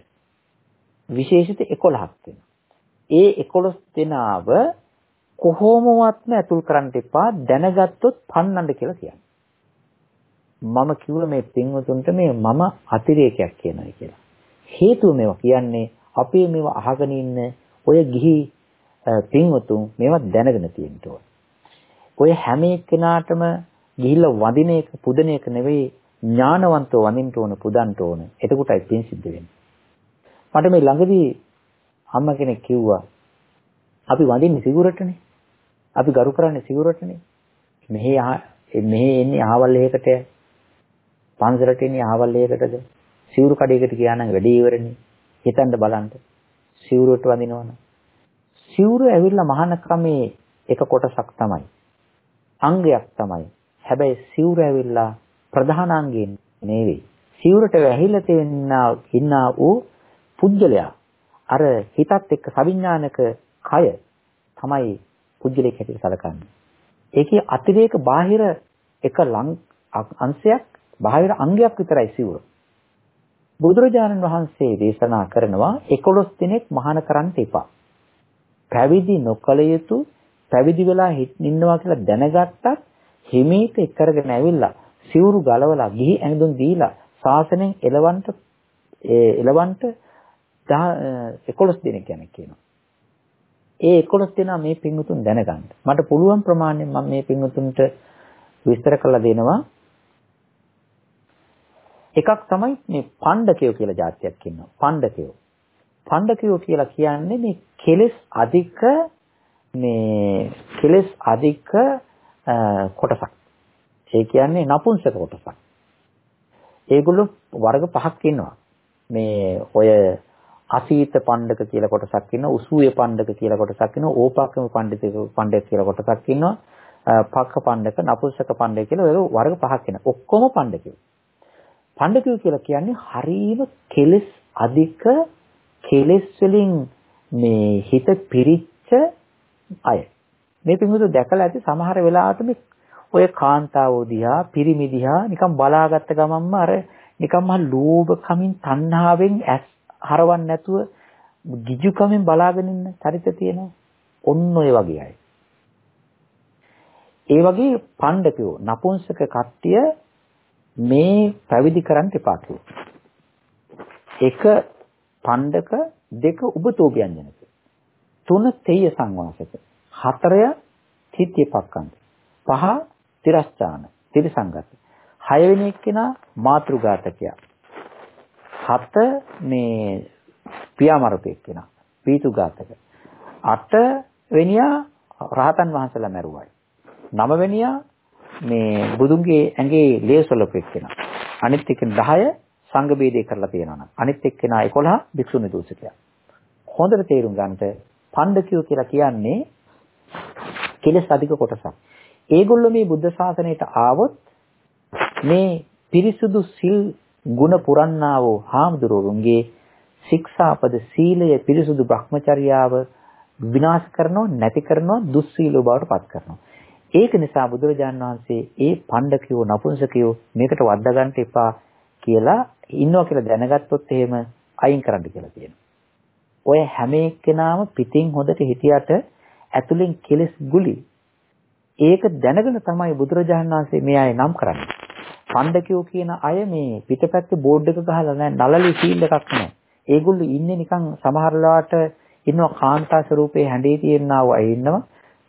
විශේෂිත 11ක් වෙනවා. ඒ 11 දෙනාව කොහොමවත්ම ඇතුල් කරන්න එපා දැනගත්තොත් පන්නන්න කියලා කියන්නේ. මම කිව්ව මේ පින්වතුන්ට මේ මම අතිරේකයක් කියනවා කියලා. හේතුව මේවා කියන්නේ අපේ මේවා අහගෙන ඉන්න ඔය ගිහි පින්වතුන් මේවා දැනගෙන තියෙන්න ඕන. ඔය හැම එක්කෙනාටම ගිහිල්ලා වඳින එක පුදන එක නෙවෙයි ඥානවන්තව වඳින්න ඕන පුදන්න ඕන. එතකොටයි පින් සිද්ධ වෙන්නේ. මට මේ ළඟදී අම්මා කෙනෙක් කිව්වා අපි වඳින්නේ සිගුරටනේ. අපි ගරු කරන්නේ සිගුරටනේ. මෙහි මෙහි එන්නේ අහවල් එකකට පන්සලට එන්නේ අහවල් එකකටද සිවුරු කඩේකට ගියා නම් වැඩේ ඉවරනේ. හිතන්න බලන්න. සිවුරට වඳිනවනම්. සිවුරු ඇවිල්ලා මහානකමේ එක කොටසක් තමයි. අංගයක් තමයි. හැබැයි සිවුර ඇවිල්ලා ප්‍රධාන අංගයෙන් නෙවෙයි. සිවුරට වැහිලා තියෙනා ඉන්නා වූ පුජ්‍යලයා අර හිතත් එක්ක සවිඥානික කය තමයි පුජ්‍යලයක් හැටියට සැලකන්නේ. ඒකේ අතිරේක බාහිර එක අංශයක් බාහිර අංගයක් විතරයි සිවුර. බුදුරජාණන් වහන්සේ දේශනා කරනවා 11 දිනක් මහාන කරන්න එපා. පැවිදි නොකල යුතු පැවිදි වෙලා ඉන්නවා කියලා දැනගත්තත් හිමීට එක්කරගෙන ඇවිල්ලා සිවුරු ගලවලා ගිහි ඇඳුම් දීලා ශාසනයෙන් එලවන්ට එලවන්ට 11 දෙනෙක් ගැන කියනවා. ඒ 11 දෙනා මේ පින්වුතුන් දැනගන්න. මට පුළුවන් ප්‍රමාණයෙන් මම මේ පින්වුතුන්ට විස්තර කරලා දෙනවා. එකක් තමයි මේ පණ්ඩකයෝ කියලා જાතියක් ඉන්නවා. පණ්ඩකයෝ. පණ්ඩකයෝ කියලා කියන්නේ මේ කෙලෙස් අධික මේ කෙලෙස් අධික කොටසක්. ඒ කියන්නේ නපුංසක කොටසක්. ඒගොල්ලෝ වර්ග පහක් ඉන්නවා. මේ ඔය අසීත පණ්ඩක කියලා කොටසක් ඉන්නවා උසුවේ පණ්ඩක කියලා කොටසක් ඉන්නවා ඕපාකම පණ්ඩිත පණ්ඩක කියලා කොටසක් ඉන්නවා පක්ක පණ්ඩක නපුංසක පණ්ඩක කියලා ඔය වර්ග පහක් ඉන්නවා ඔක්කොම පණ්ඩකයෝ. පණ්ඩකයෝ කියලා කියන්නේ හරීම කෙලෙස් අධික කෙලෙස් වලින් මේ හිත පිරිච්ච අය. මේ පිටුතු දැකලා ඇති සමහර වෙලාවට මේ ඔය කාන්තාවෝ දිහා පිරිමි දිහා නිකන් බලාගත්ත ගමන්ම අර නිකන් මහ ලෝභ කමින් තණ්හාවෙන් ඇස් හරවන්න නැතුව ගිජුකමෙන් බලාගෙන ඉන්න චරිත තියෙනවා. ඔන්න ඔය වගේ අය. ඒ වගේ පණ්ඩකයෝ නපුංසක කට්ටිය මේ පැවිදි කරන්න එපා එක පණ්ඩක දෙක උබතෝභ්‍යංජනක තුන තේය සංවාසක. හතරය තිත්‍ය පක්කන්ත. පහ තිරස්චාන තිරසංගත. හයවෙනි එක්කෙනා මාතෘඝාතකයා. හත මේ පියාමරපෙක් කෙනා පීතුඝාතක අට වෙනියා රහතන් වහන්සේලා මැරුවයි. නව වෙනියා මේ බුදුන්ගේ ඇඟේ ලේසොලපෙක් කෙනා අනිත් එක 10 සංඝ බේදේ කරලා තියෙනවා නම්. අනිත් එක්කෙනා 11 භික්ෂුනි දූෂකයා හොඳට තේරුම් ගන්නට පණ්ඩකියෝ කියලා කියන්නේ කෙලස් අධික කොටසක්. ඒගොල්ලෝ මේ බුද්ධ ශාසනයට ආවොත් මේ පිරිසුදු සිල් ಗುಣ පුරන්නා වූ හාමුදුරුවන්ගේ ශික්ෂාපද සීලය පිරිසුදු භ්‍රමචර්යාව විනාශ කරනවා නැති කරනවා දුස්සීලෝ බවට පත් කරනවා. ඒක නිසා බුදුරජාන් වහන්සේ ඒ පණ්ඩකයෝ නපුංසකයෝ මේකට වද්දා ගන්න එපා කියලා ඉන්නවා කියලා දැනගත්තොත් එහෙම අයින් කරන්න කියලා කියනවා. ඔය හැම එක්කෙනාම පිටින් හොදට හිටියට ඇතුලෙන් කෙලස් ගුලි. ඒක දැනගෙන තමයි බුදුරජාණන් වහන්සේ මේ අය නම් කරන්නේ. පණ්ඩකයෝ කියන අය මේ පිටපැත්තේ බෝඩ් එක ගහලා නැහැ නලලි සීල් එකක් නැහැ. ඒගොල්ලෝ ඉන්නේ නිකන් සමහර වෙලාවට ඉන්නවා කාන්තා ස්වරූපේ හැඬේ තියෙනා අය ඉන්නවා.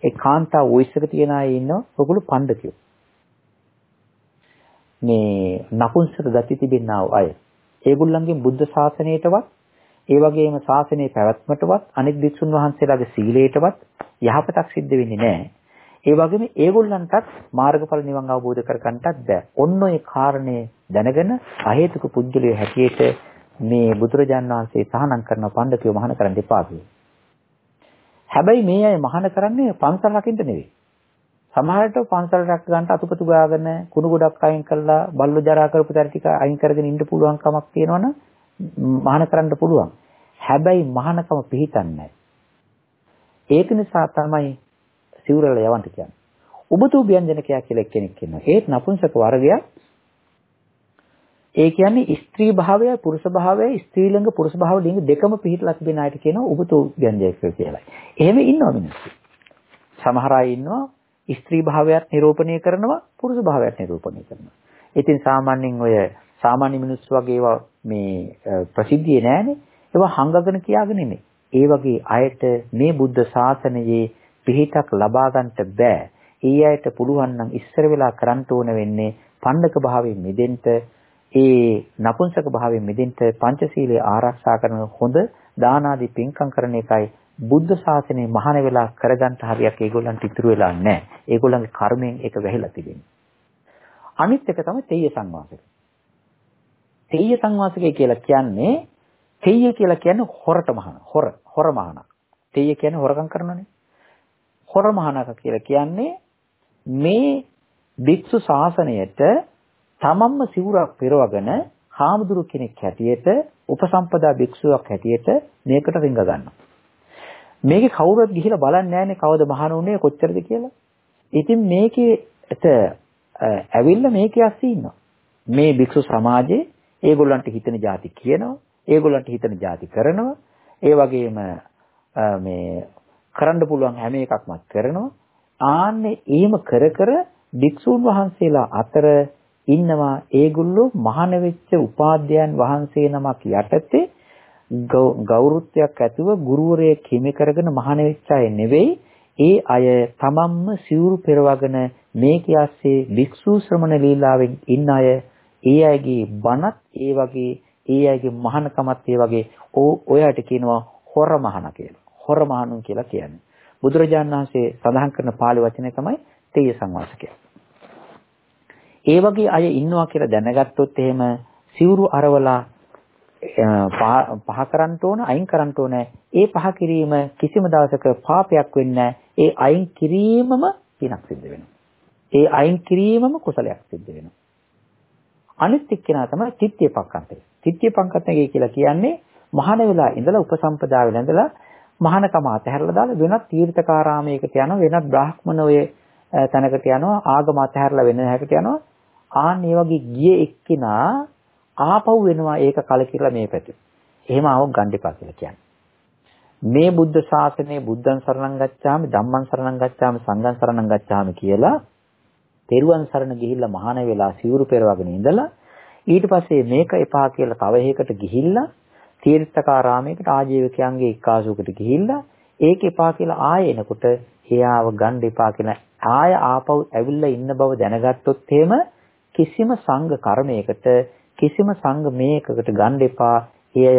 ඒ කාන්තා වොයිස් එක තියන අය ඉන්නවා. ඔගොල්ලෝ පණ්ඩකයෝ. මේ නපුංසක ගති තිබෙනා අය. ඒගොල්ලන්ගේ බුද්ධ ශාසනයටවත් ඒ වගේම ශාසනයේ පැවැත්මටවත් අනෙක් භික්ෂුන් වහන්සේලාගේ සීලයටවත් යහපතක් සිද්ධ වෙන්නේ නැහැ. ඒ වගේම ඒගොල්ලන්ටත් මාර්ගඵල නිවන් අවබෝධ කරගන්නටත් බෑ. ඔන්න ඔය කාරණේ දැනගෙන අහේතුක පුද්ගලයෝ හැටියට මේ බුදුරජාන් වහන්සේ සහනම් කරන පඬිතුයෝ මහාන කරන්න එපා හැබැයි මේ අය මහාන කරන්නේ පන්සල් රකින්න නෙවෙයි. සමහරට පන්සල් රැක ගන්නට අතුපතු ගාගෙන කුණු ගොඩක් අයින් කරලා බල්ලු ජරා කරපු තර ටික අයින් කරගෙන ඉන්න පුළුවන් කමක් තියෙනවනම් මහාන කරන්න පුළුවන්. හැබැයි මහානකම පිහිටන්නේ ඒක නිසා තමයි සිවුරල යවන්න කියන්නේ. උබතු ව්‍යංජනකයා කියලා කෙනෙක් ඉන්නවා. ඒත් නපුංසක වර්ගයක් ඒ කියන්නේ ස්ත්‍රී භාවය පුරුෂ භාවය ස්ත්‍රී ලිංග පුරුෂ භාව ලිංග දෙකම පිහිටලා තිබෙන අයට කියනවා උබතු ව්‍යංජනකයෝ කියලා. එහෙම ඉන්නවා මිනිස්සු. සමහර අය ඉන්නවා ස්ත්‍රී භාවයත් නිරූපණය කරනවා පුරුෂ භාවයත් නිරූපණය කරනවා. ඉතින් සාමාන්‍යයෙන් ඔය සාමාන්‍ය මිනිස්සු වගේ ඒවා මේ ප්‍රසිද්ධියේ නැහැනේ. ඒවා හංගගෙන කියාගෙන ඉන්නේ. ඒ වගේ අයට මේ බුද්ධ ශාසනයේ පිහිටක් ලබා ගන්නට බෑ. ඒ අයට පුළුවන් නම් ඉස්සර වෙලා කරන්න ඕන වෙන්නේ පණ්ඩක භාවයෙන් මිදෙන්න ඒ නපුංසක භාවයෙන් මිදෙන්න පංචශීලයේ ආරක්ෂා කරන හොඳ දාන ආදී පින්කම් කරන එකයි බුද්ධ ශාසනයේ මහාන වෙලා කරගන්න හරියක් ඒගොල්ලන්ට ඉතුරු වෙලා නැහැ. ඒගොල්ලන්ගේ කර්මයෙන් ඒක වැහිලා තිබෙනවා. අනිත් එක තමයි තෙය්‍ය සංවාසක. තෙය්‍ය සංවාසකය කියලා කියන්නේ තෙය්‍ය කියලා කියන්නේ හොරට මහාන. හොර හොර මහාන. තෙය්‍ය කියන්නේ හොරකම් කරනනේ. හොර මහනක කියලා කියන්නේ මේ භික්ෂු ශාසනයට තමන්ම සිවුරක් පෙරවගෙන හාමුදුරු කෙනෙක් හැටියට උපසම්පදා භික්ෂුවක් හැටියට මේකට රිංග ගන්නවා. මේකේ කවුරුත් ගිහිලා බලන්නේ නැහැනේ කවද මහණුනේ කොච්චරද කියලා. ඉතින් මේකේට ඇවිල්ලා මේකේ ඇස්සේ ඉන්නවා. මේ භික්ෂු සමාජයේ ඒගොල්ලන්ට හිතෙන જાති කියනවා. ඒගොල්ලන්ට හිතෙන જાති කරනවා. ඒ වගේම මේ කරන්න පුළුවන් හැම එකක්ම කරනවා. ආන්නේ එහෙම කර කර භික්ෂූන් වහන්සේලා අතර ඉන්නවා ඒගොල්ලෝ මහාන වෙච්ච උපාධ්‍යයන් වහන්සේ නමක් යටතේ ගෞරවත්වයක් ඇතුව ගුරුවරයෙක් හිමි කරගෙන මහාන වෙච්ච අය නෙවෙයි ඒ අය තමන්ම සිවුරු පෙරවගෙන මේක ඇස්සේ භික්ෂු ශ්‍රමණ ලීලාවෙන් ඉන්න අය ඒ අයගේ බණත් ඒ වගේ ඒ අයගේ මහානකමත් ඒ වගේ ඔයාට කියනවා හොර මහාන කියලා. හොර මහණුන් කියලා කියන්නේ. බුදුරජාණන් වහන්සේ සඳහන් කරන පාළි වචනේ තමයි තේය සංවාසකය. ඒ වගේ අය ඉන්නවා කියලා දැනගත්තොත් එහෙම සිවුරු අරවලා පහ කරන්න ඕන අයින් කරන්න ඕන ඒ පහ කිරීම කිසිම දවසක පාපයක් වෙන්නේ ඒ අයින් කිරීමම පිනක් සිද්ධ වෙනවා. ඒ අයින් කිරීමම කුසලයක් සිද්ධ වෙනවා. අනිත් එක්කෙනා තමයි තිත්‍ය පංකන්තය. තිත්‍ය පංකන්තය කියලා කියන්නේ මහාන වෙලා ඉඳලා උපසම්පදා වෙලා ඉඳලා මහානකම අතහැරලා දාලා වෙනත් තීර්ථකාරාමයකට යනවා වෙනත් බ්‍රාහ්මණ ඔය තැනකට යනවා ආගම අතහැරලා වෙන හැකට යනවා ආන් මේ වගේ ගිය එක්කිනා ආපහු වෙනවා ඒක කලකිරලා මේ පැත්තේ. එහෙම ආව ගන්න එපා කියලා කියන්නේ. මේ බුද්ධ ශාසනය බුද්ධං සරණං ගච්ඡාමි ධම්මං සරණං ගච්ඡාමි සංඝං සරණං ගච්ඡාමි කියලා තෙරුවන් සරණ ගිහිල්ලා මහාන වෙලා සිවුරු පෙරවගෙන ඉඳලා ඊට පස්සේ මේක එපා කියලා තව එකකට ගිහිල්ලා තීර්ථකාරාමයකට ආජීවකයන්ගේ එක්කාසුවකට ගිහිල්ලා ඒක එපා කියලා ආයෙ එනකොට එයාව ගන්න එපා කියලා ආය ආපහු ඇවිල්ලා ඉන්න බව දැනගත්තොත් එහෙම කිසිම සංඝ කර්මයකට කිසිම සංඝ මේකකට ගන්න එපා එය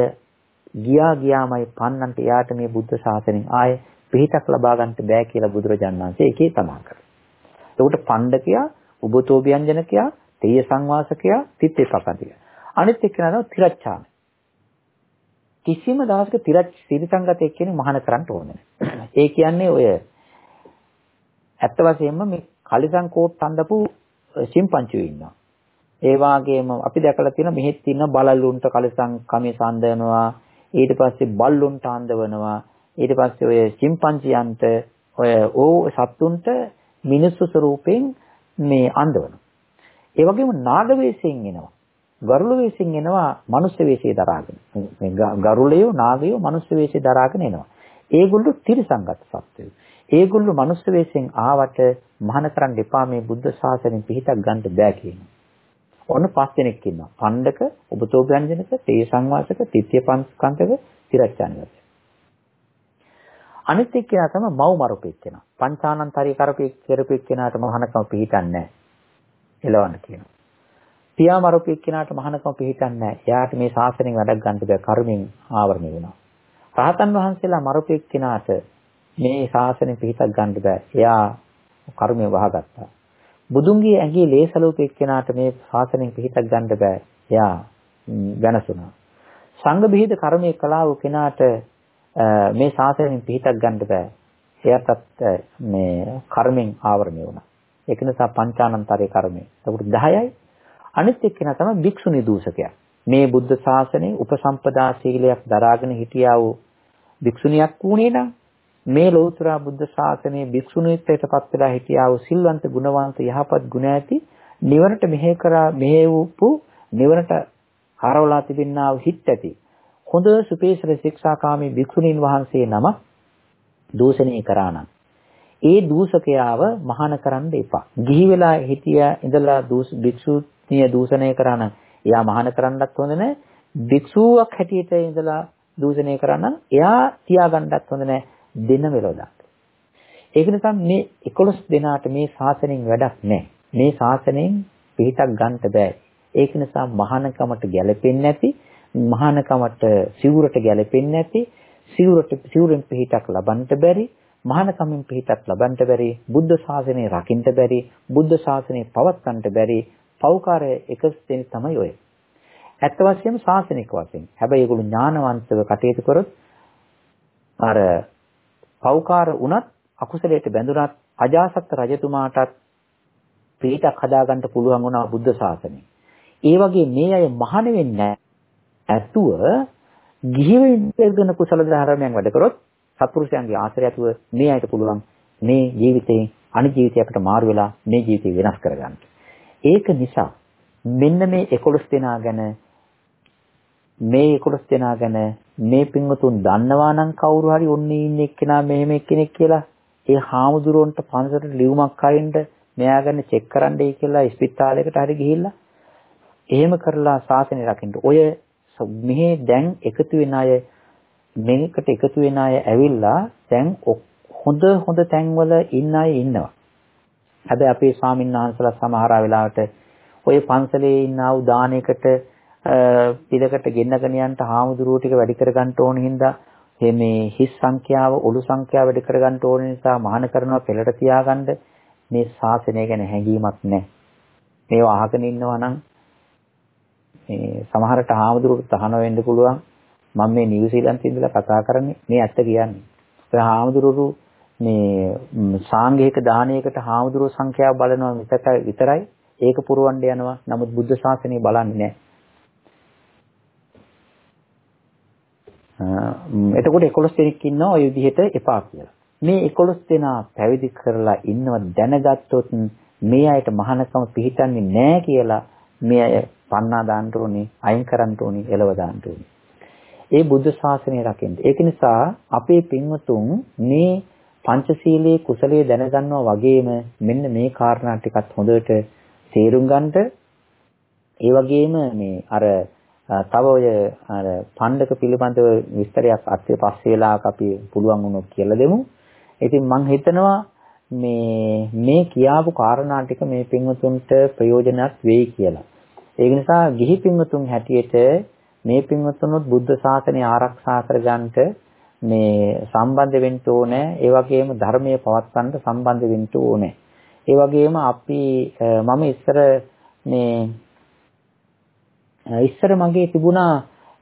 ගියා ගියාමයි පන්නන්ට එයාට මේ බුද්ධ ශාසනයෙන් ආයේ පිහිටක් ලබා ගන්නට බෑ කියලා බුදුරජාණන් වහන්සේ ඒකේ තමා කරා. එතකොට පණ්ඩකයා, උබතෝ ව්‍යංජනකයා, තේය සංවාසකයා, තිත්තේපකතිය. අනිත් එක්කෙනා තමයි තිරච්ඡාන. කිසිම දවසක තිරච් සිරිසංගත එක්කෙනෙක් මහාන කරන්න ඕනේ ඒ කියන්නේ ඔය ඇත්ත වශයෙන්ම මේ කලිසම් කෝට් අඳපු සිම්පංචියෝ ඉන්නවා. ඒ වගේම අපි දැකලා තියෙන මෙහෙත් තියෙන බලල්ලුන්ට කලිසම් කමිස අඳවනවා. ඊට පස්සේ බල්ලුන්ට අඳවනවා. ඊට පස්සේ ඔය සිම්පංචියන්ට ඔය ඕ සත්තුන්ට මිනිස්සු ස්වරූපයෙන් මේ අඳවනවා. ඒ වගේම නාග වෙස්යෙන් එනවා. ගරුල වෙස්යෙන් එනවා මනුස්ස වෙස්ය දරාගෙන. මේ ගරුලයෝ නාගයෝ මනුස්ස වෙස්ය දරාගෙන එනවා. ඒගොල්ලෝ තිරසංගත සත්වයෝ. ඒගොල්ලෝ මනුස්ස වෙස්යෙන් ආවට මහාන කරන්න එපා මේ බුද්ධ ශාසනයෙන් පිහිටක් ගන්න බෑ කියනවා. ඔන්න පස් දෙනෙක් ඉන්නවා. පණ්ඩක, උපතෝභ්‍යංජනක, තේ සංවාසක, තිත්‍ය පංස්කන්තක, තිරච්ඡානගත. අනිත් එක්කෙනා තමයි මව් මරුපු එක්කෙනා. පංචානන්තරී කරපු කරපු එක්කෙනාට මහානකම පිහිටන්නේ නැහැ. එලවන්න කියනවා. පියා මරුපු එක්කෙනාට මහානකම පිහිටන්නේ නැහැ. එයාට මේ ශාසනයෙන් වැඩක් ගන්න බෑ. කර්මෙන් ආවරණය වෙනවා. රහතන් වහන්සේලා මරුපු එක්කෙනාට මේ ශාසනයෙන් පිහිටක් ගන්න බෑ. එයා කර්මය වහගත්තා. බුදුන්ගේ ඇඟේ ලේසලෝප එක්කෙනාට මේ ශාසනයෙන් පිහිටක් ගන්න බෑ. එයා වෙනසුණා. සංඝ බිහිද කර්මයේ කලාව කෙනාට මේ ශාසනයෙන් පිහිටක් ගන්න බෑ. එයාටත් මේ කර්මෙන් ආවරණය වුණා. ඒක නිසා පංචානන්තරේ කර්මය. ඒකට 10යි. අනිත් එක්කෙනා තමයි භික්ෂුනි දූෂකයා. මේ බුද්ධ ශාසනයේ උපසම්පදා සීලයක් දරාගෙන හිටියා වූ භික්ෂුණියක් වුණේ නම් මේ ලෞතර බුද්ධ ශාසනයේ භික්ෂුණීත්වයටපත් වෙලා හිටියා වූ සිල්වන්ත ගුණවන්ත යහපත් ගුණ ඇති නිවනට මෙහෙ කරා මෙහෙ වූ නිවනට හරවලා තිබෙනා වූ හිත් ඇති හොඳ සුපේසර ශික්ෂාකාමී භික්ෂුණීන් වහන්සේ නම දූෂණය කරා නම් ඒ දූෂකයාව මහාන කරන්න එපා. ගිහි වෙලා හිටියා ඉඳලා භික්ෂුණිය දූෂණය කරා නම් එයා මහාන කරන්නත් හොඳ නැහැ. භික්ෂුවක් හැටියට ඉඳලා දූෂණය කරා නම් එයා තියාගන්නත් හොඳ නැහැ. දෙන වෙලොදා. ඒක නිසා මේ 11 දෙනාට මේ ශාසනයෙන් වැඩක් නැහැ. මේ ශාසනයෙන් පිටක් ගන්න බෑ. ඒක නිසා මහානකමට ගැලපෙන්නේ නැති, මහානකමට සිවුරට ගැලපෙන්නේ නැති, සිවුරට සිවුරෙන් පිටක් ලබන්න බැරි, මහානකමින් පිටක් ලබන්න බැරි, බුද්ධ ශාසනය රකින්න බැරි, බුද්ධ ශාසනය පවත්වන්න බැරි පෞකාරය එකස් දෙනෙක් තමයි ඔය. ඇත්ත වශයෙන්ම ශාසනික වශයෙන්. හැබැයි ඒගොල්ලෝ ඥානවන්තව කටයුතු කරොත් අර පෞකාර වුණත් අකුසලයට බැඳුනත් අජාසත් රජතුමාටත් පිටක් හදාගන්න පුළුවන් වුණා බුද්ධ ශාසනය. ඒ වගේ මේ අය මහාන වෙන්නේ ඇතුව ගිහිවෙන්න කුසල ධර්මයන් වැඩ කරොත් සත්පුරුෂයන්ගේ ආශ්‍රයතුව මේ අයට පුළුවන් මේ ජීවිතේ අනිත් ජීවිතයකට මාරු වෙලා මේ ජීවිතය වෙනස් කරගන්න. ඒක නිසා මෙන්න මේ 11 දෙනා ගැන මේ 11 දෙනා ගැන මේ පින්වතුන් දන්නවා නම් කවුරු හරි ඔන්නේ ඉන්නේ එක්කෙනා මෙහෙම එක්කෙනෙක් කියලා ඒ හාමුදුරුවන්ට පන්සලට ලියුමක් අරින්න මෙයා ගැන චෙක් කරන්නයි කියලා ස්පිතාලයකට හරි ගිහිල්ලා එහෙම කරලා ශාසනය රකින්න. ඔය මෙහි දැන් එකතු වෙන අය මේකට එකතු වෙන අය ඇවිල්ලා දැන් හොඳ හොඳ තැන්වල ඉන්න අය ඉන්නවා. හැබැයි අපේ ස්වාමීන් වහන්සේලා සමහර වෙලාවට ඔය පන්සලේ ඉන්න ආ දානයකට පිළකට ගෙන්නගෙන යන්න හාමුදුරුවෝ ටික වැඩි කරගන්න ඕන හින්දා මේ හිස් සංඛ්‍යාව ඔලු සංඛ්‍යාව වැඩි කරගන්න ඕන නිසා මහාන කරනවා පෙළට තියාගන්න මේ ශාසනය ගැන හැඟීමක් නැහැ. මේවා අහගෙන ඉන්නවා නම් මේ සමහරට හාමුදුරුවෝ තහන වෙන්න පුළුවන්. මම මේ නිව්සීලන්තේ ඉඳලා කතා කරන්නේ මේ ඇත්ත කියන්නේ. ඒ හාමුදුරුවෝ මේ සාංගික දානයකට හාමුදුරුවෝ සංඛ්‍යාව බලනවා විතරයි ඒක පුරවන්න යනවා. නමුත් බුද්ධ ශාසනය බලන්නේ නැහැ. එතකොට 11 දෙනෙක් ඉන්නවා ওই විදිහට එපා කියලා. මේ 11 දෙනා පැවිදි කරලා ඉන්නව දැනගත්තොත් මේ අයට මහානකම පිහිටන්නේ නැහැ කියලා මේ අය පන්නා දාන්න ඕනේ, අයින් කරන්න ඕනේ, එලව දාන්න ඕනේ. ඒ බුද්ධ ශාසනය රකින්න. ඒක නිසා අපේ පින්වතුන් මේ පංචශීලයේ කුසලයේ දැනගන්නවා වගේම මෙන්න මේ කාරණා ටිකත් හොඳට තේරුම් ගන්නට ඒ වගේම මේ අර තව ඔය අර පණ්ඩක පිළිබඳව විස්තරයක් අත්‍ය පස්සේ වෙලාවක අපි පුළුවන් වුණොත් කියලා දෙමු. ඉතින් මම හිතනවා මේ මේ කියාපු කාරණා ටික මේ පින්වතුන්ට ප්‍රයෝජනවත් වෙයි කියලා. ඒක නිසා ගිහි පින්වතුන් හැටියට මේ පින්වතුනුත් බුද්ධ ශාසනය ආරක්ෂා කරගන්නට මේ සම්බන්ධ වෙන්න ඕනේ. ඒ වගේම ධර්මයේ පවත්වන්න සම්බන්ධ වෙන්න ඕනේ. ඒ වගේම අපි මම ඉස්සර මේ ඉස්සර මගේ තිබුණා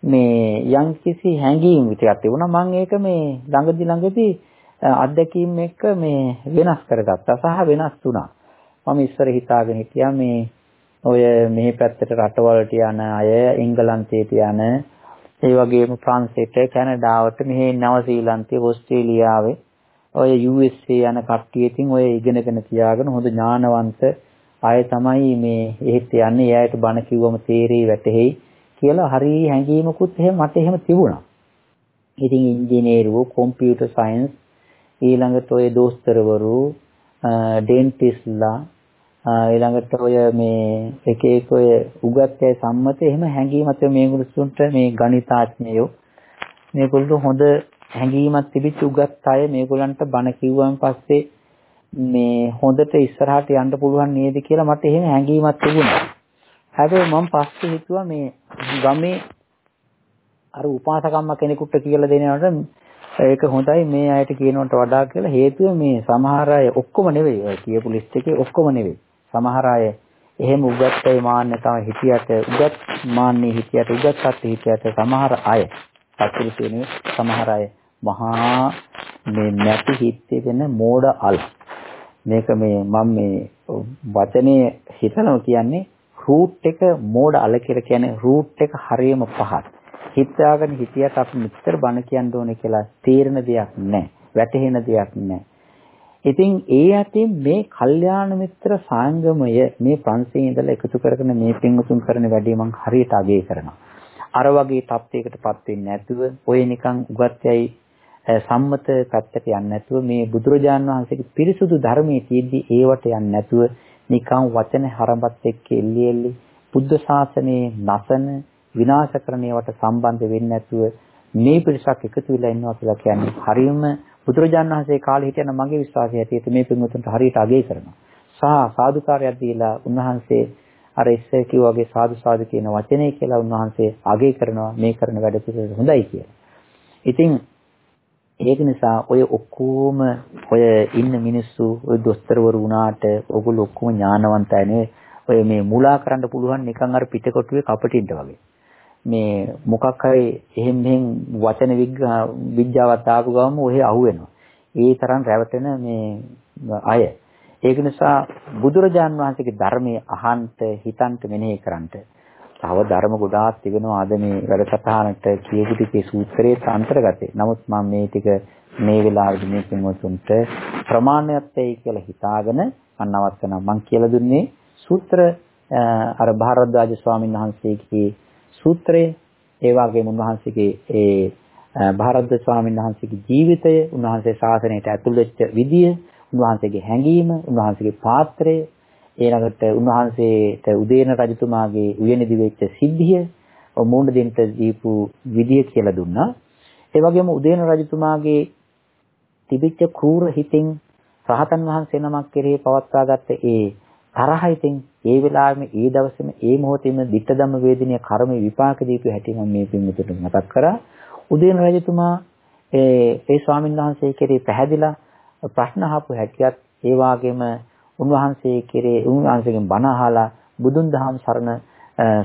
මේ යම් කිසි හැඟීම් විතරක් තිබුණා මම ඒක මේ ළඟදි ළඟදි අත්දැකීම් එක්ක මේ වෙනස් කරගත්තා සහ වෙනස් වුණා මම ඉස්සර හිතාගෙන හිටියා මේ ඔය මෙහි පැත්තට රටවලට යන අය එංගලන්තයට යන ඒ වගේම ප්‍රංශයට කැනඩාවට මෙහි නවසීලන්තයේ ඕස්ට්‍රේලියාවේ ඔය USA යන කට්ටිය ඉතින් ඔය ඉගෙනගෙන තියාගෙන හොඳ ඥානවන්ත අය තමයි මේ එහෙත් යන්නේ එයාට බණ කිව්වම තේරෙයි වැටහෙයි කියලා හරි හැඟීමකුත් එහෙම මට එහෙම තිබුණා. ඉතින් ඉංජිනේරුවෝ කම්පියුටර් සයන්ස් ඊළඟට ඔය දෝස්තරවරු ඩෙන්ටිස්ලා ඊළඟට ඔය මේ එක එක ඔය උගත්යයි සම්මත එහෙම හැඟීමත් මේ මිනිස්සුන්ට මේ ගණිතාඥයෝ මේගොල්ලෝ හොඳ හැඟීමක් තිබිච්ච උගත් අය මේගොල්ලන්ට බණ කිව්වන් පස්සේ මේ හොඳට ඉස්සරහට යන්න පුළුවන් නේද කියලා මට එහෙම හැඟීමක් තිබුණා. හැබැයි මම පස්සේ හිතුවා මේ ගමේ අර උපාසකම්ම කෙනෙකුට කියලා දෙනවට ඒක හොඳයි මේ අයට කියනවට වඩා කියලා හේතුව මේ සමහර අය ඔක්කොම නෙවෙයි ඔය කියපු ලිස්ට් එකේ ඔක්කොම නෙවෙයි. සමහර අය එහෙම උගත්යි මාන්නතාව හිතියට උගත් මාන්නේ හිතියට උගත් සත්‍ය හිතියට සමහර අය සත්‍විසු නෙවෙයි සමහර අය මහා මේ නැති හිතේ වෙන මෝඩ අල්. මේක මේ මම මේ වචනේ හිතනවා කියන්නේ රූට් එක මෝඩ අල කියලා කියන්නේ රූට් එක හරියම පහත්. හිතාගෙන හිතියට අපි මෙච්චර බණ කියන්න ඕනේ කියලා තේරෙන දෙයක් නැහැ වැටහෙන දෙයක් නැහැ. ඉතින් ඒ අතින් මේ කල්යාණ මිත්‍ර සාංගමය මේ ප්‍රංශයේ ඉඳලා එකතු කරගෙන මේ පින්වතුන් කරන වැඩේ මම හරියට අගය කරනවා. අර වගේ තත්යකටපත් වෙන්නේ නැතුව ඔය නිකන් උගත්යයි සම්මත පැත්තට යන්නේ නැතුව මේ බුදුරජාන් වහන්සේගේ පිරිසුදු ධර්මයේ තියෙද්දි ඒවට යන්නේ නැතුව නිකන් වචන හරඹත් එක්ක එල්ලි එල්ලි බුද්ධ ශාසනයේ නැසන විනාශ කරන ඒවාට සම්බන්ධ වෙන්නේ නැතුව මේ පිරිසක් එකතු වෙලා ඉන්නවා කියලා කියන්නේ හරියම බුදුරජාන් වහන්සේ කාලේ හිටියන මගේ විශ්වාසය ඇටියට මේ පින්වතුන්ට හරියට අගය කරනවා. සහ සාදුකාරයක් දීලා උන්වහන්සේ අර ඉස්සර කිව්වාගේ සාදු සාදු කියන වචනේ කියලා උන්වහන්සේ අගය කරනවා මේ කරන වැඩ පිළිවෙල හොඳයි කියලා. ඉතින් ඒක නිසා ඔය ඔක්කොම ඔය ඉන්න මිනිස්සු ඔය දොස්තරවරු වුණාට ඔගොල්ලෝ ඔක්කොම ඥානවන්තයි නේ. ඔය මේ මුලා කරන්න පුළුවන් නිකන් අර පිටකොටුවේ කපටින්ට වගේ. මේ මොකක් හරි එහෙම මෙහෙම වචන විද්‍යාවත් ආපු ගමන් ඔහෙ අහුවෙනවා. ඒ තරම් රැවටෙන මේ අය. ඒක නිසා බුදුරජාන් වහන්සේගේ ධර්මයේ අහන්ට හිතන්ට මෙනෙහි කරන්ට තව ධර්ම ගොඩාක් තිබෙනවා අද මේ වැඩසටහනට කියපු ටිකේ සූත්‍රයේ අන්තර්ගතේ. නමුත් මම මේ ටික මේ වෙලාවේදී මේ කිමුතුන්ට ප්‍රමාණයත්යි කියලා හිතාගෙන මම නවත්තනවා. මම කියලා දුන්නේ සූත්‍ර අර භාරද්වාජ ස්වාමීන් වහන්සේගේ සූත්‍රය. ඒ වගේම උන්වහන්සේගේ ඒ භාරද්ද ස්වාමීන් වහන්සේගේ ජීවිතය උන්වහන්සේ ශාසනයට ඇතුල් වෙච්ච විදිය උන්වහන්සේගේ හැඟීම උන්වහන්සේගේ පාත්‍රය ඊළඟට උන්වහන්සේට උදේන රජතුමාගේ උයනදි වෙච්ච සිද්ධිය මූණ දෙන්න දීපු විදිය කියලා දුන්නා. ඒ වගේම උදේන රජතුමාගේ තිබිච්ච කෲර හිතින් රහතන් වහන්සේ නමක් කෙරෙහි පවත්වාගත්ත ඒ තරහ ඉතින් ඒ වෙලාවෙම ඒ දවසේම ඒ මොහොතේම ditta ධම්ම වේදිනිය කර්ම විපාක දීපු හැටි මම මේ පින්විතට මතක් කරා. උදේන රජතුමා ඒ ඒ ස්වාමීන් වහන්සේ කෙරේ පැහැදිලා ප්‍රශ්න අහපු හැටියත් ඒ වාගේම උන්වහන්සේ කෙරේ උන්වහන්සේගෙන් බණ අහලා බුදුන් දහම් සරණ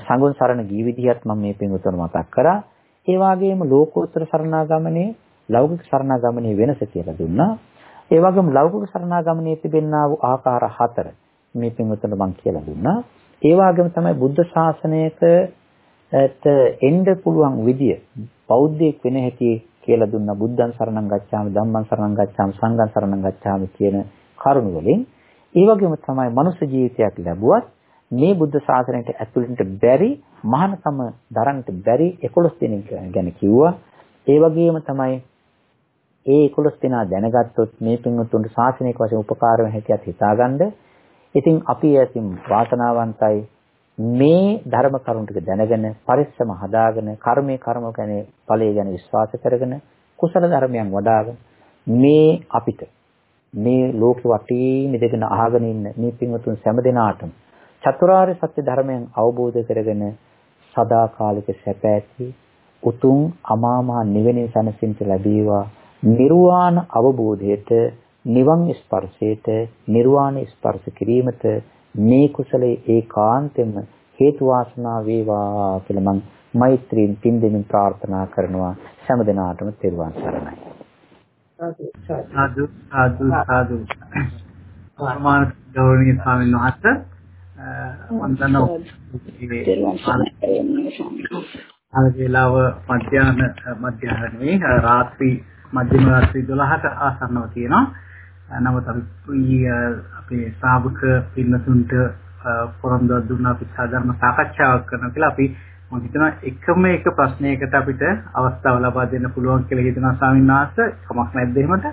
සංඝුන් සරණ ගිය විදිහත් මම මේ පින්විතට මතක් කරා. ඒ වාගේම ලෝකෝත්තර සරණාගමනේ ලෞකික සරණාගමනේ වෙනස කියලා දුන්නා. ඒ වගේම ලෞකික සරණාගමනේ තිබෙනා වූ ආකාර හතර මේ පින්වතුන්ට මම කියලා දුන්නා. ඒ වගේම තමයි බුද්ධ ශාසනයට එන්න පුළුවන් විදිය බෞද්ධයෙක් වෙන හැටි කියලා දුන්නා. බුද්ධං සරණං ගච්ඡාමි ධම්මං සරණං ගච්ඡාමි සංඝං සරණං ගච්ඡාමි කියන කරුණ වලින් ඒ වගේම තමයි මනුෂ්‍ය ජීවිතයක් ලැබුවත් මේ බුද්ධ ශාසනයට ඇතුළට බැරි මහානකම දරන්නට බැරි 11 දෙනෙක් ගැන කිව්වා. ඒ වගේම තමයි ඒ 11 දෙනා දැනගත්තොත් මේ පින්වතුන්ට ශාසනික වශයෙන් උපකාර වෙන හැටියට හිතාගන්න ඉතින් අපි ඇතින් වාසනාවන්තයි. මේ ධර්ම කරුණ ටික දැනගෙන පරිස්සම හදාගෙන කර්මයේ කර්ම ගැන ඵලයේ ගැන විශ්වාස කරගෙන කුසල ධර්මයන් වඩාගෙන මේ අපිට මේ ලෝක වටේ නිදගෙන අහගෙන ඉන්න මේ පින්වතුන් සෑම දිනාටම චතුරාර්ය සත්‍ය ධර්මයන් අවබෝධ කරගෙන සදාකාලික සැප ඇති උතුම් අමාමහ නිවෙනින් සැනසෙන්න ලැබීවා නිර්වාණ අවබෝධයට නිවන් ස්පර්ශයට නිර්වාණ ස්පර්ශ කිරීමට මේ කුසලයේ ඒකාන්තෙම හේතු වාසනා වේවා කියලා මම මෛත්‍රියෙන් පින් දෙමින් ප්‍රාර්ථනා කරනවා හැම දිනාටම තෙරුවන් සරණයි. සාදු සාදු සාදු. සමාන ගෞරවනීය ස්වාමීන් වහන්සේ වන්දනා අද වේලාව මධ්‍යහන මධ්‍යහන රාත්‍රී මධ්‍යම රාත්‍රී 12ට ආසන්නව තියෙනවා. නමුත් අපි අපේ ශ්‍රාවක පින්නතුන්ට පොරොන්දු දුන්නා අපි සාධර්ම සාකච්ඡාවක් කරනවා කියලා අපි මම හිතනවා එකම එක ප්‍රශ්නයකට අපිට අවස්ථාව ලබා දෙන්න පුළුවන් කියලා හිතනවා ස්වාමීන් වහන්සේ. කමක් නැද්ද එහෙමද?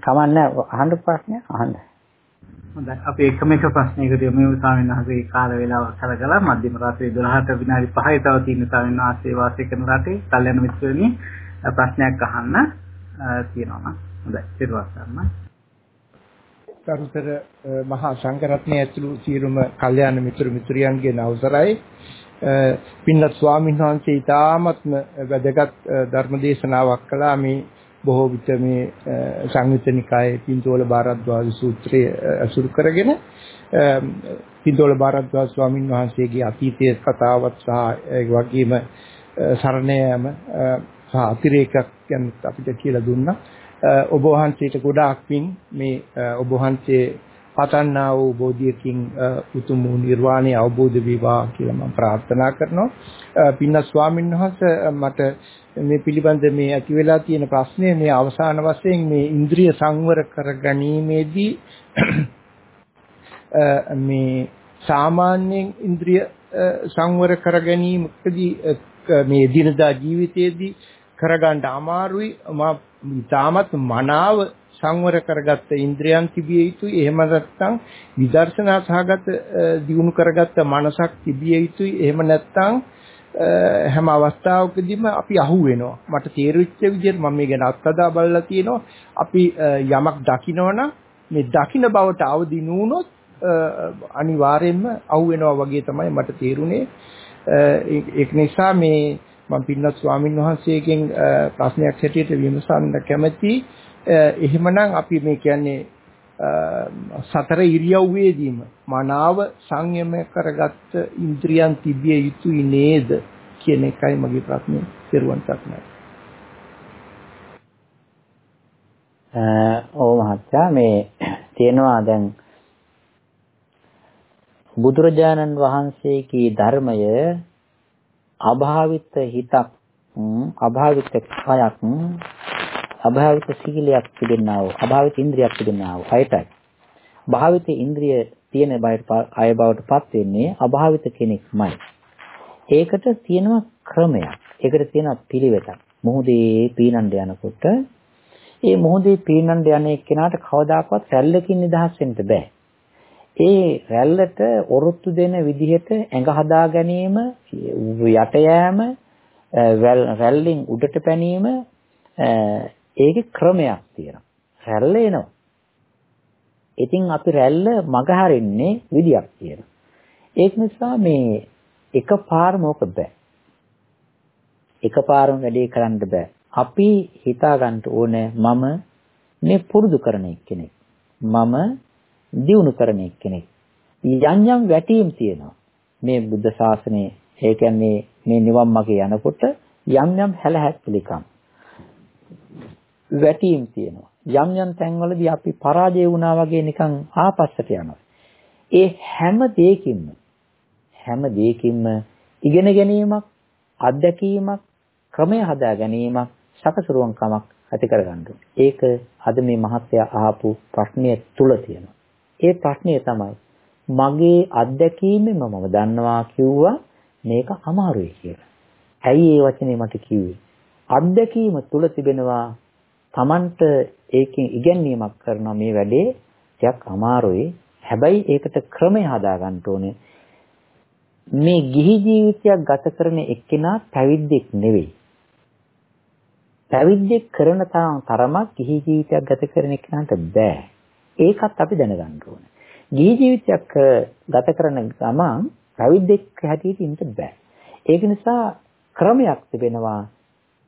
කමන්න අහන්න ප්‍රශ්නය? අහන්න. හොඳයි. අපි එකම එක ප්‍රශ්නයකට යමු ස්වාමීන් වහන්සේගේ කාල වේලාව සලකලා මධ්‍යම රාත්‍රියේ 12ට විනාඩි 5යි තව තියෙන ස්වාමීන් වහන්සේ වාසය කරන රටේ කල්යන මිත්‍රයනි ප්‍රශ්නයක් අහන්න තියෙනවා හොඳයි. ඊට පස්සේ කරුතර මහා සංඝරත්නය ඇතුළු සියලුම කල්යාණ මිතුරු මිතුරියන්ගේ අවසරයි පින්වත් ස්වාමීන් වහන්සේ ඊ타ත්ම වැදගත් ධර්ම දේශනාවක් කළා. මේ බොහෝ විට මේ සංයුතනිකායේ පින්තෝල බාරද්වාජ සූත්‍රය අසුරු කරගෙන පින්තෝල බාරද්වාජ ස්වාමීන් වහන්සේගේ අතීතයේ කතාවත් සහ ඒ වගේම සරණයම සහ අතිරේකයක් ගැන අපිට කියලා දුන්නා. ඔබ වහන්සේට ගොඩාක් පින් මේ ඔබ වහන්සේ පතන්නා වූ බෝධියකින් උතුම් වූ නිර්වාණය අවබෝධ වේවා කියලා මම ප්‍රාර්ථනා කරනවා. පින්න ස්වාමීන් වහන්සේ මට මේ පිළිබඳ මේ ඇති වෙලා තියෙන ප්‍රශ්නය මේ අවසාන වශයෙන් මේ ඉන්ද්‍රිය සංවර කර ගැනීමේදී මේ සාමාන්‍යයෙන් ඉන්ද්‍රිය සංවර කර ගැනීමකදී මේ දිනදා ජීවිතයේදී කරගන්න අමාරුයි. මා ඊටමත් මනාව සංවර කරගත්ත ඉන්ද්‍රයන් තිබිය යුතුයි. එහෙම නැත්නම් විදර්ශනා සහගත දියුණු කරගත්ත මනසක් තිබිය යුතුයි. එහෙම නැත්නම් හැම අවස්ථාවකදීම අපි අහු වෙනවා මට තේරුච්ච විදිහට මම මේ ගැන අත්දැක බලලා තියෙනවා. අපි යමක් දකිනවනම් මේ දකින බවට අවදි නුනොත් අනිවාර්යයෙන්ම අහු වෙනවා වගේ තමයි මට තේරුනේ. ඒක නිසා මේ මම පින්නත් ස්වාමින් වහන්සේගෙන් ප්‍රශ්නයක් හැටියට විමසන්න කැමැති. එහෙමනම් අපි මේ කියන්නේ සතර ඉරියව්වේදීම මනාව සංයම කරගත්ත ඉන්ද්‍රියන් තිබිය යුතුයි නේද කියන එකයි මගේ ප්‍රශ්නේ. පෙරුවන් සත්‍යයි. ඕ මහත්තයා මේ තියෙනවා දැන් බුදුරජාණන් වහන්සේගේ ධර්මය අභාවිත හිතක් අභාවිත කයක් අභාවිත සීලයක් තිබෙනා වූ අභාවිත ඉන්ද්‍රියක් තිබෙනා වූ අයටයි භාවිත ඉන්ද්‍රිය තියෙන බයට අය බවට පත් වෙන්නේ අභාවිත කෙනෙක්මයි. ඒකට තියෙනවා ක්‍රමයක්. ඒකට තියෙනවා පිළිවෙතක්. මොහොතේ පීනන්න යනකොට ඒ මොහොතේ පීනන්න යන එක්කෙනාට කවදාකවත් රැල්ලකින් නිදහස් වෙන්න බෑ. ඒ රැල්ලට ඔරොත්තු දෙන විදිහට ඇඟ හදා ගැනීම යට යෑම රැල්ලෙන් උඩට පැනීම ඒකේ ක්‍රමයක් තියෙනවා. රැල්ල එනවා. ඉතින් අපි රැල්ල මගහරින්නේ විදියක් තියෙනවා. ඒක නිසා මේ එකපාරම ඕක බෑ. එකපාරම වැඩේ කරන්න බෑ. අපි හිතා ගන්න ඕනේ මම මේ පුරුදු කරන කෙනෙක්. මම දියුණු කරන එක්කෙනෙක්. යම් යම් වැටීම් තියෙනවා. මේ බුද්ධ ශාසනයේ ඒ කියන්නේ මේ නිවන් මාගේ යනකොට යම් යම් හැලහැප්පිලිකම් වැටීම් තියෙනවා. යම් යම් තැන්වලදී අපි පරාජය වුණා වගේ නිකන් ආපස්සට යනවා. ඒ හැම දෙයකින්ම හැම දෙයකින්ම ඉගෙන ගැනීමක්, අත්දැකීමක්, ක්‍රමය හදා ගැනීමක්, සකසරුවන්කමක් ඇති කරගන්න ඒක අද මේ මහත්ය අහපු ප්‍රශ්නය තුල තියෙනවා. ඒ ප්‍රශ්නය තමයි මගේ අත්දැකීමෙන් මම දන්නවා කිව්වා මේක අමාරුයි කියලා. ඇයි ඒ වචනේ මට කිව්වේ? අත්දැකීම තුල තිබෙනවා Tamanට ඒකෙන් ඉගැන්වීමක් කරන මේ වැඩේ ටිකක් අමාරුයි. හැබැයි ඒකට ක්‍රමය හදා ගන්න ඕනේ. මේ ගිහි ජීවිතයක් ගත කරන එක්කෙනා පැවිද්දෙක් නෙවෙයි. පැවිද්දෙක් කරන තරමක් ගිහි ජීවිතයක් ගත කරන එක්කෙනාට බෑ. ඒකත් අපි දැනගන්න ඕනේ. ගිහි ජීවිතයක් ගත කරන ගමන් පැවිද්දෙක් හැටියට ඉන්න බෑ. ඒක නිසා ක්‍රමයක් තිබෙනවා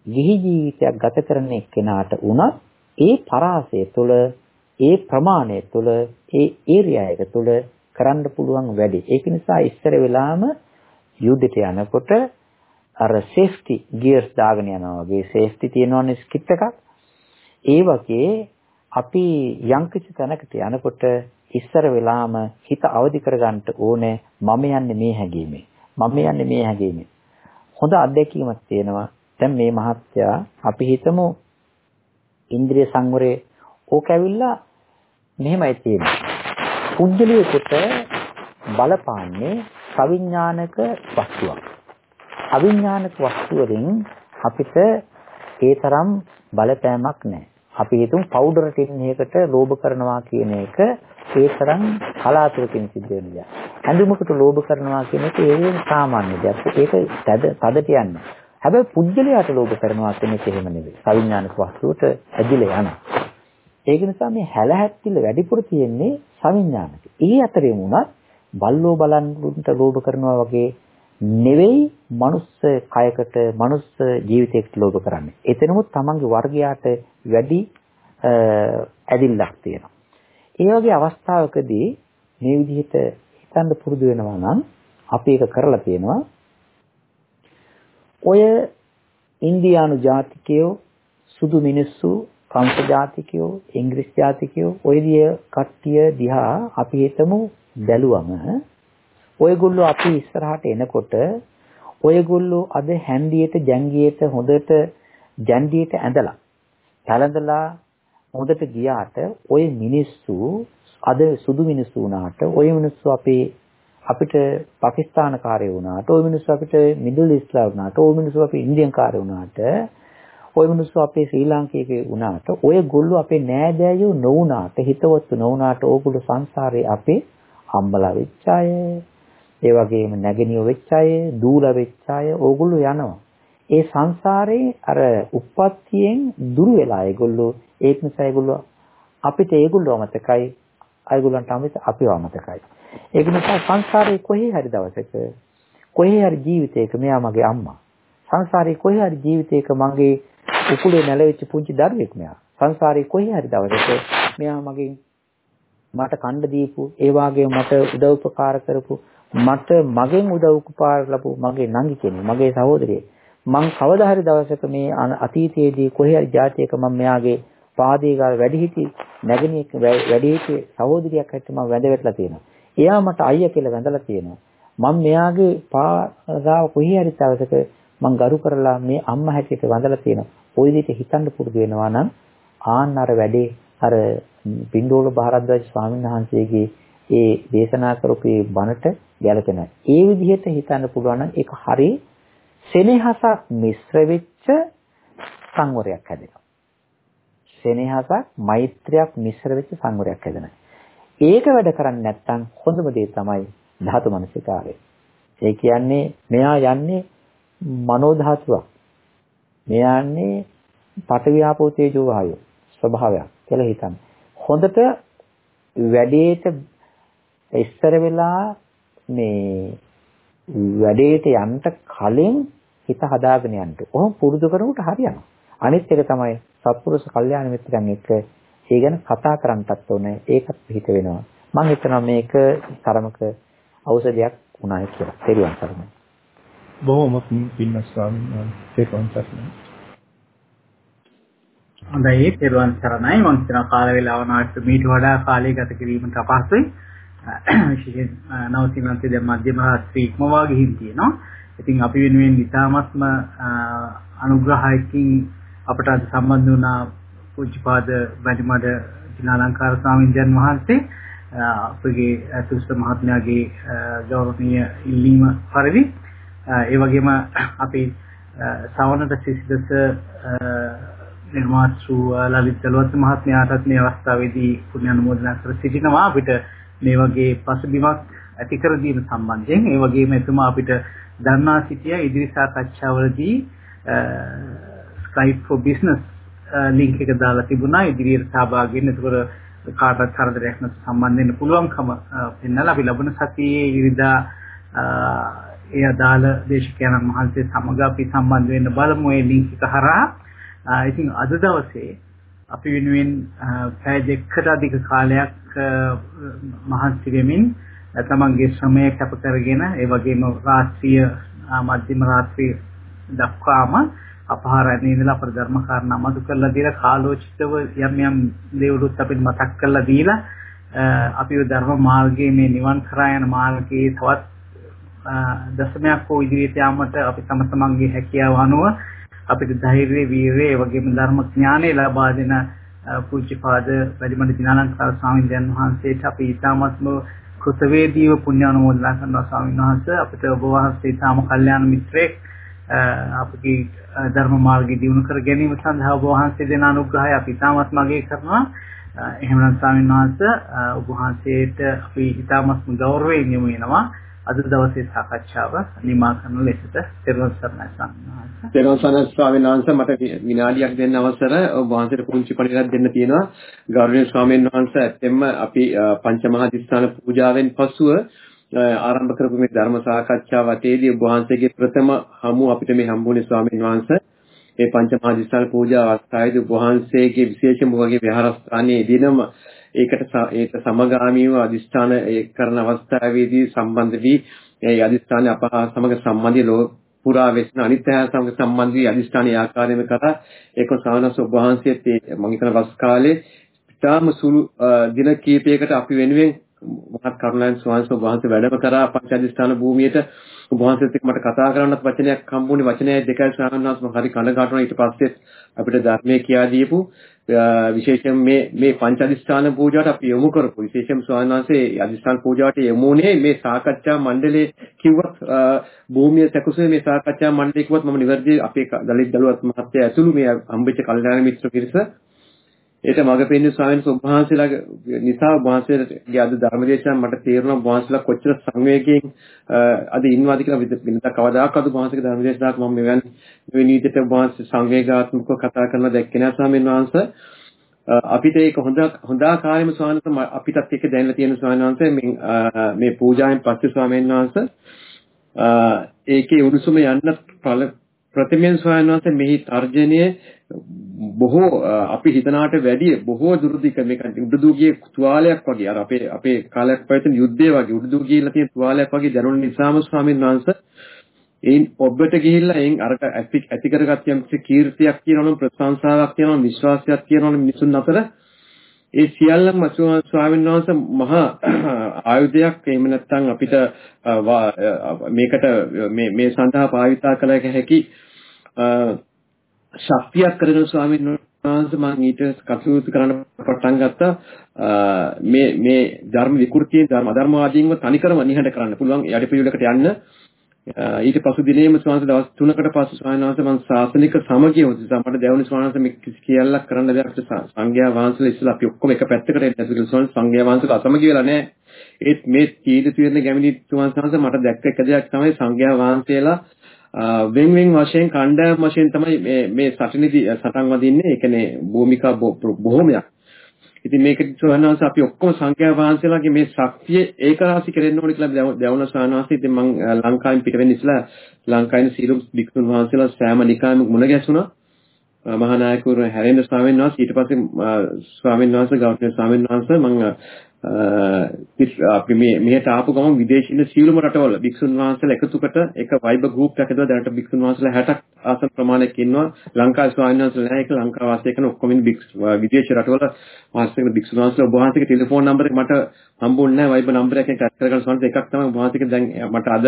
ගිහි ජීවිතයක් ගත කරන එක්කෙනාට උනත් ඒ පරාසය තුළ ඒ ප්‍රමාණය තුළ ඒ ඒරියා එක තුළ කරන්න පුළුවන් වැඩි. ඒක නිසා ඉස්සර වෙලාම යුද්ධයට යනකොට අර සේෆ්ටි ගියර්ස් දාගෙන යනවා වගේ සේෆ්ටි තියෙනවනේ ස්කිප් එකක්. ඒ වගේ අපි යම්කිසි තැනකට යනකොට ඉස්සර වෙලාම හිත අවදි කරගන්න ඕනේ මම යන්නේ මේ හැඟීමේ. මම යන්නේ මේ හැඟීමේ. හොඳ අත්දැකීමක් තියෙනවා. දැන් මේ මහත්යා අපි හිතමු ඉන්ද්‍රිය සංවරේ ඕක ඇවිල්ලා මෙහෙමයි තියෙන්නේ. පුද්ගලයෙකුට බලපාන්නේ සවිඥානික වස්තුවක්. අවිඥානික වස්තු වලින් අපිට ඒ තරම් බලපෑමක් නැහැ. අපි හිතමු පවුඩර් ටින් එකකට ලෝභ කරනවා කියන එක ඒ තරම් කලාතුරකින් සිද්ධ වෙන දෙයක්. ඇඳුමකට ලෝභ කරනවා කියන එක ඒ සාමාන්‍ය දෙයක්. ඒක තද තදට යන්නේ. හැබැයි පුජ්‍යලයට ලෝභ කරනවා කියන එක එහෙම නෙවෙයි. සවිඥානික වස්තුවට ඇදිලා යනවා. ඒක නිසා මේ හැලහැප්පිල වැඩිපුර තියෙන්නේ සවිඥානික. ඒ අතරේ වුණත් බල්ලෝ බලන්ට ලෝභ කරනවා වගේ නෙවෙයි මනුස්ස කයකට මනුස්ස ජීවිතයකට ලෝභ කරන්නේ. එතනමුත් තමන්ගේ වර්ගයාට වැඩි ඇදිල්ලක් තියෙනවා. ඒ වගේ අවස්ථාවකදී මේ විදිහට හිතන්න පුරුදු වෙනවා නම් අපි ඒක කරලා තියෙනවා. ඔය ඉන්දියානු ජාතිකයෝ සුදු මිනිස්සු කම්ප ජාතිකයෝ ඉංග්‍රීසි ජාතිකයෝ ඔය දිය කට්ටිය දිහා අපි හිතමු බැලුවම ඔයගොල්ලෝ අපි ඉස්සරහට එනකොට ඔයගොල්ලෝ අද හැන්දියට ජංගියට හොඳට ජන්ඩියට ඇඳලා පැලඳලා හොඳට ගියාට ඔය මිනිස්සු අද සුදු මිනිස්සු වුණාට ඔය මිනිස්සු අපේ අපිට පාකිස්තාන කාර්ය වුණාට ඔය මිනිස්සු අපිට මිඩල් ඊස්ට්ලා වුණාට ඔය මිනිස්සු අපේ ඉන්දියන් කාර්ය වුණාට ඔය මිනිස්සු අපේ ශ්‍රී ලාංකිකේ වුණාට ඔය ගොල්ලෝ අපේ නෑදෑයෝ නොවුණාට හිතවත්තු නොවුණාට ඕගොල්ලෝ සංසාරේ අපේ අම්බලා වෙච්ච අය. ඒ වගේම නැගණියෝ වෙච්ච අය දූලා වෙච්ච අය ඕගොල්ලෝ යනවා. ඒ සංසාරේ අර උප්පත්තියෙන් දුර වෙලා ඒගොල්ලෝ ඒක නිසා ඒගොල්ලෝ අපිට ඒගොල්ලෝ අමතකයි. අයගොල්ලන්ට අමත අපිව අමතකයි. ඒක නිසා සංසාරේ කොහේ හරි දවසක කොහේ හරි ජීවිතයක මෙයා මගේ අම්මා. සංසාරේ කොහේ හරි ජීවිතයක මගේ උකුලේ නැලෙච්ච පුංචි දරුවෙක් මෙයා. සංසාරේ කොහේ හරි දවසක මෙයා මගේ මට කණ්ඩ දීපු ඒ වගේම මට උදව් උපකාර කරපු මට මගෙන් උදව් උපකාර ලැබු මගේ නංගි කෙනෙක් මගේ සහෝදරයෙක් මං කවදා හරි දවසක මේ අතීතයේදී කොහේ හරි જાතියක මම මෙයාගේ පාදේ ගාල වැඩිහිටි නැගණියෙක් වැඩිහිටි සහෝදරියක් හැටියට මම වැඳවැටලා තියෙනවා. එයා මට අයියා කියලා වැඳලා තියෙනවා. මම මෙයාගේ පාගාව කොහේ හරි දවසක මං ගරු කරලා මේ අම්මා හැටියට වැඳලා තියෙනවා. ওই විදිහට හිතන්න පුරුදු වෙනවා නම් ආන්න අර වැඩේ අර බින්දෝල භාරද්වාජ ස්වාමීන් වහන්සේගේ ඒ දේශනා කරපු බණට ගැලපෙනවා. ඒ විදිහට හිතන්න පුළුවන් නම් ඒක හරි සෙනෙහසක් මිශ්‍ර වෙච්ච සංවරයක් හැදෙනවා. සෙනෙහසක් මෛත්‍රියක් මිශ්‍ර වෙච්ච සංවරයක් හැදෙනවා. ඒක වැඩ කරන්නේ නැත්නම් හොඳම දේ තමයි ධාතු මනසිකාරය. ඒ කියන්නේ මෙයා යන්නේ මනෝ ධාතුවක්. මෙයා යන්නේ පඨවි තේජෝ වායෝ ස්වභාවයක් කියලා හිතන්න. හොඳට වැඩේට ඉස්සර වෙලා මේ වැඩේට යන්න කලින් හිත හදාගෙන යන්න. ඔහොම පුරුදු කරනකොට හරියනවා. අනිත් එක තමයි සත්පුරුෂ කල්යාණ මිත්‍රයන් එක්ක ඒ ගැන කතා කරන්නටත් ඕනේ. ඒකත් පිට වෙනවා. මම හිතනවා මේක තරමක ඖෂධයක් වුණායි කියලා. තේරුවන් සරණයි. බොහොම පින්වත් ස්වාමීන් වහන්සේ සරණයි. හොඳයි තෙරුවන් සරණයි මම හිතන කාල වේලාව නාට්‍ය මීට වඩා කාලය ගත කිරීමට අපහසුයි විශේෂයෙන් නවසීමන්තේ දැන් මධ්‍යම රාත්‍රී ඉක්මවා ගිහින් තියෙනවා. ඉතින් අපි වෙනුවෙන් ඉතාමත්ම අනුග්‍රහයකින් අපට අද සම්බන්ධ වුණා පූජ්‍යපාද වැඩිමඩ දිනාලංකාර ස්වාමීන් වහන්සේ. අපගේ අතුස්ත මහත්මයාගේ ගෞරවනීය ඉල්ලීම පරිදි ඒ වගේම අපි සවනත සිසිදස නිර්මාතෘ ලලිත් දලුවත් මහත්මයාටත් මේ අවස්ථාවේදී පුණ්‍ය අනුමෝදනා කර සිටිනවා. අපිට මේ වගේ පසුබිමක් ඇති කර දීම සම්බන්ධයෙන් ඒ වගේම එතුමා අපිට දන්වා සිටිය ඉදිරි සාකච්ඡාවලදී Skype for business link එක දාලා තිබුණා. ඉදිරියට සහභාගී වෙන්න. ඒකවල කාටවත් කරදරයක් නැතුව සම්බන්ධ වෙන්න පුළුවන්කම පෙන්වලා අපි ලබන සතියේ ඉරිදා ඒ අදාළ දේශකයන්න් වහන්සේ සමග අපි සම්බන්ධ වෙන්න බලමු. ඒ link එක හරහා. ඉතින් අද දවසේ අපි වෙනුවෙන් පැය දෙකකට අධික කාලයක් මහන්සි වෙමින් තමන්ගේ ශ්‍රමය කැප කරගෙන ඒ වගේම රාත්‍රිය මධ්‍යම රාත්‍රිය දක්වාම අපහාරණේ ඉඳලා අපර ධර්ම කාරණා මතු කරලා දීලා කාලෝචිතව යම් යම් දේවලුත් අපිට මතක් කරලා දීලා අපි ධර්ම මාර්ගයේ මේ නිවන් කරා යන මාර්ගයේ තවත් දශමයක් හෝ ඉදිරියට යාමට අපි තම තමන්ගේ හැකියාව අනුව අපිට ධෛර්යය, වීරිය, ඒ වගේම ධර්ම ඥානය ලබා දෙන පූජ්‍යපාද වැඩිමඩ දිනාලංකාර ස්වාමීන් වහන්සේට අපි ඊටාත්ම කෘතවේදීව පුණ්‍ය අනුමෝදනා කරනවා ස්වාමීන් වහන්සේ. අපිට ඔබ වහන්සේ ඊටාම කල්යාණ මිත්‍රෙක් අපගේ ධර්ම මාර්ගය දියුණු කර ගැනීම සඳහා ඔබ වහන්සේ දෙන අනුග්‍රහය අපි ඊටාත්ම අගය කරනවා. එහෙමනම් ස්වාමීන් වහන්සේ ඔබ වහන්සේට අපි ඊටාත්ම ගෞරවයෙන් යොමු වෙනවා. අද දවසේ සාකච්ඡාව නිමා කරන ලෙසට තෙරුවන් සරණයි ස්වාමීන් වහන්සේ. තෙරුවන් සරණයි ස්වාමීන් වහන්සේ මට විනාඩියක් දෙන්න අවසර ඔබ වහන්සේට පුංචි පණිවිඩයක් දෙන්න තියෙනවා. ගෞරවනීය ස්වාමීන් වහන්සේ ඇත්තෙන්ම අපි පංචමහා දිස්ත්‍රාණ පූජාවෙන් පසුව ආරම්භ කරපු මේ ධර්ම සාකච්ඡාව වටේදී ඔබ වහන්සේගේ ප්‍රථම හමු අපිට මේ හම්බුනේ ස්වාමීන් වහන්සේ. මේ පංචමහා දිස්ත්‍රාණ පූජා අවස්ථාවේදී ඔබ වහන්සේගේ විශේෂම වගේ විහාරස්ථානයේ දිනම ඒකට ඒක සමගාමීව අදිස්ථාන කරන අවස්ථාවේදී සම්බන්ධ වී ඒ අදිස්ථාන අප සමග සම්බන්ධී ලෝ පුරා වෙස්න අනිත් අය සමග සම්බන්ධ වී අදිස්ථානයේ ආකාරයෙන්ම කරා ඒක සානස ඔබ වහන්සේත් මම හිතන වස් කාලේ ඉතාම සුළු දින කීපයකට අපි වෙනුවෙන් මහත් කරුණාවෙන් ස්වාමීන් වහන්සේ වැඩම කරා පංචාදිස්ථාන භූමියට. ඔබ වහන්සේත් එක්ක මට කතා කරන්නත් වචනයක් හම්බුනේ වචනයයි දෙකයි ස්වාමීන් වහන්සේ හරි කනගාටු වුණා. ඊට පස්සේ අපිට ධර්මයේ කියා දීපු විශේෂයෙන් මේ මේ පංචාදිස්ථාන පූජාවට අපි යොමු කරපු විශේෂයෙන් ස්වාමීන් වහන්සේ අදිස්ථාන පූජාවට යමුනේ මේ සාකච්ඡා මණ්ඩලයේ කිව්වත් භූමිය සැකසුවේ මේ සාකච්ඡා මණ්ඩලයේ කිව්වත් මම නිවැරදි අපේ දලිත් දලුවත් මහත්තයා ඇතුළු මේ හම්බෙච්ච කල්යාණ මිත්‍ර පිරිස ඒක මග පෙන්නේ ස්වාමීන් වහන්සේලාගේ නිසා වහන්සේලාගේ අද ධර්මදේශන මට තේරුණා වහන්සේලා කොච්චර සංවේගයෙන් අද ඉන්නවාද කියලා වෙනදා කවදාකවත් වහන්සේගේ ධර්මදේශනාවක් මම මෙවැනි මෙවැනි විදිහට වහන්සේ සංවේගාත්මකව කතා කරන දැක්කේ නැහැ ස්වාමීන් වහන්සේ. අපිට ඒක හොඳ හොඳ ආකාරයෙන්ම ස්වාමීන් අපිටත් ඒක දැනලා තියෙන ස්වාමීන් වහන්සේ මේ මේ පූජාවෙන් පස්සේ ස්වාමීන් වහන්සේ ඒකේ උණුසුම යන්න ප්‍රතිමෙන් ස්වාමීන් වහන්සේ මෙහි තර්ජනයේ බොහෝ අපි හිතනාට වැඩිය බොහෝ දුරදික මේක උඩුදුගියේ තුවාලයක් වගේ. අර අපේ අපේ කාලයක් පැවතින යුද්ධය වගේ උඩුදුගිය කියලා තියෙන තුවාලයක් වගේ දැනුන නිසාම ස්වාමීන් වහන්සේ එයින් ඔබට ගිහිල්ලා එයින් අර ඇති කරගත් යම් කීර්තියක් කියනවනම් ප්‍රශංසාවක් කියනවනම් විශ්වාසයක් කියනවනම් මිනිසුන් අතර ඒ සියල්ලම ස්වාමීන් වහන්සේ මහා ආයුධයක් එහෙම නැත්නම් අපිට මේකට මේ මේ සඳහා භාවිතා කළ හැකි ශක්තියක් කරගෙන ස්වාමීන් වහන්සේ මම ඊට කටයුතු කරන්න පටන් ගත්තා. මේ මේ ධර්ම විකෘතියෙන් ධර්ම අධර්මවාදීන්ව තනිකරම නිහඬ කරන්න පුළුවන්. යටිපිළිවෙලකට යන්න. ඊට පසු දිනේම ස්වාමීන් දවස් 3කට පස්සේ ස්වාමීන් වහන්සේ මම ශාසනික සමගිය උදෙසා මට දැනුනේ ස්වාමීන් වහන්සේ මේ කිසි කියලාක් කරන්න දෙයක් සංඝයා වහන්සේලා ඉස්සලා අපි ඔක්කොම එක පැත්තකට එන්න ඇතුළු ස්වාමීන් සංඝයා වහන්සේලා අසමගිය වෙලා නැහැ. ඒත් මේ තීද තීරණ ගැමිණි ස්වාමීන් වහන්සේ මට දැක්ක එක දෙයක් තමයි සංඝයා වහන්සේලා වෙන් වෙන් වශයෙන් කණ්ඩායම් වශයෙන් තමයි මේ මේ සටනේදී සටන් වදින්නේ ඒ කියන්නේ භූමිකා බොහොමයක්. ඉතින් මේක සෝහනවාස අපි ඔක්කොම සංඛ්‍යා වහන්සේලාගේ මේ ශක්තිය ඒකරාශි කරෙන්න ඕනේ කියලා දැවුණ සෝහනවාස ඉතින් මම ලංකාවෙන් පිට වෙන්න ඉස්සලා ලංකාවේ සීලු භික්ෂුන් වහන්සේලා සෑම නිකායම මුණ ගැසුණා. මහානායකවරු හැරෙන්න ස්වාමීන් වහන්සේ. ඊට පස්සේ ස්වාමීන් වහන්සේ ගෞතම ස්වාමීන් වහන්සේ මම අපි මේ මෙහෙට ආපු ගමන් විදේශීය සියලුම රටවල භික්ෂුන් වහන්සේලා එකතුකට එක වයිබර් ගෲප් එකක් හදලා දැනට භික්ෂුන් වහන්සේලා 60ක් ආසන ප්‍රමාණයක් ඉන්නවා. ලංකාවේ ස්වාමීන් වහන්සේලා නැහැ. ඒක ලංකාව වාසය කරන ඔක්කොම විදේශ රටවල වාසය කරන භික්ෂුන් වහන්සේලා. ඔබ වහන්සේගේ ටෙලිෆෝන් නම්බර් එක මට හම්බුන්නේ නැහැ. වයිබර් නම්බර් එකෙන් ටච් කරගන්න ස්වාමීන් එකක් තමයි ඔබ වහන්සේගේ දැන් මට අද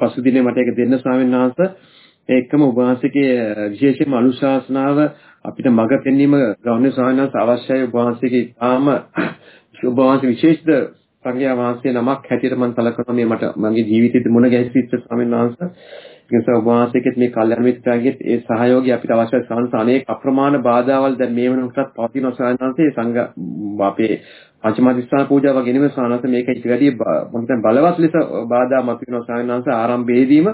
පසුදිනේ මට ඒක දෙන්න ස්වාමීන් වහන්සේ. ඒකම ඔබ වහන්සේගේ විශේෂයෙන්ම අනුශාසනාව අපිට මඟ පෙන්වීම ගෞරවනීය ස්වාමීන් වහන්සේ අවශ්‍යයි. ඔබ වහන්සේගේ තාම ඔබ වහන්සේ විශේෂිත සංඝයා වහන්සේ නමක් හැටියට මම සැලකනවා. මේ මට මගේ ජීවිතේදී මුණ ගැහිච්ච ස්වාමීන් වහන්සේ. ඒ නිසා ඔබ වහන්සේගෙත් මේ කල්යනා මිත්‍රාගෙත් ඒ සහයෝගය අපිට අවශ්‍යයි. සංස අනේක අප්‍රමාණ බාධාවල් දැන් මේ වෙනකොටත් පවතින ස්වාමීන් වහන්සේ සංඝ අපේ පංචමදිස්ථාන පූජාව වගේ නෙමෙයි ස්වාමීන් වහන්සේ මේක ඊට වැඩිය මම හිතන්නේ බලවත් ලෙස බාධා මතුවෙනවා ස්වාමීන් වහන්සේ ආරම්භයේදීම.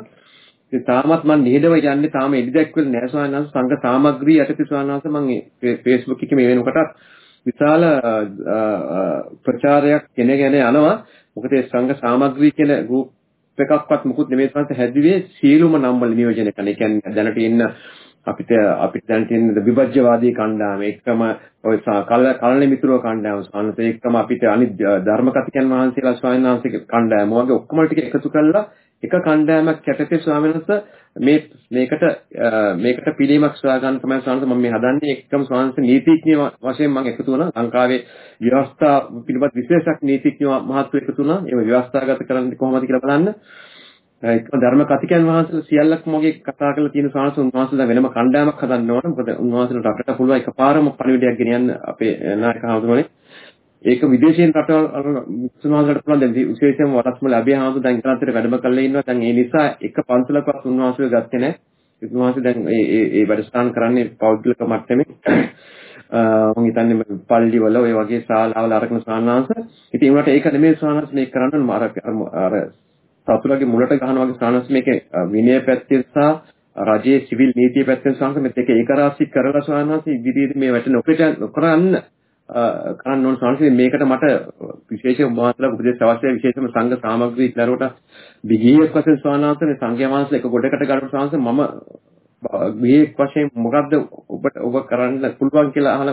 ඒ තාමත් මම නිහඬව යන්නේ තාම එඩි දැක්වෙන්නේ නැහැ ස්වාමීන් වහන්සේ. සංඝ සාමග්‍රී යටතේ ස්වාමීන් වහන්සේ මම Facebook එකේ මේ වෙනකොටත් විශාල ප්‍රචාරයක් ගෙනගෙන යනවා. මොකද ඒ සංඝ සාමග්‍රී කියන ගෲප් එකක්වත් මුකුත් නෙමෙයි තමයි හැදුවේ සීලුම නම් වල නියෝජනය කරන. ඒ කියන්නේ දැනට ඉන්න අපිට අපිට දැන් තියෙන විභජ්‍යවාදී කණ්ඩායම එක්කම ඔය කල කලණ මිතුරෝ කණ්ඩායම සානත එක්කම අපිට අනිත් ධර්ම කතිකයන් වහන්සේලා ස්වාමීන් වහන්සේගේ කණ්ඩායම වගේ ඔක්කොම ටික එකතු කරලා එක කණ්ඩායමක් යටතේ ස්වාමීන් වහන්සේ මේ මේකට මේකට පිළිමක් සොයා ගන්න තමයි ස්වාමීන් මම මේ හදන්නේ එක්කම ස්වාමීන් නීතිඥ වශයෙන් මම එකතු වුණා ලංකාවේ ව්‍යවස්ථා පිළිබඳ විශේෂක් නීතිඥ මහත්ව එකතු වුණා ඒ ව්‍යවස්ථාගත කරන්නේ කොහොමද කියලා බලන්න ඒකම ධර්ම කතිකයන් වහන්සේලා සියල්ලක්ම වගේ කතා කරලා තියෙන සානස උන්වහන්සේලා වෙනම කණ්ඩායමක් හදන්න ඕන. මොකද උන්වහන්සේලාට අපිට පුළුවන් එකපාරම පණිවිඩයක් ගෙනියන්න අපේ නායක හඳුනන්නේ. ඒක විදේශීය රටවල් උන්වහන්සේලාට පුළුවන් දැන් විශේෂයෙන්ම වරස්මල අභිය හඳු දැන් කරන්තර වැඩම කරලා ඉන්නවා. දැන් ඒ නිසා එක පන්සලකවත් උන්වහන්සේව ගත්තේ නැහැ. උන්වහන්සේ දැන් ඒ ඒ ඒ වැඩසටහන් කරන්නේ පෞද්ගලික මට්ටමේ මම හිතන්නේ පල්ලි වල ඔය වගේ ශාලාවල අරගෙන සාහනාංශ. ඉතින් ඒකට ඒක නෙමෙයි සාහනාංශ මේක කරන්න අර අර සතුරගේ මුලට ගහනවා වගේ සාහනාංශ මේකේ විනය පැත්තේ සහ රජයේ සිවිල් නීතිය පැත්තෙන් සාහනාංශ මේක එක ඒකරාශී කරලා සාහනාංශ ඉදිරියේදී මේ වැටෙන ඔපරේට් කරන්න කරන්න ඕන සාහනාංශ මේකට මට විශේෂ මහත්ලා උපදේශ අවශ්‍යයි. විශේෂම සංඝ සාමග්‍රී ඉතරවට විගීයක් වශයෙන් සාහනාංශ මේ සංඝයා වහන්සේ එක ගොඩකට ගන්න සාහනාංශ මම විවේක වශයෙන් මොකද්ද ඔබට ඔබ කරන්න පුළුවන් කියලා අහන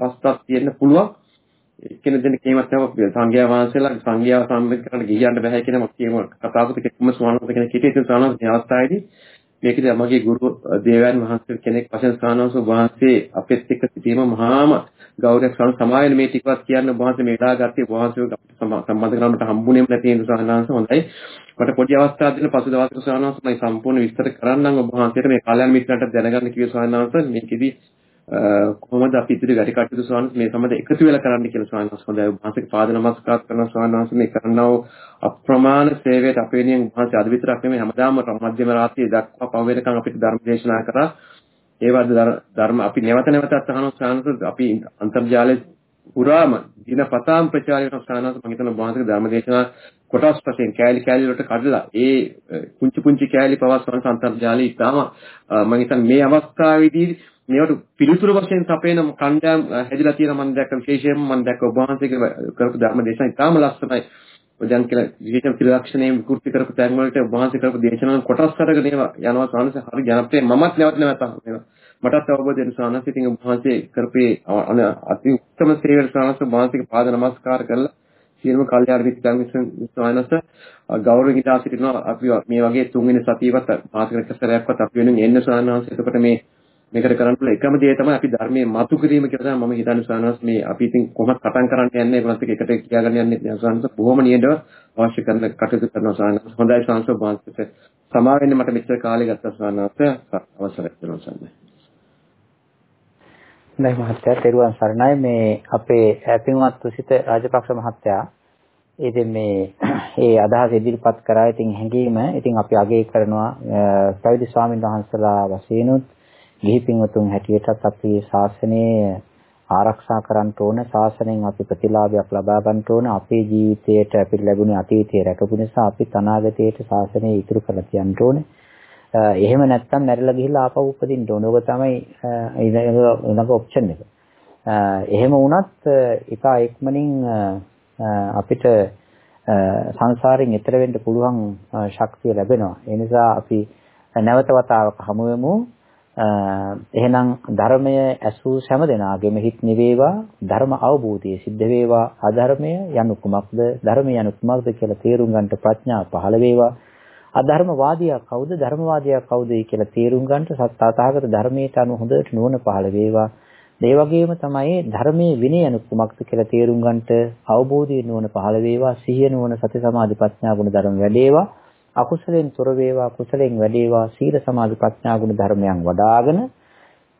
ප්‍රස්තාව තියෙන්න පුළුවන්. කියන දෙන කේමත් තමයි සංඝයා වහන්සේලා සංඝයා සම්බන්ධ කරන්න ගියන්න බෑ කියන මම කියමු. කතාවක කිව්වම ස්වාමීන් වහන්සේ කෙනෙක් හිටියේ ස්වාමීන් වහන්සේ අවස්ථාවේදී මේකදී මගේ ගුරු දේවයන් වහන්සේ කෙනෙක් වශයෙන් ස්වාමීන් වහන්සේ අපෙත් එක්ක සිටීම මහාම ගෞරවයක් සම සමායන මේ ටිකවත් කියන්න වහන්සේ මේ දාගත්තේ වහන්සේ සම්බන්ධ කරන්නට හම්බුනේම නැති නේද ස්වාමීන් හොඳයි. මට පොඩි අවස්ථාවක් දෙන්න පසු දවසක ස්වාමීන් වහන්සේ මම සම්පූර්ණ විස්තර කරන්නම් ඔබ වහන්සේට මේ කල්‍යාණ මිත්‍රන්ට දැනගන්න කිව්ව ස්වාමීන් වහන්සේ මේකෙදී කොහොමද අපි ඉදිරි වැඩ කටයුතු ස්වාමීන් මේ සම්බන්ධ එකතු වෙලා කරන්න කියලා ස්වාමීන් වහන්සේ හොඳයි. ඔබ වහන්සේට පාද නමස්කාර කරන ස්වාමීන් වහන්සේ. මේ කරනව අප්‍රමාණ සේවයට අපේ වෙනින් වහන්සේ අද විතරක් නෙමෙයි හැමදාම මධ්‍යම රාත්‍රියේ දක්වා පව වෙනකන් අපිට ධර්ම දේශනා කරා. ඒ වගේ ධර්ම අපි නැවත නැවතත් අහනවා ස්වාමීන් අපි අන්තර්ජාලයේ පුරාම දිනපතාම ප්‍රචාරය කරන ස්ථානවල මම හිතන වහන්සේගේ ධර්මදේශනා කොටස් වශයෙන් කෑලි කෑලි වලට කඩලා ඒ පුංචි පුංචි කෑලි පවස්වන සම්තර්ජාලය ඉතාම මම හිතන මේ අවස්ථාවේදී මේවට පිළිතුරු වශයෙන් සපේන කණ්ඩායම් හැදිලා තියෙන මම දැක්ක විශේෂයෙන්ම මම දැක්ක ඔබ වහන්සේගේ කරපු ධර්මදේශනා ඉතාම ලස්සනයි. දැන් කියලා විශේෂම ත්‍රිලක්ෂණයෙන් විකෘති කරපු තැන් වලට ඔබ වහන්සේ කරපු දේශනා කොටස් අරගෙන යනවා. සානස හරි ජනප්‍රිය මමත් නැවත නැවත අහනවා. මටත් අවබෝධ වෙන සානස ඉතින් ඔබ වහන්සේ කරපේ අති උත්තම සේවයට සානස වහන්සේගේ පාද නමස්කාර කරලා සියලුම කල්යාණ මිත්‍රයන් විසින් සානස ගෞරවයෙන් ඉඳා සිටිනවා. අපි මේ වගේ තුන්වෙනි සතියවත් මාසික සැරයක්වත් අපි වෙනුවෙන් එන්න සානස එතකොට මේ මේකට කරන්න පුළුවන් එකම දේ තමයි අපි ධර්මයේ මතු කිරීම කියලා තමයි මම හිතන්නේ සානස් මේ අපි ඉතින් කොහොමද කටන් කරන්න යන්නේ ඒකත් එකට කියාගන්න යන්නේ සානස් බොහොම නියඬව අවශ්‍ය කරන කටයුතු කරනවා සානස් හොඳයි සානස් වහන්සේට සමා වෙන්නේ මට මෙච්චර කාලෙ ගත්තා සානස් අවසරයි දෙනවා සානස් හොඳයි මහත්තයා තෙරුවන් සරණයි. මේ අපේ පින්වත් තුසිත රාජපක්ෂ මහත්තයා ඉතින් මේ ඒ අදහස ඉදිරිපත් කරා. ඉතින් හැඟීම ඉතින් අපි අගය කරනවා. පැවිදි ස්වාමීන් වහන්සේලා වශයෙන්ුත් ගිහි පින්වතුන් හැටියටත් අපි ශාසනයේ ආරක්ෂා කරන්න ඕන ශාසනයෙන් අපි ප්‍රතිලාභයක් ලබා ගන්න ඕන අපේ ජීවිතයට අපිට ලැබුණේ අතීතයේ රැකපු නිසා අපි අනාගතයට ශාසනය ඉතුරු කරලා තියන්න ඕනේ එහෙම නැත්තම් මැරිලා ගිහිල්ලා ආපහු උපදින්න ඕන. ඕක තමයි ඊළඟ ඔප්ෂන් එක. එහෙම වුණත් එක ඉක්මනින් අපිට සංසාරයෙන් එතර වෙන්න පුළුවන් ශක්තිය ලැබෙනවා. ඒ නිසා අපි නැවත වතාවක හමු වෙමු. එහෙනම් ධර්මය ඇසූ හැම දෙනාගේම හිත් නිවේවා ධර්ම අවබෝධය සිද්ධ වේවා අධර්මය යනු කුමක්ද ධර්මය යනු කුමක්ද කියලා තේරුම් ගන්නට ප්‍රඥාව පහළ වේවා අධර්මවාදියා කවුද ධර්මවාදියා කවුද කියලා තේරුම් ගන්නට සත්‍තාතහගත ධර්මයට අනුව හොඳට නුවණ පහළ වේවා. ඒ වගේම තමයි ධර්මයේ විනය අනු කුමක්ද කියලා තේරුම් ගන්නට අවබෝධය නුවණ පහළ වේවා. සිහිය නුවණ සති සමාධි ප්‍රඥා ගුණ ධර්ම වැඩේවා. අකුසලෙන් තොර වේවා කුසලෙන් වැඩේවා. සීල සමාධි ප්‍රඥා ගුණ ධර්මයන් වඩාගෙන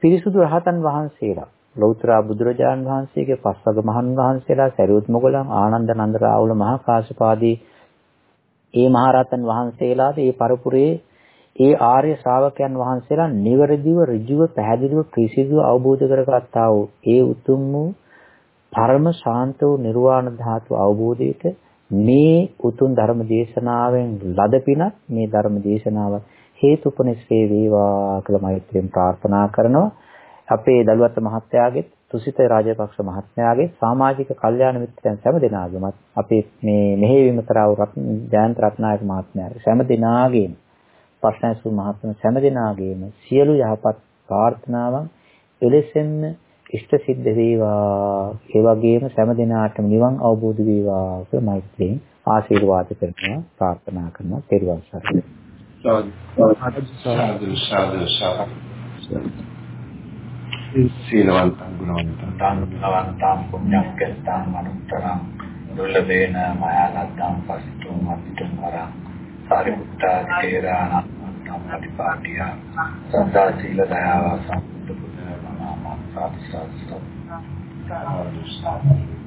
පිරිසුදු රහතන් වහන්සේලා ලෞතර බුදුරජාන් වහන්සේගේ පස්වග මහන් වහන්සේලා සරියුත් මොගලන් ආනන්ද නන්ද රාහුල මහා කාශ්‍යපාදී ඒ මහරහතන් වහන්සේලාද ඒ පරපුරේ ඒ ආර්ය ශ්‍රාවකයන් වහන්සේලා නිවැරදිව ඍජුව පැහැදිලිව පිරිසිදුව අවබෝධ කරගත්තා වූ ඒ උතුම් වූ පරම ශාන්ත වූ නිර්වාණ ධාතු අවබෝධයට මේ උතුම් ධර්ම දේශනාවෙන් ලද පිනත් මේ ධර්ම දේශනාව හේතුපනිස්සේ වේවා කියලා මෛත්‍රියෙන් ප්‍රාර්ථනා කරනවා. අපේ දලුවත් මහත්තයාගේ තුසිත රාජපක්ෂ මහත්මයාගේ සමාජික කල්යාණ මිත්‍රයන් හැම දෙනාගේමත් අපේ මේ මෙහෙයවීම කරව ජයන්ත රත්නායක මහත්මයාගේ හැම දෙනාගේම ප්‍රශ්නසු මහත්ම හැම දෙනාගේම සියලු යහපත් ප්‍රාර්ථනාවන් එලෙසෙන්ම ඉෂ්ට සිද්ධ වේවා ඒ වගේම හැම දිනාටම නිවන් අවබෝධ වේවා කියලා මෛත්‍රියෙන් ආශිර්වාද කරනවා ප්‍රාර්ථනා කරනවා තෙරුවන් සරණයි සාදු සාදු සාදු සීලවන්තං ගුණවන්තං දානවන්තං පුඤ්ඤක්කෙත්තං මනුත්තරං දුර්ලභේන මයාලද්දං පස්තුම් අත්තුම් වරං සාරිපුත්තාදී තේරාණ සම්පටිපාටිය සද්ධා සීල දයාව සම්පූර්ණ පුදුම නාම සාදු සාදු